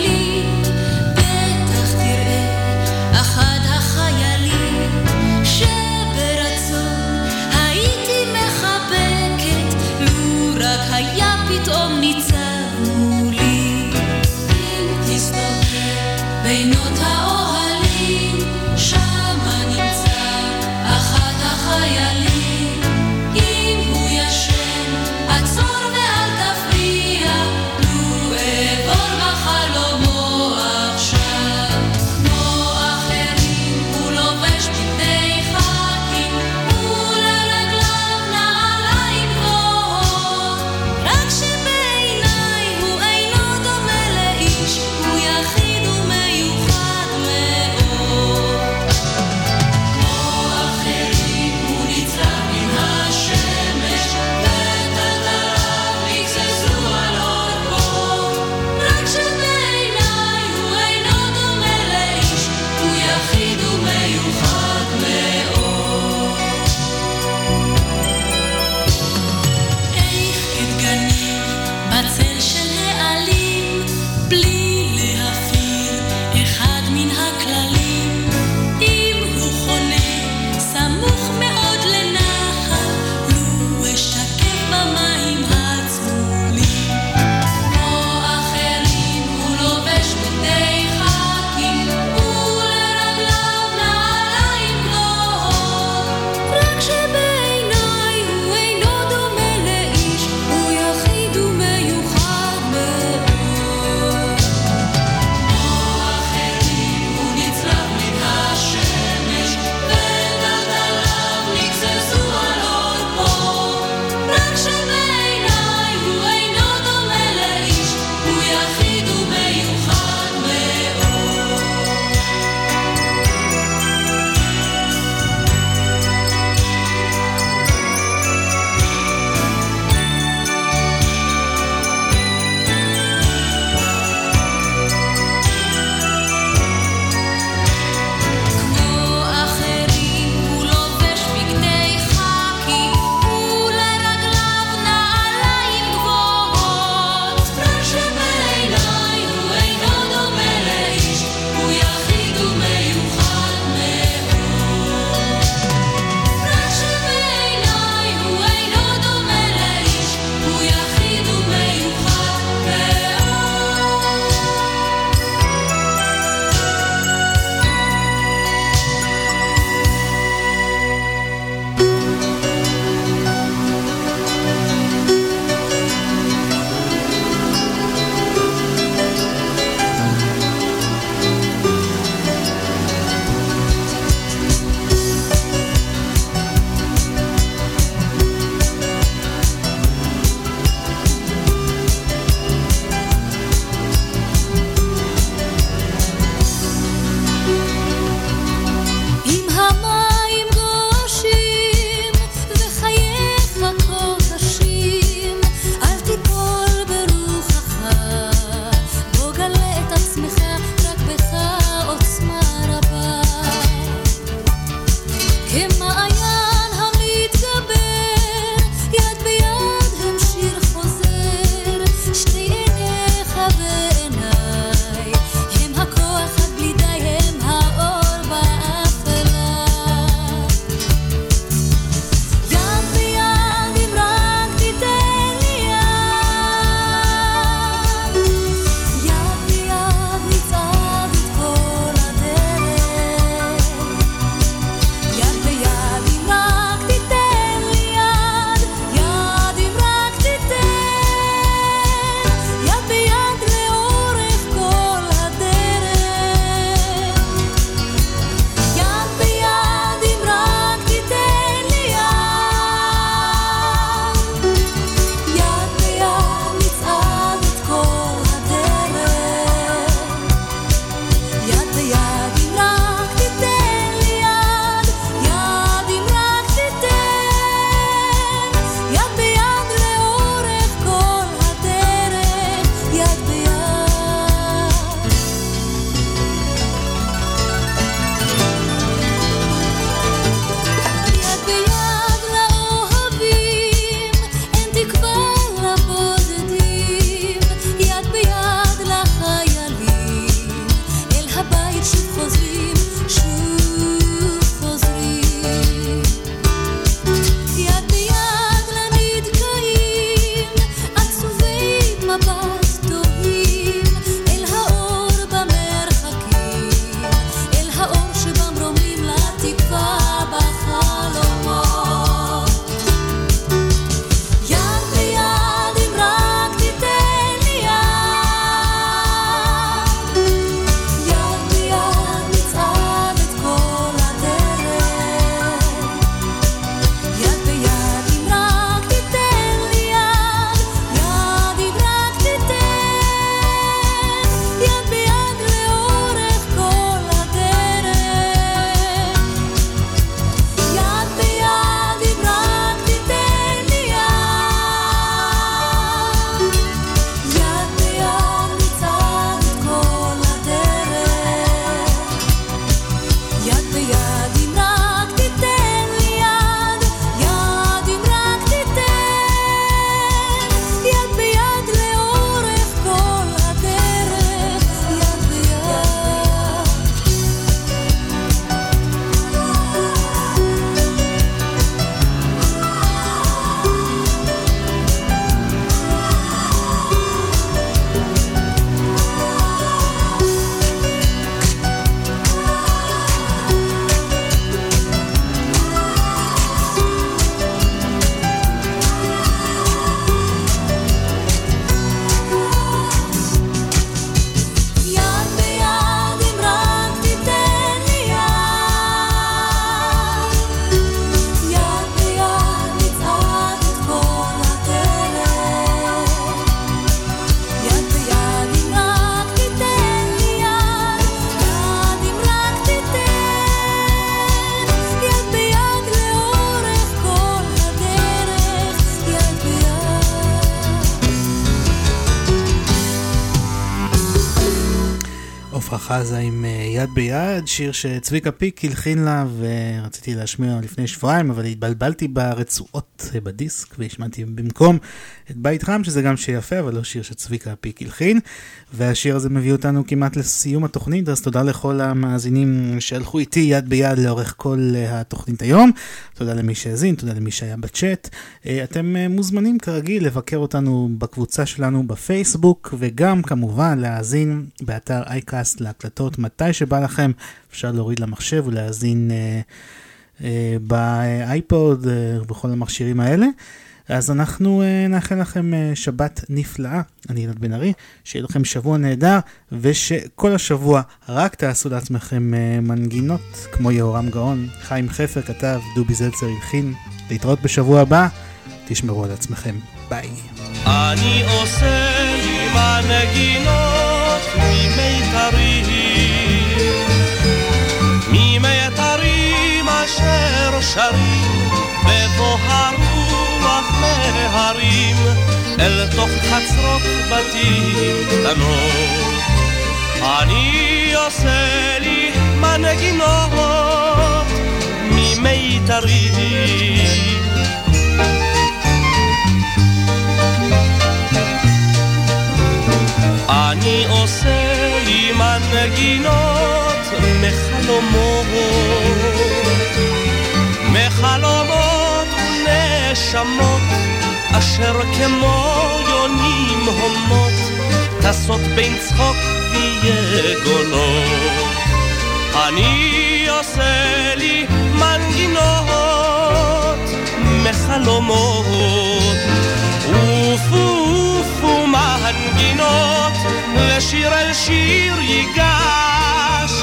חזה עם אה, יד ביד, שיר שצביקה פיק הלחין לה ורציתי להשמיע לפני שבועיים, אבל התבלבלתי ברצועות אה, בדיסק והשמעתי במקום את בית חם, שזה גם שיר יפה, אבל לא שיר שצביקה פיק הלחין. והשיר הזה מביא אותנו כמעט לסיום התוכנית, אז תודה לכל המאזינים שהלכו איתי יד ביד לאורך כל אה, התוכנית היום. תודה למי שהאזין, תודה למי שהיה בצ'אט. אתם מוזמנים כרגיל לבקר אותנו בקבוצה שלנו בפייסבוק, וגם כמובן להאזין באתר אייקאסט להקלטות מתי שבא לכם, אפשר להוריד למחשב ולהאזין אה, אה, באייפוד ובכל אה, המכשירים האלה. אז אנחנו אה, נאחל לכם אה, שבת נפלאה, אני ילד בן ארי, שיהיה לכם שבוע נהדר, ושכל השבוע רק תעשו לעצמכם אה, מנגינות, כמו יהורם גאון, חיים חפר כתב, דובי זלצר הלחין, להתראות בשבוע הבא, תשמרו על עצמכם, ביי. אני עושה לי מנגינות ממיתרים, אשר שרים בבוא הרוח מהרים אל תוך חצרות בתים קטנות. אני עושה לי מנגינות ממיתרים אני עושה לי מנגינות מחלומות, מחלומות ונשמות, אשר כמו יונים הומות, טסות בין צחוק ויגונות. אני עושה לי מנגינות מחלומות, ופו מנגינות לשיר אל שיר ייגש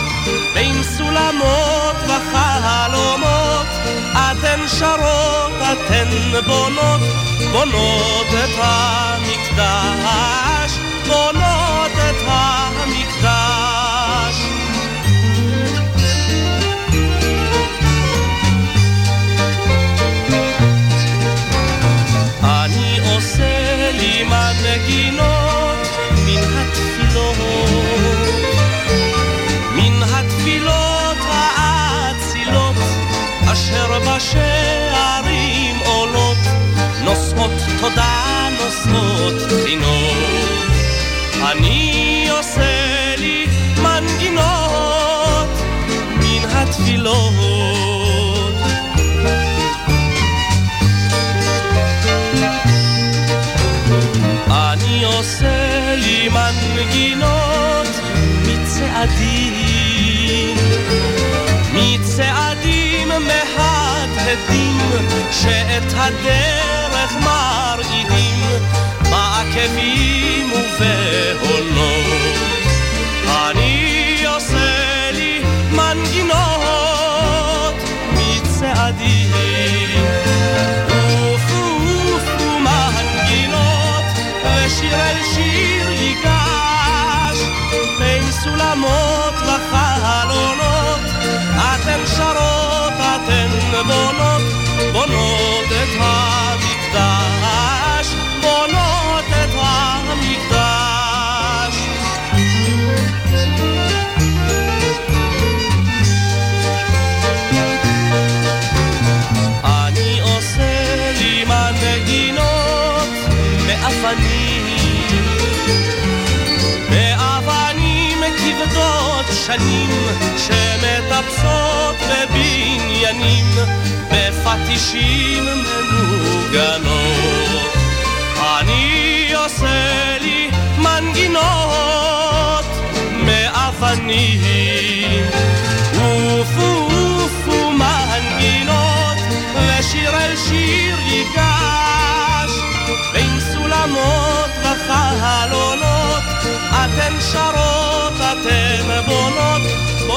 סולמות וחלומות אתן שרות, אתן בונות, בונות את המקדש, בונות את המקדש. אני עושה לי מנגינות בשערים עולות, נושאות תודה, נושאות חינות. אני עושה לי מנגינות מן התפילות. אני עושה לי מנגינות מצעדים, מהדהדים שאת הדרך מרעידים. בעקבים שנים שמטפסות בבניינים בפטישים מנוגנות. אני עושה לי מנגינות מאבנים.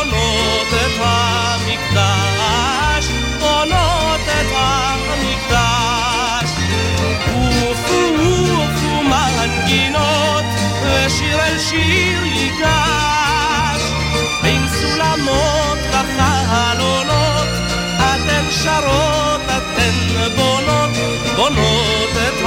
בונות את המקדש, בונות את המקדש. עופו עופו מנגינות, ושיר אל שיר ייגש. בין סולמות וחלונות, אתן שרות, אתן בונות, בונות את